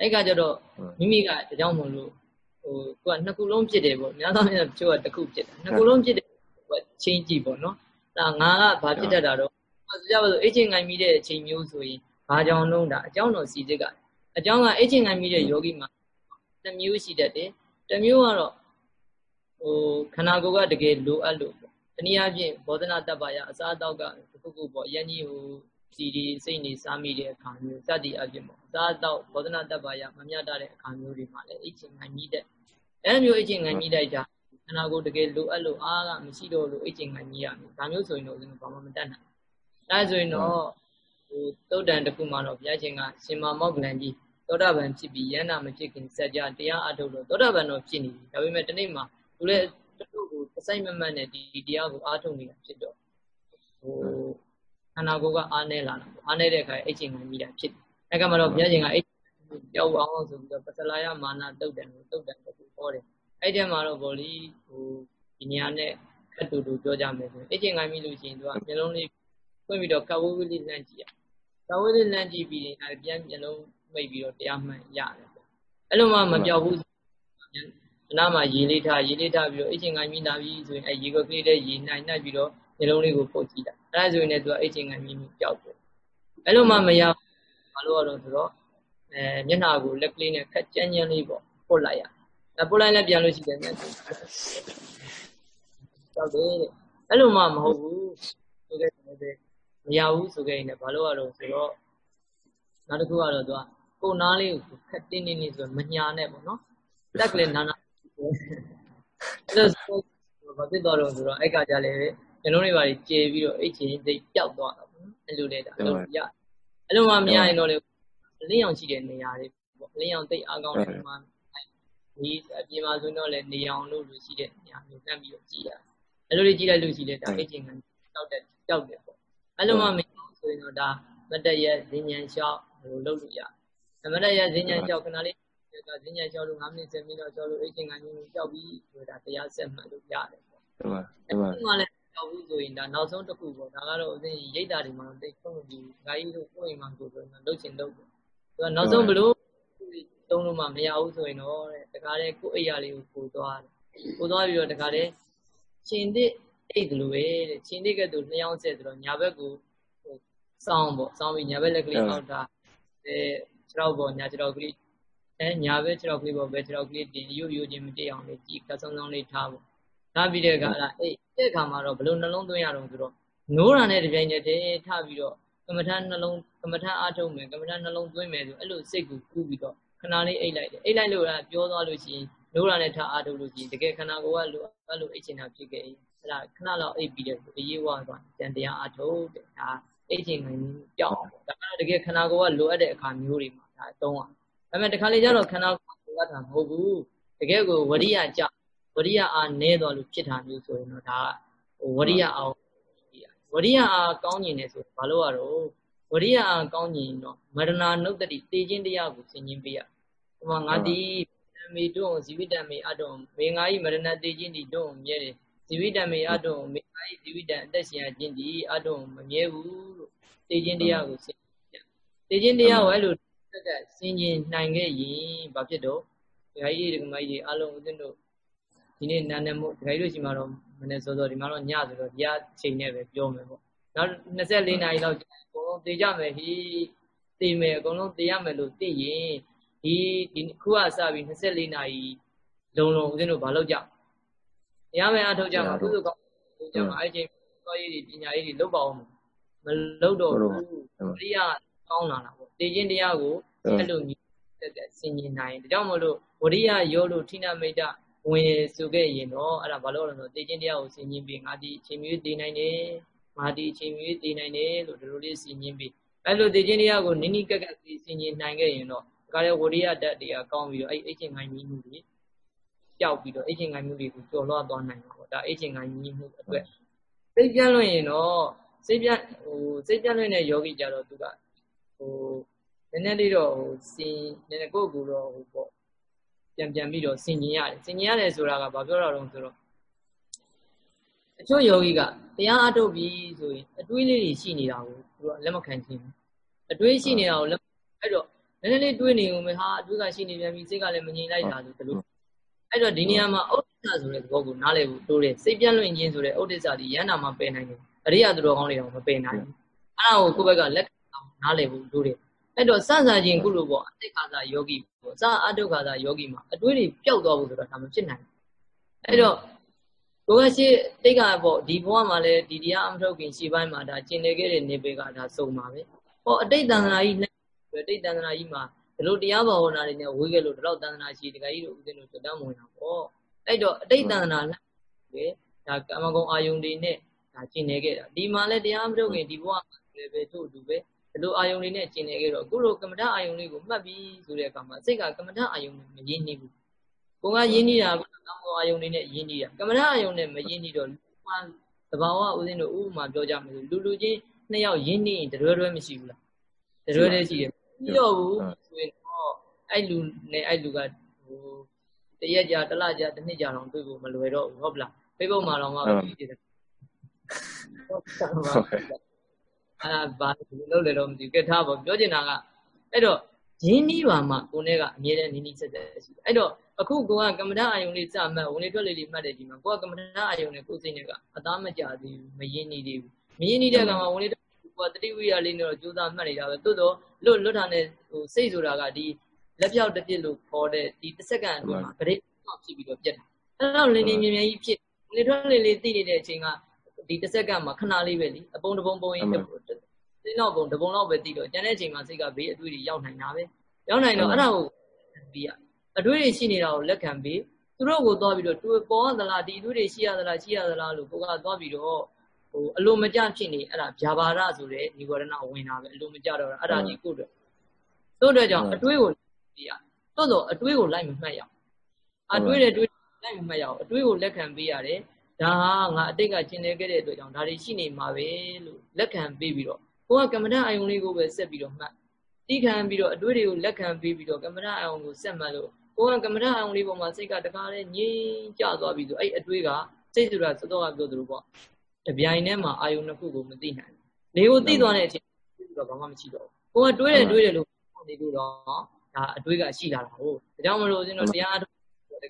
အဲ့ကကြတော့မိမိကဒါကြောင့်မလို့ဟိုကိုကနှစ်ခုလုံးဖြစ်တယ်ပေါ့များသောအားဖြင့်ကျိုးကတစ်ခုဖြစ်တယ်နှစ်ခုလုံးဖြစ်တယ်ကိုကချင်းကြည့်ပေါ့နော်ဒါငါကဘာဖြစ်တတ်တာတော့ဆိုကြပါစို့အိတ်ချိန်ငိုင်မိတဲ့အချိန်မျိုးဆိုရင်ဘာကြောင့်လုံးတာအကြောင်းတော်စီစစ်က အအကြောင်းကအိတ်ချင်ခံမိတဲ့ယောဂီမှာတစ်မျိုးရှိတတ်တယ်တစ်မျိုးကတော့ဟိုခန္ဓာကိုယ်ကတကယ်လိုအပ်လို့ပေါ့တနည်းအားဖြင့်ဘောဓနာတပ္ပါယအစားအသောက်ကတခုခုပေါ့ယဉ်ကြီးဟိုစီဒီစိတ်နေစားမိတဲ့အခါမျိုးစသည်အပြင်ပေါ့အစားအသောက်ဘောဓနာတပ္ပါယမမြတ်တဲ့အခါမျိုးတွေမှာလည်းအိတ်ချင်ခံမိတဲ့အဲမျိုးအိတ်ချင်ခံမိတဲ့ကြခန္ဓာကိုယ်တကယ်လိုအပ်လို့အားကမရှိတော့လို့အိတ်ချင်ခံမိရမယ်ဒါမျိုးဆိုရင်တော့ဦးဇင်းဘာမှမတတ်နိုင်အဲဆိုရင်တော့ဟိုသုတ်တန်တစ်ခုမှတော့ဘုရားရှင်ကရှင်မောဂလန်ကြီး သောတာပန်ဖြစ်ပြီးယန္နာမဖြစ်ခင်စัจ जा တရားအထုတ်လို့သောတာပန်တော့ဖြစ်နေပြီဒါပေမဲ့ဒီနေ့မှာသူလည်းတခုကိုသစိုက်မမတ်နဲ့ဒီတရားကိုအားထုတ်နေတာဖြစ်တော့ဟိုခန္ဓာကိုယ်ကအားနေလာတာပေါ့အားနေတဲ့အခါအိတ်ချင်ခံမိတာဖြစ်တယ်အဲကမှတော့ဘုရားရှင်ကအိတ်ကြောက်အောင်ဆိုပြီးတော့ပစလာယမာနတုတ်တယ်လို့တုတ်တယ်တခုဟောတယ်အဲ့ဒီမှာတော့ဗောလီဟိုဒီနေရာနဲ့ခက်တူတူပြောကြမယ်ဆိုရင်အိတ်ချင်ခံမိလို့ရှိရင်သူကမျိုးလုံးလေးဖွင့်ပြီးတော့ကဝဝလေးလန့်ကြည့်ရကဝဝလေးလန့်ကြည့်ပြီးရင်အဲပြန်မျိုးလုံး မိတ်ပြီးတော့တရားမှန်ရတယ်ပေါ့အဲ့လိုမှမပြောက်ဘူးအနားမှာရေလေးထားရေလေးထားပြီးတော့အိတ်ချင်ခံမိလာပြီဆိုရင်အဲရေကကလေးတဲ့ရေနိုင်နှိုက်ပြီးတော့မျိုးလုံးလေးကိုပုတ်ကြည့်တာအဲ့ဒါဆိုရင်လည်းသူကအိတ်ချင်ခံမိပျောက်တယ်အဲ့လိုမှမရဘာလို့ရတော့ဆိုတော့အဲမျက်နှာကိုလက်ကလေးနဲ့ခက်ကြမ်းကြမ်းလေးပေါ့ပုတ်လိုက်ရအဲပုတ်လိုက်လည်းပြန်လို့ရှိတယ်မျက်နှာကြောက်တယ်တဲ့အဲ့လိုမှမဟုတ်ဘူးဆိုခဲ့တယ်မရဘူးဆိုခဲ့ရင်လည်းဘာလို့ရတော့ဆိုတော့နောက်တစ်ခုကတော့သူက ကိုနားလေးကိုခက်တင်းတင်းနေဆိုမညာနဲ့ပေါ့နော်တက်ကလေးနာနာအဲ့လိုဘာဖြစ်တော့လို့ဆိုတော့အဲ့ကကြလည်းကျွန်တော်တွေပါကြေပြီးတော့အိတ်ချင်သိပျောက်သွားတာပေါ့နော်အဲ့လိုလေဒါအဲ့လိုရအဲ့လိုမှမရရင်တော့လေလင်းအောင်ရှိတဲ့နေရာတွေပေါ့လင်းအောင်သိအားကောင်းတဲ့မှာဒီအပြင်မှာဆိုတော့လေနေအောင်လို့လို့ရှိတဲ့နေရာမျိုးကမ်းပြီးတော့ကြည်ရအဲ့လိုလေးကြည့်လိုက်လို့ရှိလေဒါအိတ်ချင်ကတောက်တဲ့တောက်တယ်ပေါ့အဲ့လိုမှမရဆိုရင်တော့ဒါမတရဇင်းဉဏ်လျှောက်ဟိုလုပ်လို့ရ မတရဇင်းဉဏ်လျှောက်ခဏလေးကဇင်းဉဏ်လျှောက်လို့9မိနစ်10မိနစ်တော့လျှောက်လို့အိတ်ချင်ကမျိုးကြောက်ပြီးဆိုတာတရားဆက်မှတ်လို့ရတယ်ပေါ့ဟုတ်ပါဟုတ်ပါဒီမှာလည်းကြောက်ဘူးဆိုရင်ဒါနောက်ဆုံးတစ်ခုပေါ့ဒါကတော့ဦးဇင်းရိတ်တာတွေမှာတိတ်ဆုံးမပြီးဘူးဂါကြီးတို့ကိုယ်အိမ်မှာကိုယ်ဆိုရင်လှုပ်ချင်လှုပ်ပေါ့သူကနောက်ဆုံးဘလို့တုံးလို့မှမရဘူးဆိုရင်တော့တဲ့တခါတည်းကိုယ်အိယာလေးကိုကိုသွားတယ်ကိုသွားပြီးတော့တခါတည်းရှင်တစ်အိတ်လိုပဲတဲ့ရှင်တစ်ကတူလျှောင်းဆက်ဆိုတော့ညာဘက်ကိုဟိုစောင်းပေါ့စောင်းပြီးညာဘက်လက်ကလေးအောက်ထားအဲ ခြေထောက်ပေါ်ညာခြေထောက်ကလေးအဲညာဘက်ခြေထောက်ကလေးပေါ်ဘက်ခြေထောက်ကလေးတင်ရုပ်ရုပ်ချင်းမတိအောင်လေးကြည်ကဆောင်းဆောင်းလေးထားပေါ့ထားပြီးတဲ့အခါအဲ့တဲ့အခါမှာတော့ဘလို့နှလုံးသွင်းရတော့ဆိုတော့နိုးတာနဲ့တပြိုင်တည်းထပြီးတော့ကမ္မထနှလုံးကမ္မထအားထုတ်မယ်ကမ္မထနှလုံးသွင်းမယ်ဆိုအဲ့လိုစိတ်ကိုကူးပြီးတော့ခဏလေးအိတ်လိုက်တယ်အိတ်လိုက်လို့ကပြောသွားလို့ရှိရင်နိုးတာနဲ့ထအားထုတ်လို့ရှိရင်တကယ်ခန္ဓာကိုယ်ကလိုအဲ့လိုအိတ်ချင်တာဖြစ်ခဲ့ရင်အဲ့ဒါခဏလောက်အိတ်ပြီးတဲ့အေးဝါသွားတန်တရားအားထုတ်တဲ့ဒါ အိတ်ချင်ခင်ကြောက်အောင်ဒါကတကယ်ခန္ဓာကိုယ်ကလိုအပ်တဲ့အခါမျိုးတွေမှာဒါသုံးရဒါပေမဲ့တခါလေကျတော့ခန္ဓာကိုယ်ကလိုအပ်တာမဟုတ်ဘူးတကယ်ကိုဝရိယကြဝရိယအားနည်းသွားလို့ဖြစ်တာမျိုးဆိုရင်တော့ဒါကဟိုဝရိယအောင်ဝရိယအားကောင်းကျင်တယ်ဆိုဘာလို့ရတော့ဝရိယအားကောင်းကျင်တော့မရဏနုတ္တိတေခြင်းတရားကိုဆင်ခြင်ပေးရဟိုမှာငါဒီမေတွန်းဇီဝိတမေအတုံမေငါဤမရဏတေခြင်းဒီတွန်းမြဲတယ် ဇီဝိတမေအတုံမေငါဤဇီဝိတအသက်ရှင်ခြင်းဒီအတုံမမြဲဘူးလို့တေခြင်းတရားကိုဆင်ခြင်တေခြင်းတရားကိုအဲ့လိုတက်ကဆင်ခြင်နိုင်ခဲ့ရင်ဘာဖြစ်တော့ဒီဟာကြီးဒီကမကြီးအလုံးဦးဇင်းတို့ဒီနေ့နာနေမို့ဒကာကြီးတို့ရှိမှတော့မနေ့စောစောဒီမှာတော့ညဆိုတော့ဒီအချိန်နဲ့ပဲပြောမယ်ပေါ့နောက်24နာရီလောက်အကုန်လုံးသိကြမယ်ဟိသိမယ်အကုန်လုံးသိရမယ်လို့သိရင်ဒီဒီခုကစပြီး24နာရီလုံလုံဦးဇင်းတို့ဘာလုပ်ကြ တရားမယ်အထုတ်ကြမှာကုသိုလ်ကောင်းလုပ်ကြမှာအဲ့ချိန်သောရေးတွေပညာရေးတွေလုပ်ပါအောင်မလုပ်တော့ဘူးဝိရိယကောင်းလာတာပေါ့သိခြင်းတရားကိုအဲ့လိုမျိုးတက်တက်ဆင်ញင်နိုင်ဒါကြောင့်မလို့ဝိရိယရောလို့ဌိနမိတ်ဝင်ဆိုခဲ့ရင်တော့အဲ့ဒါဘာလို့လဲဆိုတော့တေခြင်းတရားကိုဆင်ញင်ပြီးငါဒီအချိန်မျိုးတည်နိုင်တယ်ငါဒီအချိန်မျိုးတည်နိုင်တယ်လို့ဒီလိုလေးဆင်ញင်ပြီးအဲ့လိုတေခြင်းတရားကိုနိနိကက်ကက်ဆင်ញင်နိုင်ခဲ့ရင်တော့ဒါကြတဲ့ဝရိယတတ်တရားကောင်းပြီးတော့အဲ့အချင်းငိုင်းမှုတွေ ပျောက်ပြီးတော့အချင်းငိုင်းမှုတွေကိုကျော်လွှားသွားနိုင်မှာပေါ့ဒါအချင်းငိုင်းမှုအတွက်စိတ်ပြန့်လွင့်ရင်တော့စိတ်ပြန့်ဟိုစိတ်ပြန့်လွင့်တဲ့ယောဂီကြတော့သူကဟိုနည်းနည်းလေးတော့ဟိုစင်နည်းနည်းကိုယ့်ကိုယ်တော့ဟိုပေါ့ပြန်ပြန်ပြီးတော့ဆင်ញင်ရတယ်ဆင်ញင်ရတယ်ဆိုတာကဘာပြောတာတုံးဆိုတော့အချို့ယောဂီကတရားအထုတ်ပြီးဆိုရင်အတွေးလေးတွေရှိနေတာကိုသူတို့လက်မခံခြင်းအတွေးရှိနေတာကိုလက်အဲ့တော့နည်းနည်းလေးတွေးနေဦးမယ်ဟာအတွေးကရှိနေပြန်ပြီစိတ်ကလည်းမငြိမ်လိုက်တာဆိုတလို့ အဲ့တော့ဒီနေရာမှာဥဒ္ဒစ္စဆိုတဲ့သဘောကိုနားလည်ဖို့တိုးတယ်စိတ်ပြန့်လွင့်ခြင်းဆိုတဲ့ဥဒ္ဒစ္စဒီရဟန္တာမှာပယ်နိုင်တယ်အရိယသူတော်ကောင်းတွေတော့မပယ်နိုင်ဘူးအဲ့ဒါကိုကိုယ့်ဘက်ကလက်နားလည်ဖို့တိုးတယ်အဲ့တော့စစချင်းခုလိုပေါ့အတိတ်ခါသာယောဂီပေါ့စအတုခါသာယောဂီမှာအတွေးတွေပျောက်သွားဖို့ဆိုတော့ဒါမဖြစ်နိုင်ဘူးအဲ့တော့ဘုရားရှိတိတ်ကပေါ့ဒီဘဝမှာလည်းဒီတရားအမထုတ်ခင်ရှေ့ပိုင်းမှာဒါကျင်နေခဲ့တဲ့နေပေကဒါစုံပါပဲဟောအတိတ်တန်ခါကြီးနဲ့အတိတ်တန်ခါကြီးမှာ ဒီလိုတရားဘာဝနာတွေနဲ့ဝေးခဲ့လို့ဒီလောက်တန်ခါရှိတခါကြီးတို့ဦးဇင်းတို့ကျွတ်တမ်းဝင်တာပေါ့အဲ့တော့အတိတ်တန်ခါနဲ့ပဲဒါကာမဂုဏ်အာယုန်တွေနဲ့ဒါကျင်နေခဲ့တာဒီမှာလည်းတရားမထုတ်ခင်ဒီဘဝမှာလည်းပဲတို့အတူပဲဒီလိုအာယုံလေးနဲ့ကျင်နေခဲ့တော့အခုလိုကမ္မဋ္ဌအာယုံလေးကိုမှတ်ပြီးဆိုတဲ့အခါမှာစိတ်ကကမ္မဋ္ဌအာယုံနဲ့မရင်းနှီးဘူး။ကိုကရင်းနှီးတာကကောင်းကောင်းအာယုံလေးနဲ့ရင်းနှီးတာကမ္မဋ္ဌအာယုံနဲ့မရင်းနှီးတော့မှသဘာဝဥစဉ်တို့ဥပမာပြောကြမယ်ဆိုလူလူချင်းနှစ်ယောက်ရင်းနှီးရင်တရွဲရွဲမရှိဘူးလား။တရွဲတည်းရှိတယ်။ ပြီးတော့ဘူးဆိုရင်တော့အဲ့လူနဲ့အဲ့လူကဟိုတရက်ကြာတစ်လကြာတစ်နှစ်ကြာတော့တွေ့ဖို့မလွယ်တော့ဘူးဟုတ်ပလား။ Facebook မှာတော့မှပြီးတယ်။ဟုတ်ကဲ့အာဘာလို့လဲတော့မသိဘူးကဲထားပါပြောချင်တာကအဲ့တော့ရင်းနှီးပါမှကိုယ်နဲ့ကအမြဲတမ်းနီးနီးဆက်ဆက်ရှိတယ်အဲ့တော့အခုကိုကကမ္မဋ္ဌအာယုံလေးစမှတ်ဝင်လေထွက်လေလေးမှတ်တဲ့ဒီမှာကိုကကမ္မဋ္ဌအာယုံနဲ့ကိုယ်စိတ်နဲ့ကအသားမကြသေးဘူးမရင်းနှီးသေးဘူးမရင်းနှီးတဲ့ကံမှာဝင်လေ ကိုကတတိဝိရလေးနဲ့တော့ကြိုးစားမှတ်နေတာပဲတိုးတော့လွတ်လွတ်ထားတဲ့ဟိုစိတ်ဆိုတာကဒီလက်ပြောက်တစ်ပြစ်လို့ခေါ်တဲ့ဒီတစ်စက္ကန့်အတွင်းမှာဂရိတ်ဖြစ်ပြီးတော့ပြတ်တာအဲ့တော့လင်းလင်းမြင်မြင်ကြီးဖြစ်လေထွက်လေလေးသိနေတဲ့အချိန်ကဒီတစ်စက္ကန့်မှာခဏလေးပဲလीအပုံတပုံပုံရင်စိတ်နောက်ပုံတပုံလောက်ပဲသိတော့ကျန်တဲ့အချိန်မှာစိတ်ကဘေးအတွေ့တွေရောက်နိုင်တာပဲရောက်နိုင်တော့အဲ့ဒါကိုပြီးရအတွေ့တွေရှိနေတာကိုလက်ခံပြီးသူတို့ကိုသွားပြီးတော့တူပေါ်ရသလားဒီအတွေ့တွေရှိရသလားရှိရသလားလို့ကိုကသွားပြီးတော့ ဟိုအလိုမကျဖြစ်နေအဲ့ဒါဗျာပါဒဆိုတဲ့និဝရဏဝင်တာပဲအလိုမကျတော့အဲ့ဒါကြီးကိုတော့တို့တော့ကြောင့်အတွေးကိုပြီးရတိုးတော့အတွေးကိုလိုက်မမှတ်ရအောင်အတွေးတဲ့တွေးလိုက်မမှတ်ရအောင်အတွေးကိုလက်ခံပေးရတယ်ဒါဟာငါအတိတ်ကကျင်နေခဲ့တဲ့အတွက်ကြောင့်ဒါတွေရှိနေမှာပဲလို့လက်ခံပေးပြီးတော့ကိုကကမ္မဋ္ဌအာယုံလေးကိုပဲဆက်ပြီးတော့မှတ်တိခံပြီးတော့အတွေ့တွေကိုလက်ခံပေးပြီးတော့ကမ္မဋ္ဌအာယုံကိုဆက်မှတ်လို့ကိုကကမ္မဋ္ဌအာယုံလေးပေါ်မှာစိတ်ကတကားလဲငြိမ်းကြသွားပြီဆိုအဲ့အတွေ့ကစိတ်ဆိုတာစောစောကပြောသလိုပေါ့ တပြိုင်တည်းမှာအာယုံနှစ်ခုကိုမသိနိုင်ဘူးလေကိုသိသွားတဲ့အချိန်တော့ဘာမှမရှိတော့ဘူးကိုကတွေးတယ်တွေးတယ်လို့နေလို့တော့ဒါအတွေ့ကရှိလာတာဟုတ်ဒါကြောင့်မလို့ဦးဇင်းတို့တရားတ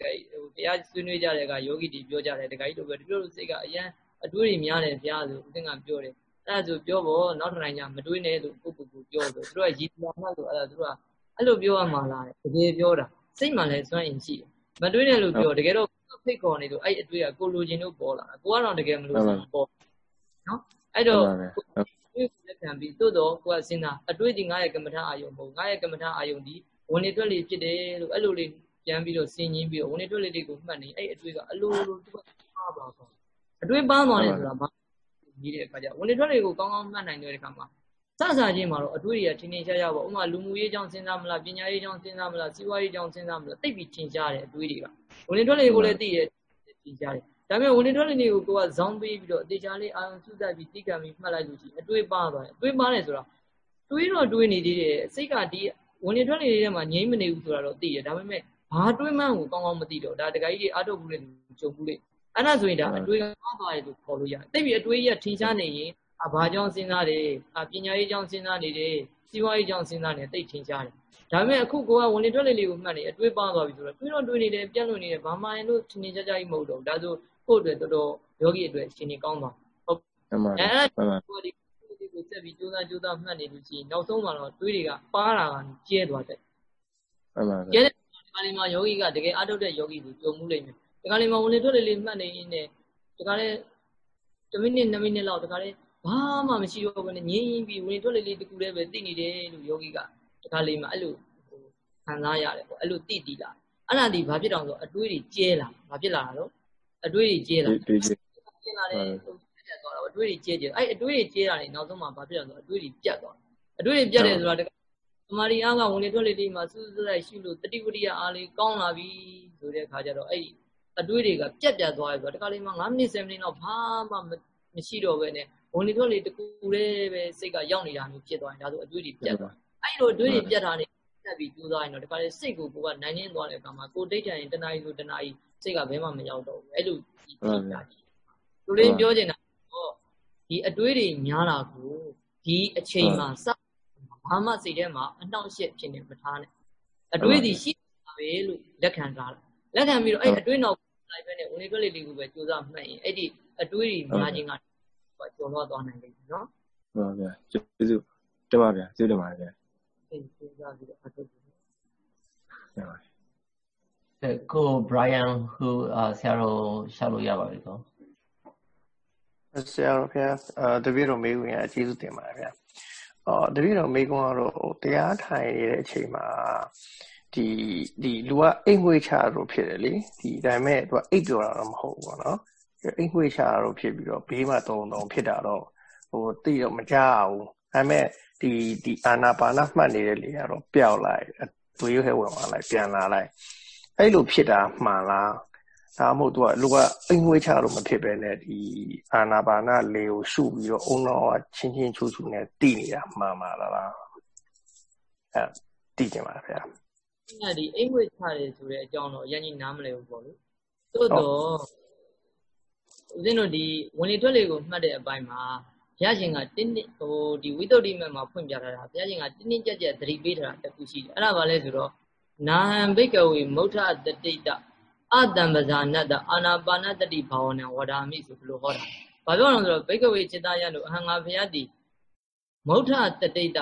ကယ်ဟိုတရားဆွေးနွေးကြတဲ့ကယောဂီတွေပြောကြတယ်တကယ်လို့ပဲဒီလိုစိတ်ကအရန်အတွေးတွေများတယ်ဘုရားဆိုဦးဇင်းကပြောတယ်အဲ့ဒါဆိုပြောဖို့နောက်တစ်နိုင်ငံမတွေးနဲ့လို့ကိုကိုကိုပြောဆိုသူတို့ကရည်တော်မှဆိုအဲ့ဒါသူတို့ကအဲ့လိုပြောရမှာလားတကယ်ပြောတာစိတ်မှလည်းစွန့်ရင်ရှိတယ်မတွေးနဲ့လို့ပြောတကယ်တော့ ဖိတ်ခေါ်နေလို့အဲ့အတွေ့ကကိုလိုချင်လို့ပေါ်လာတာကိုကတော့တကယ်မလို့ပေါ်နော်အဲ့တော့တွေးလက်ခံပြီးသို့တော့ကိုကစဉ်းစားအတွေ့ဒီငါရဲ့ကမ္မထာအာယုံမဟုတ်ငါရဲ့ကမ္မထာအာယုံဒီဝင်နေတွက်လေးဖြစ်တယ်လို့အဲ့လိုလေးပြန်ပြီးတော့ဆင်ញင်းပြီးတော့ဝင်နေတွက်လေးတွေကိုမှတ်နေအဲ့အတွေ့ကအလိုလိုသူကပါပါတော့အတွေ့ပန်းသွားတယ်ဆိုတာဘာကြီးတဲ့အခါကျဝင်လေထွက်လေကိုကောင်းကောင်းမှတ်နိုင်တဲ့အခါမှာ စစချင်းမှာတော့အတွေ့အကြထင်ထင်ရှားရှားပေါ့ဥမာလူမှုရေးကြောင့်စဉ်းစားမလားပညာရေးကြောင့်စဉ်းစားမလားစီးပွားရေးကြောင့်စဉ်းစားမလားသိပြီးထင်ရှားတယ်အတွေ့တွေကဝင်လေထွက်လေကိုလည်းသိရထင်ရှားတယ်ဒါပေမဲ့ဝင်လေထွက်လေတွေကိုကိုကဇောင်းပေးပြီးတော့အသေးချာလေးအာရုံစုသက်ပြီးသိကံပြီးမှတ်လိုက်လို့ရှိရင်အတွေ့ပါသွားတယ်အတွေ့ပါတယ်ဆိုတာတွေးတော့တွေးနေသေးတယ်စိတ်ကဒီဝင်လေထွက်လေတွေထဲမှာငြိမ့်မနေဘူးဆိုတာတော့သိရဒါပေမဲ့ဘာတွေးမှန်းကိုကောင်းကောင်းမသိတော့ဒါတခါကြီးအာထုတ်ဘူးလေကြုံဘူးလေအဲ့ဒါဆိုရင်ဒါအတွေးကောင်းသွားတယ်လို့ခေါ်လို့ရတယ်သိပြီအတွေးကြီးထင်ရှားနေရင် အဘာကြောင့်စဉ်းစားတယ်အပညာရေးကြောင့်စဉ်းစားနေတယ်စီးပွားရေးကြောင့်စဉ်းစားနေသိထင်ရှားတယ်ဒါပေမဲ့အခုကိုကဝင်လေထွက်လေလေးကိုမှတ်နေအတွေးပါသွားပြီဆိုတော့တွေးတော့တွေးနေတယ်ပြတ်လွတ်နေတယ်ဘာမှရင်လို့ထင်ထင်ရှားရှားကြီးမဟုတ်တော့ဒါဆိုကိုယ့်အတွက်တော်တော်ယောဂီအတွက်ရှင်နေကောင်းသွားဟုတ်မှန်ပါအဲ့ဒါကိုဒီကိုဆက်ပြီးကြိုးစားကြိုးစားမှတ်နေလို့ရှိရင်နောက်ဆုံးမှာတော့တွေးတွေကပါတာကကျဲသွားတယ်မှန်ပါကျဲတဲ့ဒီမှာယောဂီကတကယ်အထုတ်တဲ့ယောဂီကိုကြုံမှုလိမ့်မယ်ဒီကလေးမှာဝင်လေထွက်လေလေးမှတ်နေရင်းနဲ့ဒီကလေး1မိနစ်2မိနစ်လောက်ဒီကလေး ဘာမှမရှိတော့ဘဲနဲ့ငြင်းပြီးဝင်ထွက်လေလေးတကူလေးပဲသိနေတယ်လို့ယောဂီကဒီကလေးမှာအဲ့လိုခံစားရတယ်ပေါ့အဲ့လိုသိတည်လာအဲ့ဒါဒီဘာဖြစ်တောင်ဆိုအတွေးတွေကျဲလာဘာဖြစ်လာတာတော့အတွေးတွေကျဲလာတွေးကျဲလာတယ်တက်သွားတော့အတွေးတွေကျဲကျဲအဲ့အတွေးတွေကျဲလာတယ်နောက်ဆုံးမှာဘာဖြစ်လဲဆိုအတွေးတွေပြတ်သွားအတွေးတွေပြတ်တယ်ဆိုတာတမာရီအားကဝင်လေထွက်လေလေးမှာစူးစူးလိုက်ရှိလို့တတိဝရိယအားလေးကောင်းလာပြီဆိုတဲ့အခါကျတော့အဲ့အတွေးတွေကပြက်ပြက်သွားပြီဆိုတော့တခါလေးမှ9မိနစ်10မိနစ်လောက်ဘာမှမရှိတော့ဘဲနဲ့ ဝင်လေထွက်လေတကူတည်းပဲစိတ်ကရောက်နေတာမျိုးဖြစ်သွားရင်ဒါဆိုအတွေးတွေပြက်သွားအဲ့လိုအတွေးတွေပြက်တာနေတက်ပြီးကြိုးစားရင်တော့တခါလေးစိတ်ကိုကိုကနိုင်နေသွားတဲ့အခါမှာကိုဒိတ်တန်ရင်တနားရီဆိုတနားရီစိတ်ကဘယ်မှမရောက်တော့ဘူးအဲ့လိုကြည့်တာကြီးလူလေးပြောချင်တာတော့ဒီအတွေးတွေများလာကိုဒီအချိန်မှာစဘာမှစိတ်ထဲမှာအနှောင့်အယှက်ဖြစ်နေမထားနဲ့အတွေးစီရှိတာပဲလို့လက်ခံထားတာလက်ခံပြီးတော့အဲ့အတွေးနောက်လိုက်ပဲနဲ့ဝင်လေထွက်လေလေးကိုပဲစူးစမ်းမှတ်ရင်အဲ့ဒီအတွေးတွေများခြင်းက ကျော်လွှားသွားနိုင်လိမ့်မယ်နော်ဟုတ်ပါဗျာကျေးဇူးတင်ပါဗျာကျေးဇူးတင်ပါတယ်ဗျာသိစဉ်းစားပြီးတော့အထုတ်တယ်အဲကို Brian ဟူဆရာတော်ရှာလို့ရပါပြီကောဆရာတော်ဗျာတပည့်တော်မေးခွန်းအကျေးဇူးတင်ပါတယ်ဗျာအော်တပည့်တော်မေးခွန်းကတော့တရားထိုင်နေတဲ့အချိန်မှာဒီဒီလူကအိမ်ငွေချလို့ဖြစ်တယ်လေဒီဒါပေမဲ့သူကအိတ်ပြောတာတော့မဟုတ်ဘူးပေါ့နော် အိမ်ငွေချလို့ဖြစ်ပြီးတော့ဘေးမှာတုံတုံဖြစ်တာတော့ဟိုတိတော့မကြောက်ဘူးဒါပေမဲ့ဒီဒီအာနာပါနမှတ်နေတဲ့လေကတော့ပျောက်လိုက်သွေးခဲဝင်သွားလိုက်ပြန်လာလိုက်အဲ့လိုဖြစ်တာမှန်လားဒါမှမဟုတ်သူကလူကအိမ်ငွေချလို့မဖြစ်ပဲနဲ့ဒီအာနာပါနလေကိုရှုပြီးတော့အုံတော်ချင်းချင်းချူချူနဲ့တည်နေတာမှန်ပါလားအဲတည်ကြပါဗျာညဒီအိမ်ငွေချတယ်ဆိုတဲ့အကြောင်းတော့အရင်ကြီးနားမလည်ဘူးပေါ့လေသို့တော့ ဦးဇင်းတို့ဒီဝင်လေထွက်လေကိုမှတ်တဲ့အပိုင်းမှာဘုရားရှင်ကတင်းတင်းဟိုဒီဝိသုဒ္ဓိမတ်မှာဖွင့်ပြထားတာဘုရားရှင်ကတင်းတင်းကြပ်ကြပ်သတိပေးထားတာတခုရှိတယ်အဲ့ဒါဘာလဲဆိုတော့နာဟံဘိကဝေမௌထတတိတအတံပဇာနတ္တအာနာပါနတတိဘာဝနံဝဒါမိဆိုဘလို့ဟောတာဘာပြောလဲဆိုတော့ဘိကဝေจิตယလို့အဟံငါဘုရားဒီမௌထတတိတ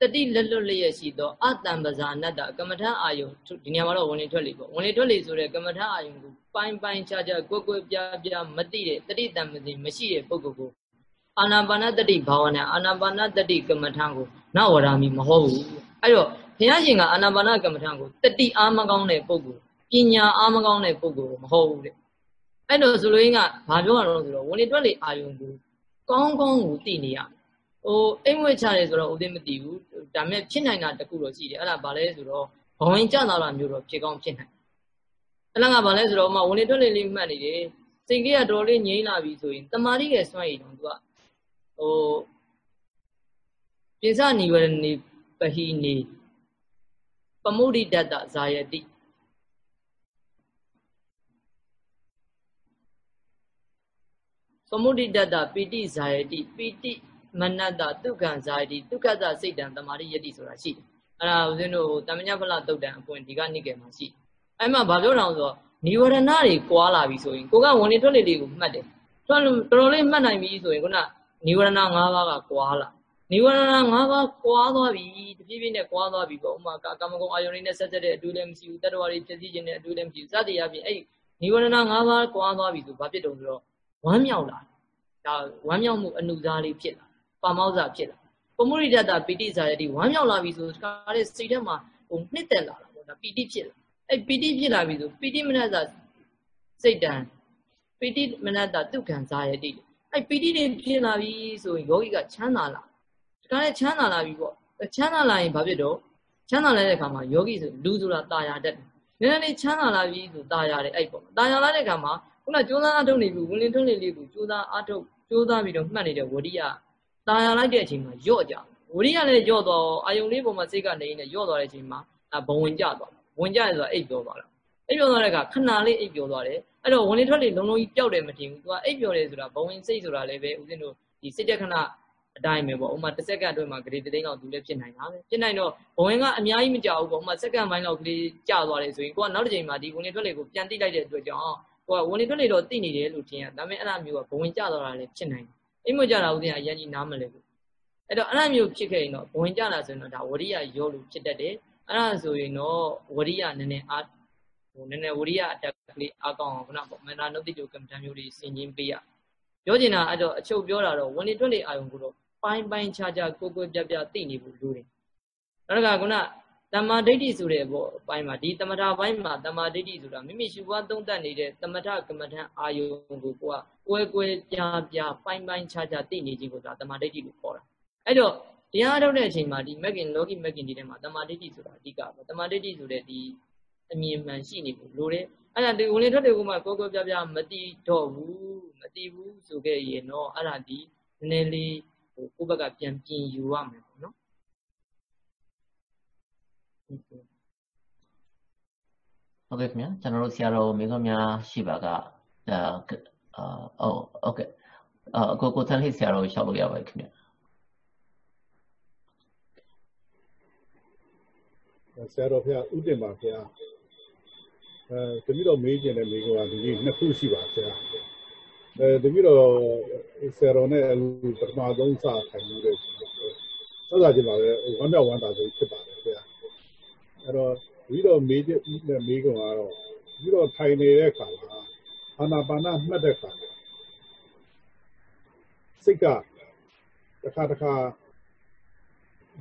တတိလက်လွတ်လျက်ရှိသောအတံပဇာနတ္တကမ္မထအာယုဒီနေရာမှာတော့ဝင်လေထွက်လေပေါ့ဝင်လေထွက်လေဆိုတဲ့ကမ္မထအာယုကိုပိုင်းပိုင်းခြားခြားကွက်ကွက်ပြားပြားမသိတဲ့တတိတံမသိမရှိတဲ့ပုဂ္ဂိုလ်ကိုအာနာပါနတတိဘာဝနာအာနာပါနတတိကမ္မထံကိုနဝရာမီမဟုတ်ဘူးအဲ့တော့ဘုရားရှင်ကအာနာပါနကမ္မထံကိုတတိအားမကောင်းတဲ့ပုဂ္ဂိုလ်ပညာအားမကောင်းတဲ့ပုဂ္ဂိုလ်မဟုတ်ဘူးတဲ့အဲ့တော့ဆိုလိုရင်းကဘာပြောရတော့ဆိုတော့ဝင်လေတွက်လေအာယုံကိုကောင်းကောင်းကိုသိနေရ ဟိုအိမ်ဝဲချတယ်ဆိုတော့ဦးသိမသိဘူးဒါမဲ့ဖြစ်နိုင်တာတခုတော့ရှိတယ်အဲ့ဒါဘာလဲဆိုတော့ဘဝင်ကြတာမျိုးတော့ဖြစ်ကောင်းဖြစ်နိုင်အဲ့ဒါကဘာလဲဆိုတော့ဥမာဝင်လေတွက်လေလေးမှတ်နေတယ်စိတ်ကလေးကတော်လေးငြိမ်းလာပြီဆိုရင်တမာတိရဲ့စွန့်ရည်တော့သူကဟိုပိစနိဝရဏိပဟိနေပမုဒိတတဇာယတိပမုဒိတတပိတိဇာယတိပိတိ မနတဒုက္ခံဇာယတိဒုက္ခသစိတ်တံတမာရိယတိဆိုတာရှိတယ်အဲ့ဒါဦးဇင်းတို့တမညဖလတုတ်တံအပွင့်ဒီကနိကေမှာရှိအဲ့မှာဘာပြောတောင်ဆိုတော့និဝရဏတွေကွာလာပြီဆိုရင်ကိုကဝင်နေထွက်လေလေးကိုမှတ်တယ်ထွက်တော်တော်လေးမှတ်နိုင်ပြီဆိုရင်ခုနနိဝရဏ၅ပါးကကွာလာနိဝရဏ၅ပါးကွာသွားပြီတဖြည်းဖြည်းနဲ့ကွာသွားပြီပေါ့ဥမာကာမဂုဏ်အာယုန်လေးနဲ့ဆက်ဆက်တဲ့အတူလည်းမရှိဘူးတတ္တဝါတွေဖြစ်စီခြင်းနဲ့အတူလည်းမရှိဘူးစသည်အပြင်အဲ့နိဝရဏ၅ပါးကွာသွားပြီဆိုဘာဖြစ်တုံဆိုတော့ဝမ်းမြောက်လာဒါဝမ်းမြောက်မှုအနုစားလေးဖြစ်လာ ပါမောဇ္ဇဖြစ်လာပမုရိဒတပိဋိဇာယတိဝမ်းမြောက်လာပြီဆိုတခါတဲ့စိတ်ထဲမှာဟိုနှစ်သက်လာတာပေါ့ဒါပိဋိဖြစ်လာအဲ့ပိဋိဖြစ်လာပြီဆိုပိဋိမနတစိတ်တံပိဋိမနတဒုက္ခံဇာယတိအဲ့ပီတိတွေဖြစ်လာပြီဆိုရင်ယောဂီကချမ်းသာလာတခါနဲ့ချမ်းသာလာပြီပေါ့ချမ်းသာလာရင်ဘာဖြစ်တော့ချမ်းသာလာတဲ့အခါမှာယောဂီဆိုလူဆိုတာตายရတတ်တယ်နည်းနည်းလေးချမ်းသာလာပြီဆိုตายရတယ်အဲ့ပေါ့ตายရလာတဲ့အခါမှာခုနကြိုးစားအထုတ်နေပြီဝင်လင်းထွန်းလေးလေးကိုကြိုးစားအထုတ်ကြိုးစားပြီးတော့မှတ်နေတဲ့ဝရိယ တာယာလိုက်တဲ့အချိန်မှာညော့ကြဝိရိယလည်းညော့သွားအာယုံလေးပေါ်မှာစိတ်ကနေနေညော့သွားတဲ့အချိန်မှာဘဝင်ကြသွားဝင်ကြရဆိုတာအိပ်ပြောသွားတာအိပ်ပြောသွားတဲ့အခါခဏလေးအိပ်ပြောသွားတယ်အဲ့တော့ဝင်လေထွက်လေလုံးလုံးကြီးပျောက်တယ်မတင်ဘူးသူကအိပ်ပြောတယ်ဆိုတာဘဝင်စိတ်ဆိုတာလည်းပဲဦးဇင်းတို့ဒီစိတ်တက်ခဏအတိုင်းပဲပေါ့ဥမာတစ်စက္ကန့်အတွင်းမှာဂရေတသိန်းလောက်သူလည်းဖြစ်နိုင်တာပဲဖြစ်နိုင်တော့ဘဝင်ကအများကြီးမကြောက်ဘူးပေါ့ဥမာစက္ကန့်ပိုင်းလောက်ကလေးကြာသွားတယ်ဆိုရင်ကိုကနောက်တစ်ချိန်မှာဒီဝင်လေထွက်လေကိုပြန်တိလိုက်တဲ့အတွက်ကြောင့်ကိုကဝင်လေထွက်လေတော့တိနေတယ်လို့ထင်ရဒါပေမဲ့အဲ့လိုမျိုးကဘဝင်ကြာသွားတာလည်းဖြစ်နိုင်တယ် အိမ်မကြတာဦးဇင်းကအရင်ကြီးနားမလဲဘူးအဲ့တော့အဲ့လိုမျိုးဖြစ်ခဲ့ရင်တော့ဘဝင်ကြလာဆိုရင်တော့ဒါဝရိယရောလို့ဖြစ်တတ်တယ်အဲ့ဒါဆိုရင်တော့ဝရိယနည်းနည်းအားဟိုနည်းနည်းဝရိယအတက်ကလေးအကောင်းအောင်ခုနပေါ့မန္တာနုတိတုကမ္မဋ္ဌာန်းမျိုးတွေဆင်ခြင်ပေးရပြောချင်တာအဲ့တော့အချုပ်ပြောတာတော့ဝင်လေတွက်လေအာယုံကိုတော့ပိုင်းပိုင်းခြားခြားကိုကိုပြပြသိနေဖို့လိုတယ်နောက်တစ်ခါခုန တမ္မာဒိဋ္ဌိဆိုတဲ့ဘောအပိုင်းမှာဒီတမထပိုင်းမှာတမ္မာဒိဋ္ဌိဆိုတာမိမိရှုပွားသုံးသပ်နေတဲ့တမထကမ္မဋ္ဌာန်းအာယုံကိုကိုကကွဲကွဲပြားပြားပိုင်းပိုင်းခြားခြားသိနေခြင်းကိုဒါတမ္မာဒိဋ္ဌိလို့ခေါ်တာအဲ့တော့တရားထုတ်တဲ့အချိန်မှာဒီမက်ကင်လောကီမက်ကင်ဒီထဲမှာတမ္မာဒိဋ္ဌိဆိုတာအဓိကပဲတမ္မာဒိဋ္ဌိဆိုတဲ့ဒီအမြင်မှန်ရှိနေဖို့လိုတယ်အဲ့ဒါဒီဝင်လေထွက်တွေကမှကိုကိုပြပြမတီးတော့ဘူးမတီးဘူးဆိုခဲ့ရင်တော့အဲ့ဒါဒီနည်းနည်းလေးဟိုကိုယ့်ဘက်ကပြန်ပြင်ယူရမယ်ပေါ့နော် ဟုတ်ကဲ့ခင်ဗျာကျွန်တော်တို့ဆရာတော်မိခွန်းများရှိပါကအာအော်ဟုတ်ကဲ့အကိုကိုသန်းလေးဆရာတော်ကိုရှောက်လို့ရပါတယ်ခင်ဗျာဆရာတော်ဖះဥတင်ပါဖះအဲတပည့်တော်မေးကျင်တဲ့မိခွန်းကဒီနှစ်ခုရှိပါဆရာအဲတပည့်တော်ဆရာတော်နဲ့ပထမဆုံးစာထိုင်လို့ဆိုတော့ဆက်စားကြည့်ပါလေဝမ်းမြောက်ဝမ်းသာစိတ်ဖြစ်ပါတယ်ဆရာ အဲ့တော့ပြီးတော့မေးချက်နဲ့မေးကုန်ကတော့ပြီးတော့ထိုင်နေတဲ့အခါမှာအာနာပါနမှတ်တဲ့အခါစိတ်ကတစ်ခါတစ်ခါ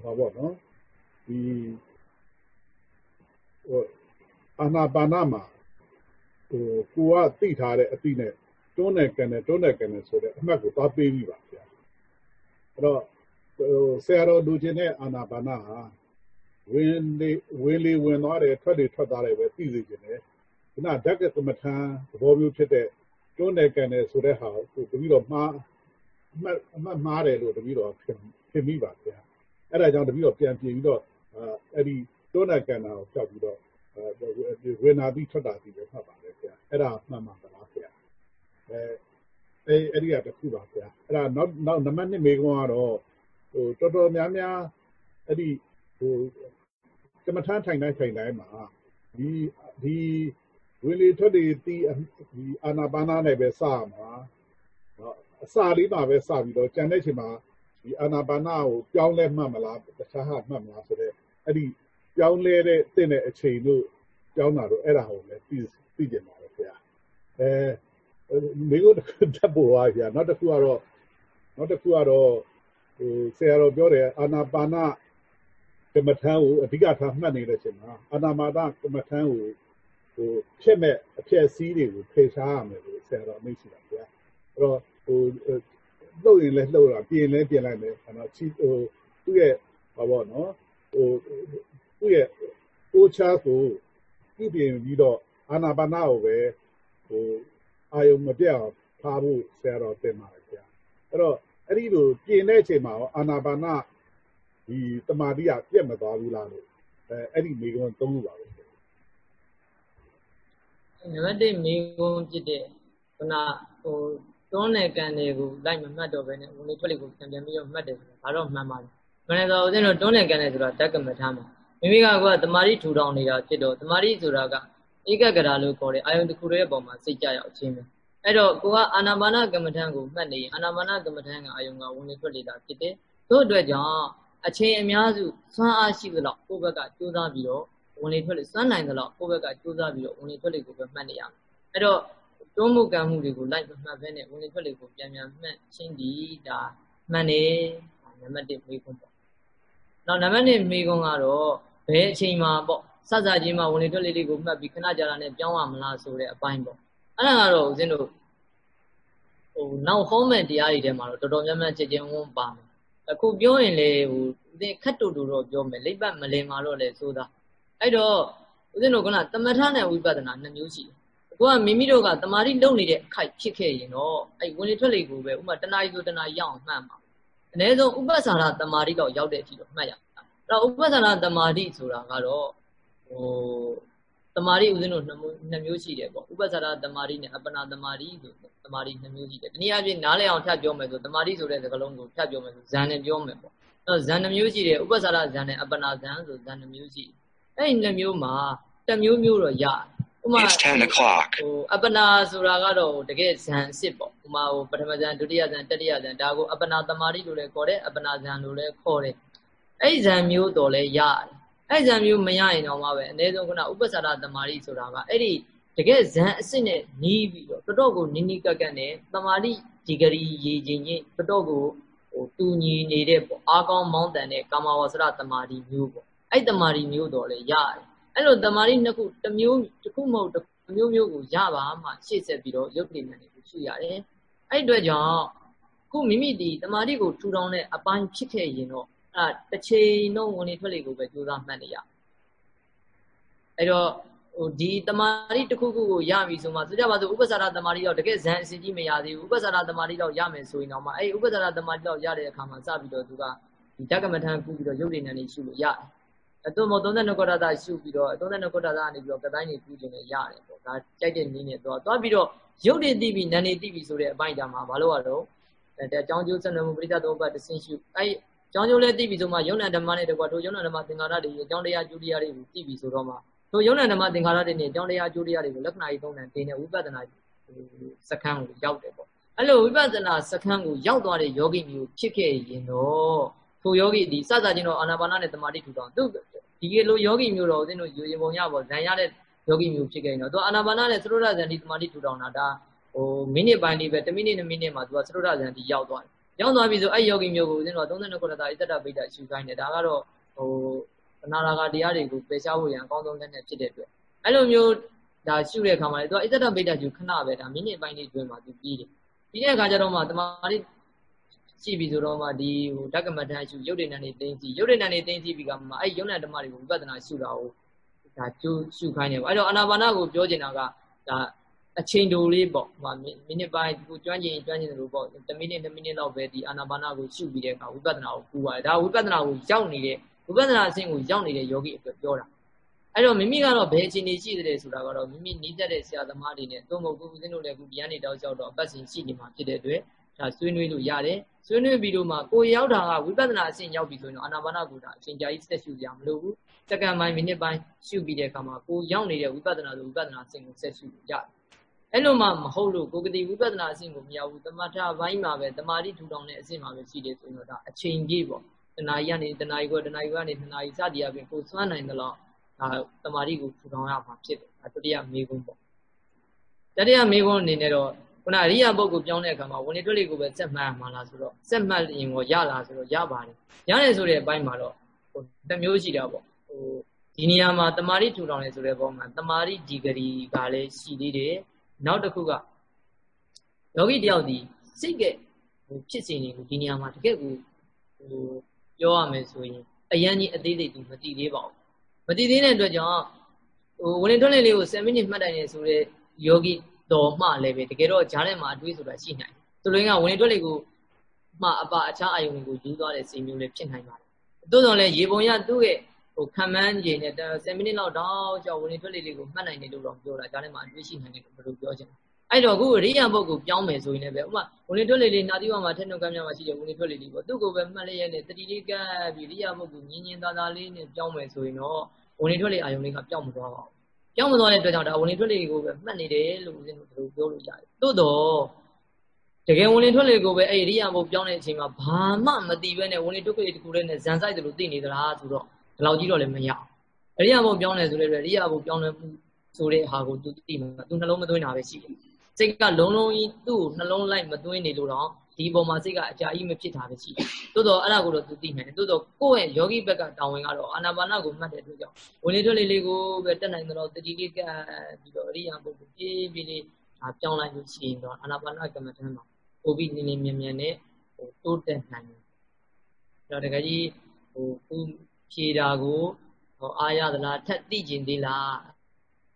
ဘာပေါ့နော်ဒီဟိုအာနာပါနမှာဟိုကိုကသိထားတဲ့အသိနဲ့တွန်းနဲ့ကန်နဲ့တွန်းနဲ့ကန်နဲ့ဆိုတဲ့အမှတ်ကိုသွားပေးပြီးပါဗျာအဲ့တော့ဟိုဆရာတော်လူချင်းတဲ့အာနာပါနဟာ ဝင်လေဝင်လေဝင်သွားတယ်ထွက်လေထွက်သွားတယ်ပဲသိစေခြင်းတယ်ခုနဓာတ်ကသမထံသဘောမျိုးဖြစ်တဲ့တွန်းနဲ့ကန်နဲ့ဆိုတဲ့ဟာကိုတပည့်တော်မှားအမှတ်အမှတ်မှားတယ်လို့တပည့်တော်ဖြစ်ဖြစ်မိပါဗျာအဲ့ဒါကြောင့်တပည့်တော်ပြန်ပြင်ပြီးတော့အဲ့ဒီတွန်းနဲ့ကန်တာကိုဖြောက်ပြီးတော့ဝေနာတိထွက်တာဒီပဲမှတ်ပါတယ်ဗျာအဲ့ဒါမှတ်မှာပါလားဗျာအဲအဲအဲ့ဒီကတစ်ခုပါဗျာအဲ့ဒါနောက်နောက်နံပါတ်1မေကွန်းကတော့ဟိုတော်တော်များများအဲ့ဒီဟို ကမ္မထမ်းထိုင်တိုင်းထိုင်တိုင်းမှာဒီဒီဝေလီထွက်တွေတီးဒီအာနာပါနာနဲ့ပဲစမှာနော်အစာလေးမှာပဲစပြီးတော့ကြံတဲ့ချိန်မှာဒီအာနာပါနာကိုပြောင်းလဲမှတ်မလားတခြားဟာမှတ်မလားဆိုတော့အဲ့ဒီပြောင်းလဲတဲ့တင့်တဲ့အချိန်တို့ပြောင်းတာတို့အဲ့ဒါကိုလည်းသိသိကြပါပဲခင်ဗျာအဲမိကိုတက်ဖို့ပါခင်ဗျာနောက်တစ်ခုကတော့နောက်တစ်ခုကတော့ဟိုဆရာတော်ပြောတယ်အာနာပါနာ ကမ္မထံကိုအဓိကထားမှတ်နေတဲ့အချိန်မှာအာနာပါနာကမ္မထံကိုဟိုဖြစ်မဲ့အဖြစ်စည်းတွေကိုဖေရှားရမယ်လို့ဆရာတော်မိတ်ရှိတာဗျာအဲ့တော့ဟိုလှုပ်ရင်လည်းလှုပ်တာပြင်လည်းပြင်လိုက်မယ်အဲ့တော့ချီဟိုသူ့ရဲ့ဘာပေါ့နော်ဟိုသူ့ရဲ့အိုးချားကိုပြုပြင်ပြီးတော့အာနာပါနာကိုပဲဟိုအာယုံမပြတ်အောင်ထားဖို့ဆရာတော်တင်ပါတယ်ဗျာအဲ့တော့အဲ့ဒီလိုပြင်တဲ့အချိန်မှာရောအာနာပါနာ ဒီတမာတိကပြတ်မသွားဘူးလားလို့အဲအဲ့ဒီမိကုံသုံးခုပါပဲနံပါတ်1မိကုံဖြစ်တဲ့ခုနဟိုတွန်းတဲ့ကန်တွေကိုလိုက်မမှတ်တော့ဘဲနဲ့ဝင်လေထွက်လေကိုပြန်ပြန်ပြီးတော့မှတ်တယ်ဆိုတာဒါတော့မှန်ပါတယ်မနေ့ကဦးဇင်းတို့တွန်းတဲ့ကန်တွေဆိုတာတက်ကမထားမှာမိမိကကတမာတိထူထောင်နေတာဖြစ်တော့တမာတိဆိုတာကဧကဂရာလို့ခေါ်တဲ့အာယုန်တစ်ခုရဲ့ပုံမှာစိတ်ကြရောက်ခြင်းပဲအဲ့တော့ကိုကအာနာပါနကမ္မထံကိုမှတ်နေအာနာပါနကမ္မထံကအာယုန်ကဝင်လေထွက်လေတာဖြစ်တယ်သို့အတွက်ကြောင့် အချိန်အများစုစွမ်းအားရှိသလောက်ကိုယ့်ဘက်ကကြိုးစားပြီးတော့ဝင်လေထွက်လေစွမ်းနိုင်သလောက်ကိုယ့်ဘက်ကကြိုးစားပြီးတော့ဝင်လေထွက်လေကိုပဲမှတ်နေရမယ်အဲ့တော့တွန်းမှုကံမှုတွေကိုလိုက်မမှတ်ဘဲနဲ့ဝင်လေထွက်လေကိုပြန်ပြန်မှတ်ချင်းဒီဒါမှန်နေနံပါတ်1မေးခွန်းပေါ့နောက်နံပါတ်2မေးခွန်းကတော့ဘယ်အချိန်မှာပေါ့စစချင်းမှာဝင်လေထွက်လေလေးကိုမှတ်ပြီးခဏကြာတာနဲ့ပြောင်းရမလားဆိုတဲ့အပိုင်းပေါ့အဲ့ဒါကတော့ဦးဇင်းတို့ဟိုနောက်ဟောမဲ့တရားတွေထဲမှာတော့တော်တော်များများချက်ချင်းဝန်းပါမယ် အခုပြောရင်လေဟိုဦးဇင်းခက်တူတူတော့ပြောမယ်လိပ်ပတ်မလင်မှာတော့လေဆိုတာအဲ့တော့ဦးဇင်းတို့ကတမထနဲ့ဝိပဿနာနှစ်မျိုးရှိတယ်ကိုကမိမိတို့ကတမာတိလုံနေတဲ့အခိုက်ဖြစ်ခဲ့ရင်တော့အဲ့ဝင်လေထွက်လေကိုပဲဥမာတဏှာကြီးဆိုတဏှာကြီးရအောင်မှတ်မှာအနည်းဆုံးဥပ္ပစာရတမာတိတော့ရောက်တဲ့အထိတော့မှတ်ရအဲ့တော့ဥပ္ပစာရတမာတိဆိုတာကတော့ဟို တမာတိဦးဇင်းတို့နှစ်မျိုးရှိတယ်ပေါ့ဥပ္ပစာရတမာတိနဲ့အပနာတမာတိဆိုတမာတိနှစ်မျိုးရှိတယ်ဒီနည်းအားဖြင့်နားလည်အောင်ဖြတ်ပြောမယ်ဆိုတမာတိဆိုတဲ့စကားလုံးကိုဖြတ်ပြောမယ်ဆိုဇန်နဲ့ပြောမယ်ပေါ့အဲ့တော့ဇန်နှမျိုးရှိတယ်ဥပ္ပစာရဇန်နဲ့အပနာဇန်ဆိုဇန်နှမျိုးရှိအဲ့ဒီနှမျိုးမှာတစ်မျိုးမျိုးတော့ရတယ်ဥမာ It's 10 o'clock. ဟိုအပနာဆိုတာကတော့တကယ်ဇန်အစ်စ်ပေါ့ဥမာဟိုပထမဇန်ဒုတိယဇန်တတိယဇန်ဒါကိုအပနာတမာတိလို့လည်းခေါ်တယ်အပနာဇန်လို့လည်းခေါ်တယ်အဲ့ဒီဇန်မျိုးတော်လည်းရတယ် အဲ့ဇံမျိုးမရရင်တော့မှပဲအနည်းဆုံးခုနဥပ္ပစာရတမာတိဆိုတာကအဲ့ဒီတကယ်ဇံအစ်စ်နဲ့နီးပြီးတော့တော်တော်ကိုနီးနီးကပ်ကပ်နဲ့တမာတိဒီဂရီရေချင်းချင်းတော်တော်ကိုဟိုတူညီနေတဲ့ပေါ့အာကောင်းမောင်းတန်တဲ့ကာမဝဆရတမာတိမျိုးပေါ့အဲ့တမာတိမျိုးတော်လည်းရတယ်အဲ့လိုတမာတိနှစ်ခုတစ်မျိုးတစ်ခုမဟုတ်တစ်မျိုးမျိုးကိုရပါမှရှေ့ဆက်ပြီးတော့ရုပ်တည်နေတယ်ကိုရှုရတယ်အဲ့အတွက်ကြောင့်ခုမိမိဒီတမာတိကိုထူထောင်တဲ့အပိုင်းဖြစ်ခဲ့ရင်တော့ အဲ့တစ်ချိန်လုံးဝင်နေထွက်လေကိုပဲကြိုးစားမှတ်နေရအဲ့တော့ဟိုဒီတမာတိတစ်ခုခုကိုရပြီဆိုမှဆိုကြပါစို့ဥပ္ပစာရတမာတိတော့တကယ်ဇန်အစီကြီးမရသေးဘူးဥပ္ပစာရတမာတိတော့ရမယ်ဆိုရင်တော့မှအဲ့ဥပ္ပစာရတမာတိတော့ရတဲ့အခါမှာစပြီးတော့သူကဒီတက္ကမထံကူပြီးတော့ရုပ်ရည်နံနေရှုလို့ရတယ်အတုမော32ကောဋ္ဌာရှုပြီးတော့32ကောဋ္ဌာကနေပြီးတော့ကတိုင်းနေကူးခြင်းနဲ့ရတယ်ပေါ့ဒါကြိုက်တဲ့နည်းနဲ့သွားသွားပြီးတော့ရုပ်တွေသိပြီးနံနေသိပြီးဆိုတဲ့အပိုင်းကြမှာဘာလို့ရတော့အဲအကြောင်းကျိုးဆက်နွယ်မှုပရိသတ်သုံးပါးတဆင်းရှုအဲ ကျောင်းကျိုးလည်းသိပြီဆိုမှယုံနာဓမ္မနဲ့တကွာတို့ယုံနာဓမ္မသင်္ခါရတွေအကြောင်းတရားကျိုးတရားတွေကိုသိပြီဆိုတော့မှတို့ယုံနာဓမ္မသင်္ခါရတွေနဲ့အကြောင်းတရားကျိုးတရားတွေကိုလက္ခဏာကြီးသုံးတယ်တင်တဲ့ဝိပဿနာစခန်းကိုရောက်တယ်ပေါ့အဲ့လိုဝိပဿနာစခန်းကိုရောက်သွားတဲ့ယောဂီမျိုးဖြစ်ခဲ့ရင်တော့ခထိုယောဂီဒီစစချင်းတော့အာနာပါနနဲ့တမာတိထူထောင်သူဒီကလိုယောဂီမျိုးတော့ဦးဇင်းတို့ယူရင်ပုံရပေါ့ဇန်ရတဲ့ယောဂီမျိုးဖြစ်ခဲ့ရင်တော့သူအာနာပါနနဲ့သရုဒ္ဓဇန်ဒီတမာတိထူထောင်တာဒါဟိုမိနစ်ပိုင်းလေးပဲ1မိနစ်2မိနစ်မှာသူကသရုဒ္ဓဇန်ဒီရောက်သွားတယ် ရောက်သွားပြီဆိုအဲ့ယောဂီမျိုးကိုဦးဇင်းတို့32ခုရတာဣတ္တပိဋ္ဌရှုခိုင်းတယ်ဒါကတော့ဟိုအနာရာဂတရားတွေကိုပယ်ရှားဖို့ရန်အကောင်းဆုံးလက်နဲ့ဖြစ်တဲ့အတွက်အဲ့လိုမျိုးဒါရှုတဲ့အခါမှာလေသူကဣတ္တပိဋ္ဌရှုခဏပဲဒါမိနစ်ပိုင်းလေးတွင်မှာသူပြီးတယ်ပြီးတဲ့အခါကျတော့မှတမာတိရှိပြီဆိုတော့မှဒီဟိုဓကမထန်ရှုရုပ်ဒေဏနေသိသိရုပ်ဒေဏနေသိသိပြီးကမှအဲ့ရုပ်နဲ့ဓမ္မတွေကိုဝိပဿနာရှုတာကိုဒါကျိုးရှုခိုင်းတယ်ပေါ့အဲ့တော့အာနာပါနကိုပြောချင်တာကဒါ အချိန်တိုလေးပေါ့ဟိုမိနစ်ပိုင်းကိုကျွမ်းကျင်ကျွမ်းကျင်တယ်လို့ပေါ့1မိနစ်2မိနစ်လောက်ပဲဒီအာနာပါနကိုရှုပြီးတဲ့အခါဝိပဿနာကိုပူပါတယ်ဒါဝိပဿနာကိုရောက်နေတဲ့ဝိပဿနာအဆင့်ကိုရောက်နေတဲ့ယောဂီအတွက်ပြောတာအဲ့တော့မိမိကတော့ဘယ်အခြေအနေရှိတယ်ဆိုတာကတော့မိမိနီးတတ်တဲ့ဆရာသမားတွေနဲ့သုံးဖို့ကိုဦးဇင်းတို့လည်းအခုဒီကနေတောက်လျှောက်တော့အပတ်စဉ်ရှိနေမှာဖြစ်တဲ့အတွက်ဒါဆွေးနွေးလို့ရတယ်ဆွေးနွေးပြီးတော့မှကိုရောက်တာကဝိပဿနာအဆင့်ရောက်ပြီဆိုရင်တော့အာနာပါနကိုဒါအချိန်ကြာကြီးဆက်ရှုကြမလို့ဘူးစက္ကန့်ပိုင်းမိနစ်ပိုင်းရှုပြီးတဲ့အခါမှာကိုရောက်နေတဲ့ဝိပဿနာဆိုဝိပဿနာအဆင့်ကိုဆက်ရှုရတယ် အဲ့လိုမှမဟုတ်လို့ကိုကတိဝိပဿနာအဆင့်ကိုမရောက်ဘူးတမထဘိုင်းမှာပဲတမာတိထူထောင်တဲ့အဆင့်မှာပဲရှိတယ်ဆိုရင်တော့ဒါအချိန်ကြီးပေါ့တဏှာကြီးကနေတဏှာကြီးကတဏှာကြီးကနေတဏှာကြီးစသည်အပြင်ကိုစွမ်းနိုင်တယ်လို့ဒါတမာတိကိုထူထောင်ရမှာဖြစ်တယ်ဒါတတိယမေကုံးပေါ့တတိယမေကုံးအနေနဲ့တော့ခုနအရိယာပုဂ္ဂိုလ်ပြောင်းတဲ့အခါမှာဝင်လေထွက်လေကိုပဲစက်မှတ်မှာလားဆိုတော့စက်မှတ်ရင်ကိုရလားဆိုတော့ရပါတယ်ရတယ်ဆိုတဲ့အပိုင်းမှာတော့ဟိုတမျိုးရှိတာပေါ့ဟိုဒီနေရာမှာတမာတိထူထောင်နေဆိုတဲ့ပုံမှာတမာတိဒီဂရီကလည်းရှိသေးတယ် နောက်တစ်ခုကယောဂီတယောက်ဒီစိတ်ကဟိုဖြစ်စဉ်တွေကိုဒီနေရာမှာတကယ်ကိုဟိုပြောရမယ်ဆိုရင်အရန်ကြီးအသေးစိတ်သူမသိသေးပါဘူးမသိသေးတဲ့အတွက်ကြောင့်ဟိုဝင်လေထွက်လေလေးကို7မိနစ်မှတ်တိုင်နေဆိုတဲ့ယောဂီတော်မှလည်းပဲတကယ်တော့ဂျားထဲမှာအတွေးဆိုတာရှိနိုင်သူတို့ကဝင်လေထွက်လေကိုမှအပါအခြားအယုံတွေကိုယူသွားတဲ့စီမျိုးလည်းဖြစ်နိုင်ပါတယ်တိုးတော်လည်းရေပုံရသူ့ရဲ့ ဟိုခံမှန်းခြင်းနဲ့7မိနစ်လောက်တောင်းကြောက်ဝင်လေထွက်လေလေးကိုမှတ်နိုင်တယ်လို့တော့ပြောတာဂျားထဲမှာအတွေးရှိနိုင်တယ်လို့ဘယ်လိုပြောချင်လဲအဲ့တော့အခုရိယာပုဂ္ဂိုလ်ပြောင်းမယ်ဆိုရင်လည်းပဲဥမာဝင်လေထွက်လေလေးနာတိဝမှာထက်နှုတ်ကမ်းများမှာရှိတယ်ဝင်လေထွက်လေလေးပေါ့သူ့ကိုပဲမှတ်လျက်နဲ့တတိလေးကပ်ပြီးရိယာပုဂ္ဂိုလ်ညင်ညင်သာသာလေးနဲ့ပြောင်းမယ်ဆိုရင်တော့ဝင်လေထွက်လေအာယုံလေးကပြောင်းမသွားပါဘူးပြောင်းမသွားတဲ့အတွက်ကြောင့်ဒါဝင်လေထွက်လေကိုပဲမှတ်နေတယ်လို့ဦးဇင်းတို့တို့ပြောလို့ရတယ်သို့တော့တကယ်ဝင်လေထွက်လေကိုပဲအဲ့ရိယာပုဂ္ဂိုလ်ပြောင်းတဲ့အချိန်မှာဘာမှမသိဘဲနဲ့ဝင်လေထွက်လေတခုတည်းနဲ့ဇန်ဆိုင်တယ်လို့သိနေသလားဆိုတော့ ဒီလောက်ကြီးတော့လည်းမရအောင်ရိယာပုဂ္ဂိုလ်ပြောင်းတယ်ဆိုတဲ့အတွက်ရိယာပုဂ္ဂိုလ်ပြောင်းလဲမှုဆိုတဲ့ဟာကိုသူသိမှာသူနှလုံးမသွင်းတာပဲရှိတယ်စိတ်ကလုံးလုံးကြီးသူ့ကိုနှလုံးလိုက်မသွင်းနေလို့တော့ဒီပုံမှာစိတ်ကအကြာကြီးမဖြစ်တာပဲရှိတယ်။သို့တော့အဲ့ဒါကိုတော့သူသိမယ်။သို့တော့ကိုယ့်ရဲ့ယောဂီဘက်ကတောင်းဝင်ကတော့အာနာပါနကိုမှတ်တဲ့အတွက်ကြောင့်ဝင်လေထွက်လေလေးကိုပဲတက်နိုင်တော့တတိလေးကပြီးတော့အရိယာပုဂ္ဂိုလ်ပြေးပြီးလေးဒါပြောင်းလိုက်လို့ရှိရင်တော့အာနာပါနကမ္မထမ်းမှာပို့ပြီးနင်းနင်းမြန်မြန်နဲ့ဟိုတိုးတက်နိုင်တယ်။ဒါတကယ်ကြီးဟိုသူ ဖြေတာကိုဟိုအားရသလားထက်သိကျင်သေးလား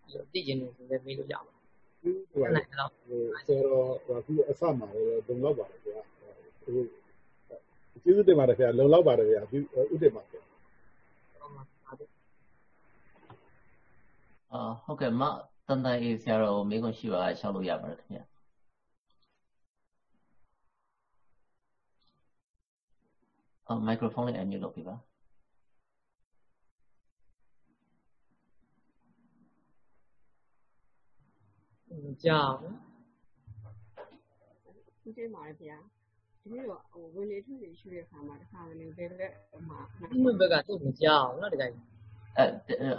အဲ့လိုသိကျင်တယ်ဆိုလည်းမေးလို့ရပါဟိုဆရာတော်အခုအစမှာလည်းလုံလောက်ပါတယ်ဗျာဟိုကျေးဇူးတင်ပါတယ်ခင်ဗျာလုံလောက်ပါတယ်ဗျာဥတည်ပါခင်အာဟုတ်ကဲ့မတန်တန်အေးဆရာတော်မေးခွန်းရှိပါရှောက်လို့ရပါတယ်ခင်ဗျာအော်မိုက်ခရိုဖုန်းလေးအမြူလုပ်ပြပါ ကြောက်ဒီတင်ပါတယ်ဗျာဒီလိုဟိုဝင်လေထွက်လေရှူတဲ့ခါမှာတစ်ခါလေဘယ်ဘက်မှာဒီဘက်ကသူ့မကြောက်နော်တကယ်အဲ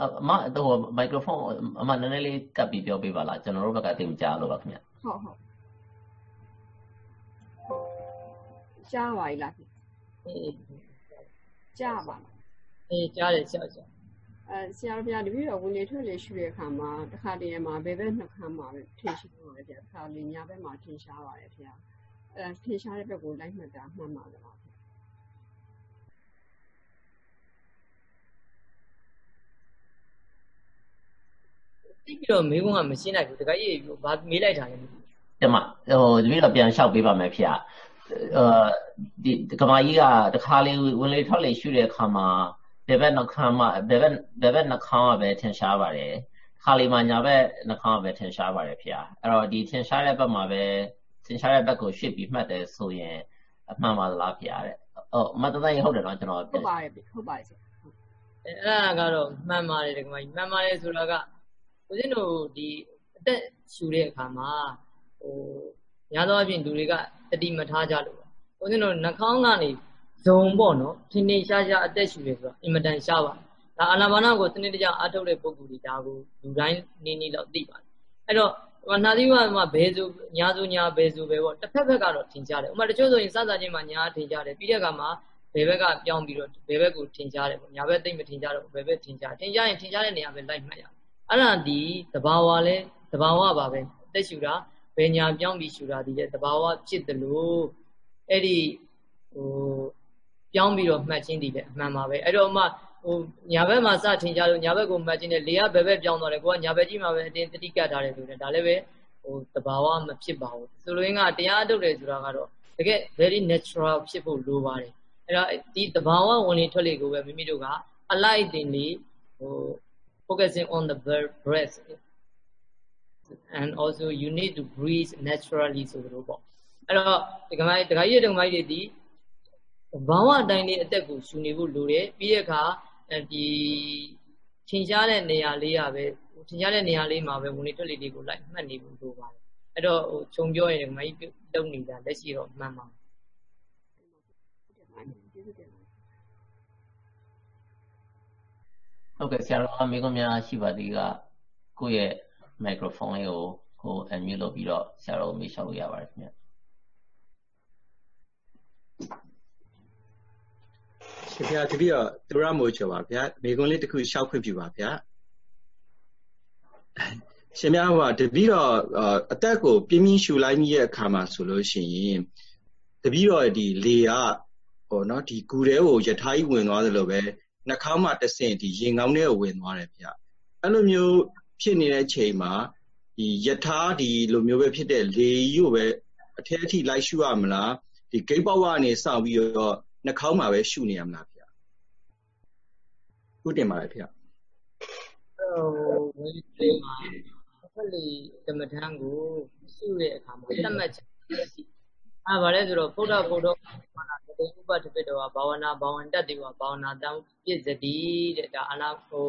အမတော့မိုက်ခရိုဖုန်းအမနည်းနည်းလေးကပ်ပြီးပြောပေးပါလားကျွန်တော်တို့ဘက်ကသိမကြားလို့ပါခင်ဗျဟုတ်ဟုတ်ကြားပါ ਈ လားအေးကြားပါလားအေးကြားတယ်ကြောက်ကြောက် အဲဆရာတော်ဘုရားတပည့်တော်ဝင်လေထွက်လေရှုတဲ့အခါမှာတစ်ခါတည်းမှာဘယ်ဘက်နှခမ်းမှာပဲထင်ရှားပါတယ်ဗျာတစ်ခါလေညာဘက်မှာထင်ရှားပါတယ်ဗျာအဲထင်ရှားတဲ့ဘက်ကိုလိုက်မှတ်တာမှန်ပါလားတိပြီးတော့မေးခွန်းကမရှင်းနိုင်ဘူးတခါကြီးဘာမေးလိုက်တာလဲဒီမှာဟိုတပည့်တော်ပြန်လျှောက်ပေးပါမယ်ဖေအဲဒီကမာကြီးကတခါလေးဝင်လေထွက်လေရှုတဲ့အခါမှာ ဘယ်ဘက်နှခမ်းမှဘယ်ဘက်ဘယ်ဘက်နှခမ်းကပဲထင်ရှားပါတယ်ခါလီမှာညာဘက်နှခမ်းကပဲထင်ရှားပါတယ်ဖေ။အဲ့တော့ဒီထင်ရှားတဲ့ဘက်မှာပဲထင်ရှားတဲ့ဘက်ကိုရှစ်ပြီးမှတ်တယ်ဆိုရင်အမှန်ပါသလားဖေတဲ့။ဟုတ်မတသက်ဟုတ်တယ်နော်ကျွန်တော်ဟုတ်ပါတယ်ဟုတ်ပါတယ်ဆရာ။အဲ့ဒါကတော့မှန်ပါတယ်ဒီကမကြီးမှန်ပါတယ်ဆိုတာကဦးဇင်းတို့ဒီအသက်ရှူတဲ့အခါမှာဟိုများသောအားဖြင့်လူတွေကတတိမထားကြလို့ဦးဇင်းတို့နှာခေါင်းကနေ ဇုံပေါ့နော်ထင်ထင်ရှားရှားအသက်ရှူရဆိုတာအင်မတန်ရှားပါတယ်ဒါအာနာပါနကိုစနစ်တကျအားထုတ်တဲ့ပုဂ္ဂိုလ်တွေဒါကိုလူတိုင်းနေနေတော့သိပါတယ်အဲ့တော့နှာသီးဝါမှာဘယ်ဆိုညာဆိုညာဘယ်ဆိုပဲပေါ့တစ်ဖက်ဖက်ကတော့ထင်ရှားတယ်ဥပမာတချို့ဆိုရင်စသချင်းမှာညာထင်ရှားတယ်ပြီးတဲ့အခါမှာဘယ်ဘက်ကပြောင်းပြီးတော့ဘယ်ဘက်ကိုထင်ရှားတယ်ပေါ့ညာဘက်သိမ့်မထင်ရှားတော့ဘယ်ဘက်ထင်ရှားထင်ရှားရင်ထင်ရှားတဲ့နေရာပဲလိုက်မှတ်ရအဲ့ဒါဒီတဘာဝလဲတဘာဝပါပဲအသက်ရှူတာဘယ်ညာပြောင်းပြီးရှူတာဒီတဲ့တဘာဝဖြစ်တယ်လို့အဲ့ဒီဟို ပြောင်းပြီးတော့မှတ်ချင်းဒီပဲအမှန်ပါပဲအဲ့တော့မှဟိုညာဘက်မှာစထင်ကြလို့ညာဘက်ကိုမှတ်ချင်းတယ်လေကဘယ်ဘက်ပြောင်းသွားတယ်ကိုကညာဘက်ကြီးမှာပဲအတင်းတတိကတ်ထားတယ်ဆိုတယ်ဒါလည်းပဲဟိုတဘာဝမဖြစ်ပါဘူးဆိုလိုရင်းကတရားထုတ်တယ်ဆိုတာကတော့တကယ် very natural ဖြစ်ဖို့လိုပါတယ်အဲ့တော့ဒီတဘာဝဝင်လေထွက်လေကိုပဲမိမိတို့ကအလိုက်တင်လေးဟို focusing on the breath and also you need to breathe naturally ဆိုလိုပေါ့အဲ့တော့ဒီကမိုင်းတခါကြီးတခါမိုင်းတွေဒီ ဘာဝအတိုင်းလေးအသက်ကိုရှူနေဖို့လိုတယ်ပြီးတဲ့အခါဒီထင်ရှားတဲ့နေရာလေးရပဲထင်ရှားတဲ့နေရာလေးမှာပဲဝင်လေထွက်လေလေးကိုလိုက်မှတ်နေဖို့လိုပါတယ်အဲ့တော့ဟိုခြုံပြောရင်ဒီကမိုင်းလုံနေတာလက်ရှိတော့မှန်ပါဟုတ်ကဲ့ဆရာတော်အမေကများရှိပါသေးကကိုယ့်ရဲ့မိုက်ခရိုဖုန်းလေးကိုကိုအမြူလုပ်ပြီးတော့ဆရာတော်မေးလျှောက်လို့ရပါတယ်ခင်ဗျ ရှင်ဗျာတပည့်တော်သူရမိုးချောပါဗျာမိကွန်းလေးတစ်ခုရှောက်ခွင့်ပြုပါဗျာရှင်များဟိုတပည့်တော်အသက်ကိုပြင်းပြင်းရှူလိုက်မိရဲ့အခါမှာဆိုလို့ရှိရင်တပည့်တော်ဒီလေကဟိုနော်ဒီဂူထဲကိုယထာကြီးဝင်သွားသလိုပဲနှာခေါင်းမှာတဆင့်ဒီရင်ကောင်းထဲကိုဝင်သွားတယ်ဗျအဲ့လိုမျိုးဖြစ်နေတဲ့ချိန်မှာဒီယထာဒီလိုမျိုးပဲဖြစ်တဲ့လေကြီးကိုပဲအထဲအထိလိုက်ရှုရမလားဒီဂိတ်ပေါက်ကနေစောင့်ပြီးတော့ နှာခေါင်းမှာပဲရှုနေရမလားဗျဟုတ်တင်ပါတယ်ဗျဟိုဝိသေမှာဖက်လီကမ္မထံကိုရှုတဲ့အခါမှာတတ်မှတ်ချက်အဲဗါလဲဆိုတော့ဗုဒ္ဓဘုဒ္ဓဘာနာတေဥပတပိတောဘာဝနာဘာဝန္တတိဝဘာဝနာတံပြည့်စတိတဲ့ဒါအနာဟို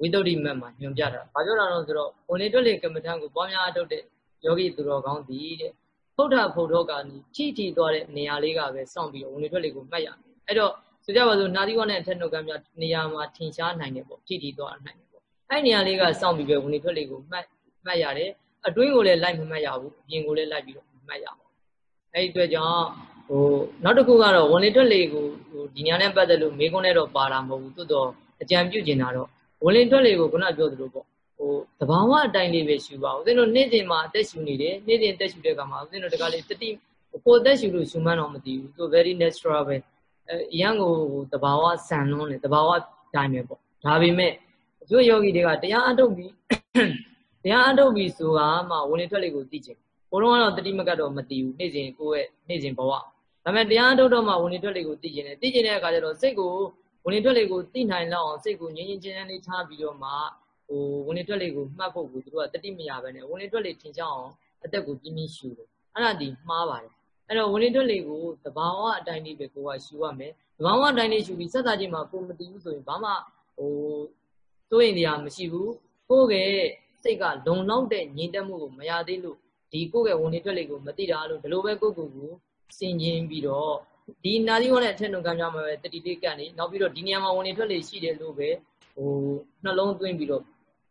ဝိသုဒ္ဓိမတ်မှာညွန်ပြတာဘာပြောတာလဲဆိုတော့ဝင်လေတွက်လေကမ္မထံကိုပွားများအထုတ်တဲ့ယောဂီသူတော်ကောင်းသည်တဲ့ ဗုဒ္ဓဘုဒ္ဓကထိထိသွားတဲ့နေရာလေးကပဲစောင့်ပြီးတော့ဝင်လေတွက်လေကိုမှတ်ရမယ်အဲ့တော့ဆိုကြပါစို့နာသီဝနဲ့အထက်နှုတ်ကမ်းများနေရာမှာထင်ရှားနိုင်တယ်ပေါ့ထိထိသွားနိုင်တယ်ပေါ့အဲ့နေရာလေးကစောင့်ပြီးပဲဝင်လေတွက်လေကိုမှတ်မှတ်ရတယ်အတွင်းကိုလည်းလိုက်မမှတ်ရဘူးအပြင်ကိုလည်းလိုက်ပြီးတော့မှတ်ရပါအဲ့ဒီအတွက်ကြောင့်ဟိုနောက်တစ်ခုကတော့ဝင်လေထွက်လေကိုဟိုဒီညာနဲ့ပတ်သက်လို့မေးခွန်းနဲ့တော့ပါတာမဟုတ်ဘူးသို့တော့အကြံပြုကျင်တာတော့ဝင်လေထွက်လေကိုခုနပြောသလိုပေါ့ ဟိုတဘာဝအတိုင်းလေးပဲရှူပါဦးဦးဇင်းတို့နေ့စဉ်မှာအသက်ရှူနေတယ်နေ့စဉ်အသက်ရှူတဲ့အခါမှာဦးဇင်းတို့တကလေးတတိကိုအသက်ရှူလို့ရှူမှန်းတော့မသိဘူးသူ very natural ပဲအဲအရန်ကိုတဘာဝဆန်လွန်းတယ်တဘာဝတိုင်းပဲပေါ့ဒါပေမဲ့အကျိုးယောဂီတွေကတရားအထုတ်ပြီးတရားအထုတ်ပြီးဆိုတာမှဝင်လေထွက်လေကိုသိချင်ဘုံတော့တတိမကတ်တော့မတည်ဘူးနေ့စဉ်ကိုယ့်ရဲ့နေ့စဉ်ဘဝဒါပေမဲ့တရားထုတ်တော့မှဝင်နေထွက်လေကိုသိကျင်တယ်သိကျင်တဲ့အခါကျတော့စိတ်ကိုဝင်နေထွက်လေကိုသိနိုင်လောက်အောင်စိတ်ကိုငြင်းငြင်းချင်းချင်းလေးထားပြီးတော့မှ ဟိုဝင်နေထွက်လေကိုမှတ်ဖို့ကိုသူတို့ကတတိမရပဲနဲ့ဝင်နေထွက်လေထင်ရှားအောင်အသက်ကိုပြင်းပြင်းရှူတယ်အဲ့ဒါဒီမှားပါတယ်အဲ့တော့ဝင်နေထွက်လေကိုတဘာဝအတိုင်းလေးပဲကိုကရှူရမယ်တဘာဝအတိုင်းလေးရှူပြီးစက်သားချင်းမှာကိုမတည်ဘူးဆိုရင်ဘာမှဟိုစိုးရင်တရားမရှိဘူးကိုယ့်ရဲ့စိတ်ကလုံလောက်တဲ့ညီတက်မှုကိုမရသေးလို့ဒီကိုယ့်ရဲ့ဝင်လေထွက်လေကိုမသိတာလို့ဒီလိုပဲကိုယ့်ကိုယ်ကိုစင်ကျင်ပြီးတော့ဒီနာသီဝနဲ့အထက်နှုတ်ကမ်းကြမှာပဲတတိလေးကနေနောက်ပြီးတော့ဒီနေရာမှာဝင်လေထွက်လေရှိတယ်လို့ပဲဟိုနှလုံးသွင်းပြီးတော့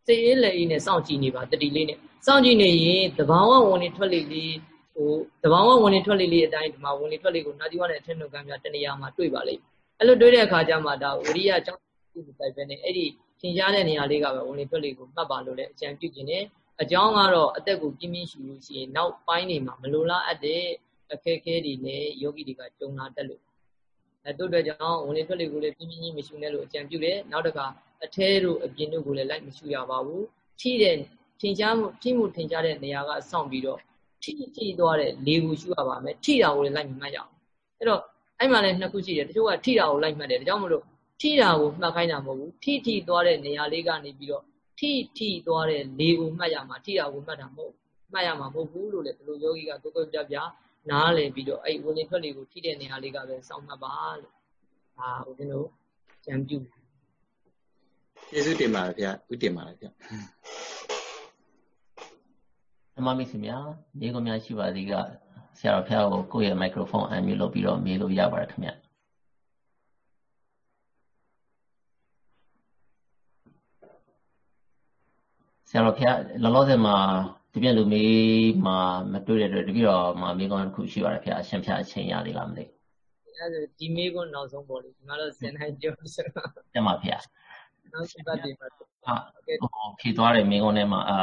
စိတ်အေးလက်အေးနဲ့စောင့်ကြည့်နေပါတတိလေးနဲ့စောင့်ကြည့်နေရင်တဘာဝဝင်လေထွက်လေလေးဟိုတဘာဝဝင်လေထွက်လေလေးအတိုင်းဒီမှာဝင်လေထွက်လေကိုနာသီဝနဲ့အထက်နှုတ်ကမ်းကြတနေရာမှာတွေ့ပါလိမ့်အဲ့လိုတွေ့တဲ့အခါကျမှဒါဝရိယအကြောင်းပြုတိုက်ပဲနဲ့အဲ့ဒီသင်ကြားတဲ့နေရာလေးကပဲဝင်လေထွက်လေကိုမှတ်ပါလို့လည်းအကြံပြုခြင်းနဲ့အကြောင်းကတော့အသက်ကိုပြင်းပြင်းရှူလို့ရှိရင်နောက်ပိုင်းနေမှာမလိုလားအပ်တဲ့အခက်အခဲတွေနဲ့ယောဂီတွေကကြုံလာတတ်လို့အဲတို့အတွက်ကြောင့်ဝင်လေထွက်လေကိုလည်းပြင်းပြင်းကြီးမရှူနဲ့လို့အကြံပြုတယ်နောက်တစ်ခါ အထဲတို့အပြင်တို့ကိုလည်းလိုက်မရှူရပါဘူးထိတဲ့ထင်ရှားမှုထိမှုထင်ရှားတဲ့နေရာကစောင့်ပြီးတော့ထိထိသွားတဲ့လေကိုရှူရပါမယ်ထိတာကိုလည်းလိုက်မမှတ်ရအောင်အဲ့တော့အဲ့မှာလည်းနှစ်ခုရှိတယ်တချို့ကထိတာကိုလိုက်မှတ်တယ်ဒါကြောင့်မလို့ထိတာကိုမှတ်ခိုင်းတာမဟုတ်ဘူးထိထိသွားတဲ့နေရာလေးကနေပြီးတော့ထိထိသွားတဲ့လေကိုမှတ်ရမှာထိတာကိုမှတ်တာမဟုတ်မှတ်ရမှာမဟုတ်ဘူးလို့လေဒီလိုယောဂီကကိုကိုပြပြနားလည်ပြီးတော့အဲ့ဝင်လေထွက်လေကိုထိတဲ့နေရာလေးကပဲစောင့်မှတ်ပါလို့ဒါဦးဇင်းတို့ကြံပြု ကျေးဇူးတင်ပါတယ်ဗျာဥတင်ပါတယ်ဗျာဓမ္မမိတ်ဆွေများညီကောင်များရှိပါသေးကဆရာတော်ဖျားကိုကိုယ့်ရဲ့မိုက်ခရိုဖုန်းအန်မြူလုပ်ပြီးတော့မေးလို့ရပါတယ်ခင်ဗျာဆရာတော်ဖျားလောလောဆယ်မှာဒီပြည့်လူမေးမှာမတွေ့တဲ့အတွက်တပြည့်တော်မှာမေးကောင်းတစ်ခုရှိပါတယ်ဖျားအရှင်ဖျားအချိန်ရလေလားမသိဘူးအဲ့ဒါဒီမေးကောနောက်ဆုံးပေါ့လေဒီမှာတော့စင်တိုင်းပြောဆိုတော့တမပါဖျား နောက်စပတ်ဒီမှာအာဟိုဖြေသွားတယ်မိကုန်းထဲမှာအာ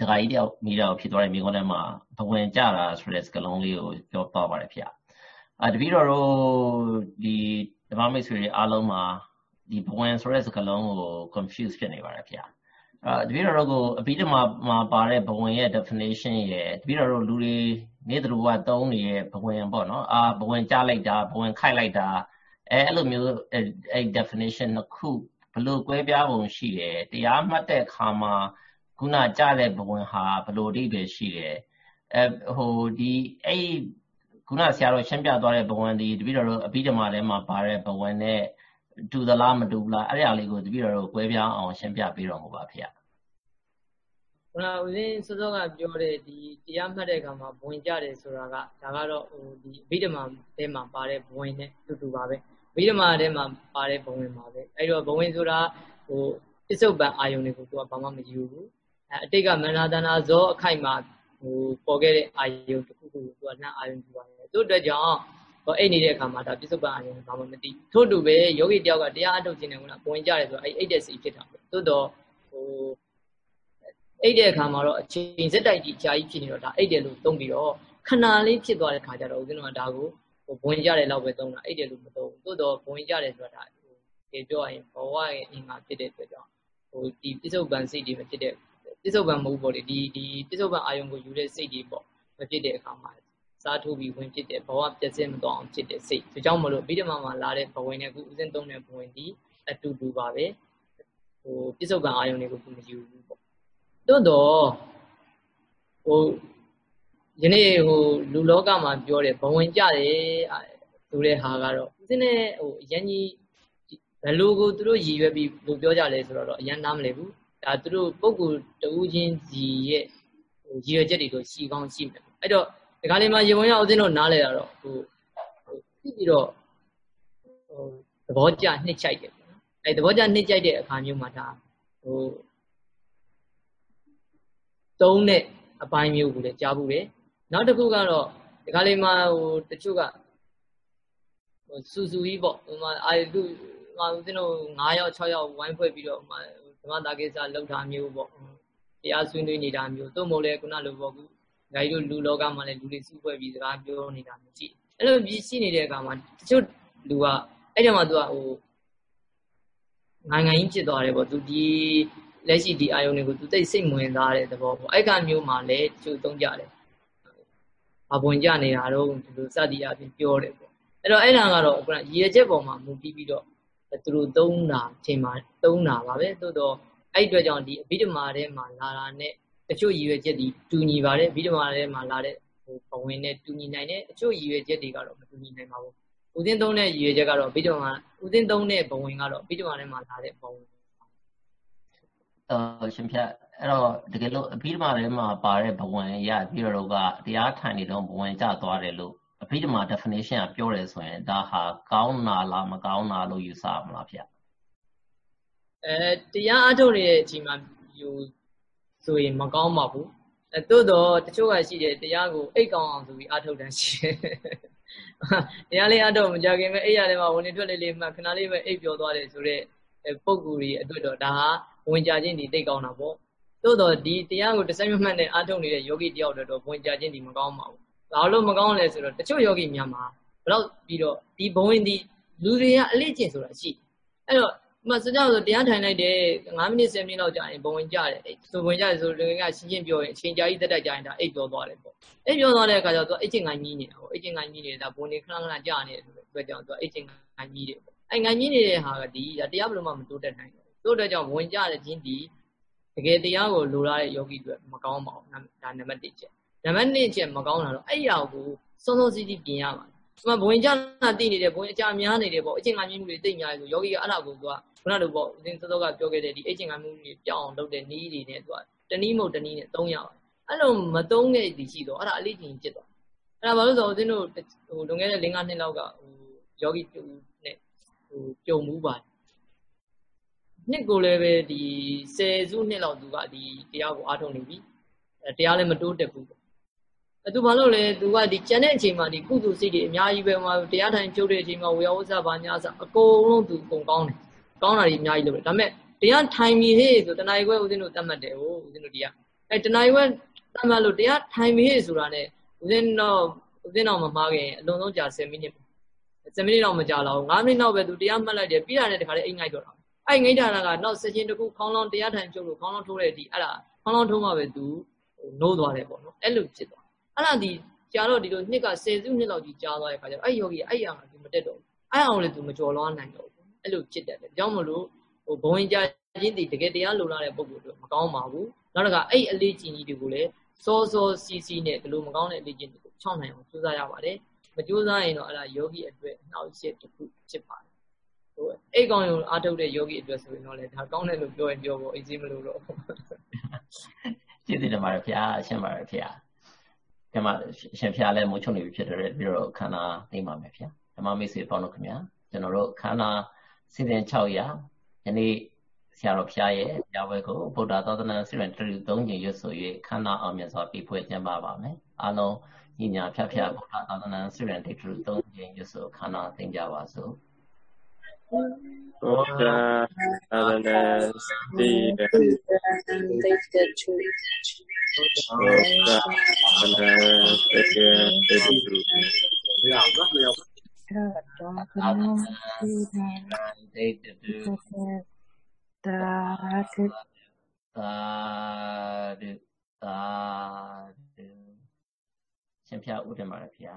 တခါကြီးတယောက်မိတော့ဖြေသွားတယ်မိကုန်းထဲမှာဘဝင်ကြတာဆိုတဲ့စကလုံးလေးကိုပြောသွားပါတယ်ဖေ။အာတပည့်တော်တို့ဒီဓမ္မမိတ်ဆွေတွေအားလုံးမှာဒီဘဝင်ဆိုတဲ့စကလုံးကို confuse ဖြစ်နေပါတယ်ဖေ။အာတပည့်တော်တို့ကိုအပိဓမ္မာမှာပါတဲ့ဘဝင်ရဲ့ definition ရဲ့တပည့်တော်တို့လူတွေနေသူကသုံးနေတဲ့ဘဝင်ပေါ့နော်။အာဘဝင်ကြလိုက်တာဘဝင်ခိုက်လိုက်တာအဲအဲ့လိုမျိုးအဲ definition နှစ်ခုဘ လို့ကွဲပြားပုံရှိတယ်တရားမှတ်တဲ့အခါမှာခုနကြတဲ့ဘဝင်ဟာဘလို့အဓိပ္ပာယ်ရှိတယ်အဲဟိုဒီအဲ့ခုနဆရာတော်ရှင်းပြသွားတဲ့ဘဝင်ဒီတပည့်တော်တို့အပိဓမ္မာထဲမှာပါတဲ့ဘဝင်နဲ့တူသလားမတူဘူးလားအဲ့ဒါလေးကိုတပည့်တော်တို့ကွဲပြားအောင်ရှင်းပြပေးတော်မူပါဖေ။ခုနဦးဇင်းစောစောကပြောတဲ့ဒီတရားမှတ်တဲ့အခါမှာဘဝင်ကြတယ်ဆိုတာကဒါကတော့ဟိုဒီအပိဓမ္မာထဲမှာပါတဲ့ဘဝင်နဲ့တူတူပါပဲ။ ဝိဓမာထဲမှာပါတဲ့ဘဝင်ပါပဲအဲ့တော့ဘဝင်ဆိုတာဟိုပစ္စုပန်အာယုန်တွေကိုသူကဘာမှမယူဘူးအဲအတိတ်ကမန္နာတနာဇောအခိုက်မှာဟိုပေါ်ခဲ့တဲ့အာယုန်တစ်ခုခုကိုသူကနှံ့အာယုန်ပြပါတယ်သူ့အတွက်ကြောင့်ဟိုအိတ်နေတဲ့အခါမှာဒါပစ္စုပန်အာယုန်ဘာမှမသိထို့တူပဲယောဂီတယောက်ကတရားအထုတ်ခြင်းနဲ့ကဘဝင်ကြတယ်ဆိုတော့အဲ့အိတ်တဲ့စိတ်ဖြစ်တာပဲသို့တော့ဟိုအိတ်တဲ့အခါမှာတော့အချိန်စက်တိုက်ကြီးအကြာကြီးဖြစ်နေတော့ဒါအိတ်တယ်လို့သုံးပြီးတော့ခဏလေးဖြစ်သွားတဲ့ခါကျတော့ဦးဇင်းတို့ကဒါကိုဟို ဘဝင်ကြတယ်လောက်ပဲသုံးတာအဲ့တယ်လို့မသုံးဘူးသို့တော့ဘဝင်ကြတယ်ဆိုတာဟိုဒီပြောရရင်ဘဝရဲ့အင်္ဂါဖြစ်တဲ့အတွက်ကြောင့်ဟိုဒီပြစ္ဆုတ်ပန်စိတ်တွေမဖြစ်တဲ့ပြစ္ဆုတ်ပန်မဟုတ်ပေါ့လေဒီဒီပြစ္ဆုတ်ပန်အာယုံကိုယူတဲ့စိတ်တွေပေါ့မဖြစ်တဲ့အခါမှာစားထိုးပြီးဝင်ဖြစ်တဲ့ဘဝပြည့်စင်မသွားအောင်ဖြစ်တဲ့စိတ်ဒါကြောင့်မလို့ဗိဓမာမှာလာတဲ့ဘဝင်နဲ့ခုဥစဉ်သုံးတဲ့ဘဝင်ဒီအတူတူပါပဲဟိုပြစ္ဆုတ်ပန်အာယုံတွေကိုမယူဘူးပေါ့တိုးတော့ဟို ယနေ့ဟိုလူလောကမှာပြောတယ်ဘဝင်ကြတယ်ဆိုတဲ့ဟာကတော့ဦးစင်းနဲ့ဟိုအရင်ကြီးဘယ်လိုကိုသူတို့ရည်ရွယ်ပြီးလို့ပြောကြလဲဆိုတော့အရင်နားမလည်ဘူးဒါသူတို့ပုံကူတူးချင်းစီရဲ့ဟိုရည်ရွယ်ချက်တွေတော့ရှိကောင်းရှိမယ်အဲ့တော့ဒီကလေးမှာရေဝင်ရဦးစင်းတို့နားလဲတာတော့ဟိုဟိုပြီးတော့ဟိုသဘောကျနှစ်ချိုက်တယ်ပေါ့နော်အဲ့သဘောကျနှစ်ချိုက်တဲ့အခါမျိုးမှာဒါဟိုသုံးတဲ့အပိုင်းမျိုးကိုလည်းကြားဘူးတယ် နောက်တစ်ခုကတော့ဒီကလေးမှာဟိုတချို့ကဟိုစူစူကြီးပေါ့ဟိုမှာအာလူဟိုဦးဇင်းတို့9ယောက်6ယောက်ဝိုင်းဖွဲ့ပြီးတော့ဟိုမှာဓမ္မတာကိစ္စလောက်တာမျိုးပေါ့တရားဆွေးနွေးနေတာမျိုးသို့မဟုတ်လဲခုနလိုပေါ့ကူဂိုင်းတို့လူလောကမှာလည်းလူတွေစုဖွဲ့ပြီးစကားပြောနေတာမျိုးရှိအဲ့လိုပြီးရှိနေတဲ့အခါမှာတချို့လူကအဲ့ဒီမှာသူကဟိုငိုင်ငိုင်ကြီးဖြစ်သွားတယ်ပေါ့သူဒီလက်ရှိဒီအာယုန်တွေကိုသူသိစိတ်ဝင်စားတဲ့သဘောပေါ့အဲ့ကမျိုးမှာလည်းတချို့သုံးကြတယ် အပွန်ကြနေတာတော့ဒီလိုစသည်အပြင်ပြောတယ်ပေါ့အဲ့တော့အဲ့ဒါကတော့ခုနရည်ရချက်ပေါ်မှာမူတည်ပြီးတော့သူတို့သုံးတာချိန်မှာသုံးတာပါပဲသို့တော့အဲ့အတွက်ကြောင့်ဒီအဘိဓမ္မာထဲမှာလာတာနဲ့တချို့ရည်ရွယ်ချက်ဒီတူညီပါတယ်အဘိဓမ္မာထဲမှာလာတဲ့ဟိုဘဝင်နဲ့တူညီနိုင်တယ်အချို့ရည်ရွယ်ချက်တွေကတော့မတူညီနိုင်ပါဘူးဦးသိန်းသုံးတဲ့ရည်ရွယ်ချက်ကတော့အဘိဓမ္မာဦးသိန်းသုံးတဲ့ဘဝင်ကတော့အဘိဓမ္မာထဲမှာလာတဲ့ဘဝင် အော်ရှင်ဖြတ်အဲ့တော့တကယ်လို့အဘိဓမ္မာထဲမှာပါတဲ့ဘဝင်ရပြီးတော့ကတရားထိုင်နေတော့ဘဝင်ကျသွားတယ်လို့အဘိဓမ္မာ definition ကပြောတယ်ဆိုရင်ဒါဟာကောင်းတာလားမကောင်းတာလို့ယူဆမလားဗျအဲတရားအထုတ်နေတဲ့အချိန်မှာယူဆိုရင်မကောင်းပါဘူးအဲသို့တော့တချို့ကရှိတယ်တရားကိုအိတ်ကောင်းအောင်ဆိုပြီးအထုတ်တန်းရှိတယ်တရားလေးအထုတ်မကြခင်ပဲအိတ်ရတယ်မှာဝင်နေထွက်လေးလေးမှခဏလေးပဲအိတ်ပြောသွားတယ်ဆိုတော့ပုံကူကြီးအတွက်တော့ဒါဟာ ဝင်ကြခြင်းဒီတိတ်ကောင်းတာပေါ့သို့တော့ဒီတရားကိုတစ်စိုက်မမှတ်နဲ့အားထုတ်နေတဲ့ယောဂီတယောက်တော့ဝင်ကြခြင်းဒီမကောင်းပါဘူးဘာလို့မကောင်းလဲဆိုတော့တချို့ယောဂီများမှာဘလောက်ပြီးတော့ဒီဘဝင်ဒီလူတွေကအလေးကျင့်ဆိုတာရှိအဲ့တော့မစကြဆိုတရားထိုင်လိုက်တယ်9မိနစ်10မိနစ်လောက်ကြာရင်ဘဝင်ကြတယ်ဆိုဘဝင်ကြတယ်ဆိုလူကရှင်းရှင်းပြောရင်အချိန်ကြာကြီးတက်တက်ကြာရင်ဒါအိတ်ပြောသွားတယ်ပေါ့အိတ်ပြောသွားတဲ့အခါကျတော့သူအိတ်ချင်းငိုင်းကြီးနေတာပေါ့အိတ်ချင်းငိုင်းကြီးနေတာဘဝင်နေခဏခဏကြာနေတယ်ဆိုတော့အတွက်ကြောင့်သူအိတ်ချင်းငိုင်းကြီးတယ်ပေါ့အဲ့ငိုင်းကြီးနေတဲ့ဟာကဒီတရားဘယ်လိုမှမတိုးတက်နိုင်ဘူး တို့အတွက်ကြောင့်ဝင်ကြတဲ့ခြင်းဒီတကယ်တရားကိုလိုလားတဲ့ယောဂီတွေမကောင်းပါဘူးဒါနံပါတ်1ချက်နံပါတ်2ချက်မကောင်းတာတော့အဲ့ရောက်ကိုစောစောစီးစီးပြင်ရမှာဒီမှာဘဝင်ကြတာတည်နေတယ်ဘဝင်အကြများနေတယ်ပေါ့အချင်းငါမြင့်မှုတွေတိတ်များတယ်ဆိုယောဂီကအဲ့ဒါကိုသူကခုနလိုပေါ့ဦးဇင်းစောစောကပြောခဲ့တဲ့ဒီအချင်းငါမှုတွေပြောင်းအောင်လုပ်တဲ့နည်းတွေနဲ့သူကတနည်းမဟုတ်တနည်းနဲ့သုံးရပါတယ်အဲ့လိုမသုံးခဲ့သည်ရှိတော့အဲ့ဒါအလေးချင်းဖြစ်သွားအဲ့ဒါဘာလို့ဆိုတော့ဦးဇင်းတို့ဟိုလွန်ခဲ့တဲ့5နှစ်လောက်ကဟိုယောဂီတူနဲ့ဟိုကြုံမှုပါတယ် နှစ်ကိုလည်းပဲဒီ10စုနှစ်လောက်သူကဒီတရားကိုအားထုတ်နေပြီအဲတရားလည်းမတိုးတက်ဘူးပေါ့အဲသူဘာလို့လဲသူကဒီကျန်တဲ့အချိန်မှာဒီကုသိုလ်စိတ်တွေအများကြီးပဲမှာတရားထိုင်ကျုပ်တဲ့အချိန်မှာဝေယဝဆဘာညာစအကုန်လုံးသူအကုန်ကောင်းတယ်ကောင်းတာတွေအများကြီးလုပ်တယ်ဒါပေမဲ့တရားထိုင်ပြီဟေ့ဆိုတဏှာခွဲဦးဇင်းတို့တတ်မှတ်တယ်ဟိုဦးဇင်းတို့တရားအဲတဏှာခွဲတတ်မှတ်လို့တရားထိုင်ပြီဟေ့ဆိုတာ ਨੇ ဦးဇင်းတော့ဦးဇင်းတော့မမှားခင်အလုံးစုံကြာ10မိနစ်10မိနစ်တော့မကြာတော့9မိနစ်တော့ပဲသူတရားမှတ်လိုက်တယ်ပြီးတာနဲ့တခါလေအိတ်ငိုက်တော့တာ အဲ့ငိတ်တာကနောက်စချင်းတစ်ခုခေါင်းလောင်းတရားထိုင်ကျုပ်လို့ခေါင်းလောင်းထိုးတဲ့ဒီအဲ့ဒါခေါင်းလောင်းထိုးမှပဲသူနိုးသွားတယ်ပေါ့နော်အဲ့လိုဖြစ်သွားအဲ့ဒါဒီကြာတော့ဒီလိုနှစ်က10စုနှစ်လောက်ကြီးကြာသွားတဲ့ခါကျတော့အဲ့ယောဂီအဲ့ရမှာသူမတက်တော့ဘူးအဲ့အောင်လေသူမကြော်လွှားနိုင်တော့ဘူးအဲ့လိုဖြစ်တတ်တယ်ကြောင့်မလို့ဟိုဘဝင်ကြချင်းတည်တကယ်တရားလိုလားတဲ့ပုံကိုမကောင်းပါဘူးနောက်တစ်ခါအဲ့အလေးကျင်ကြီးတွေကိုလည်းစောစောစီးစီးနဲ့ဒီလိုမကောင်းတဲ့အလေးကျင်တွေကိုချောင်းနိုင်အောင်ကြိုးစားရပါတယ်မကြိုးစားရင်တော့အဲ့ဒါယောဂီအတွက်နှောက်ရှက်တစ်ခုဖြစ်ပါတယ် ဟိုအိတ်ကောင်းရုံအားထုတ်တဲ့ယောဂီအတွက်ဆိုရင်တော့လေဒါကောင်းတယ်လို့ပြောရင်ပြောဖို့အစီမလို့တော့ကျေးဇူးတင်ပါတယ်ဖေ။ရှင်းပါတယ်ဖေ။ဒီမှာရှင်ဖေလည်းမိုးချုံနေပြီဖြစ်တဲ့ပြီးတော့ခန္ဓာသိမှာမယ်ဖေ။ဓမ္မမိတ်ဆွေပေါင်းတို့ခင်ဗျာကျွန်တော်တို့ခန္ဓာစီစဉ်600ယနေ့ဆရာတော်ဖျားရဲ့ပြပွဲကိုဗုဒ္ဓသောသနာစိရင်တရီ၃ညရွတ်ဆို၍ခန္ဓာအောင်မြတ်စွာပြဖွဲ့ကျင်းပပါမယ်။အားလုံးညီညာဖြတ်ဖြတ်ဗုဒ္ဓသာသနာစိရင်တရီ၃ညရွတ်ဆိုခန္ဓာသိကြပါစို့။ Buddha Adhanas Dita Buddha Adhanas Dita Dita မရဘူးနော်မရဘူးသာဓုသာဓုသာဓုရှင်ဖျားဥဒ္ဓမာရဖျား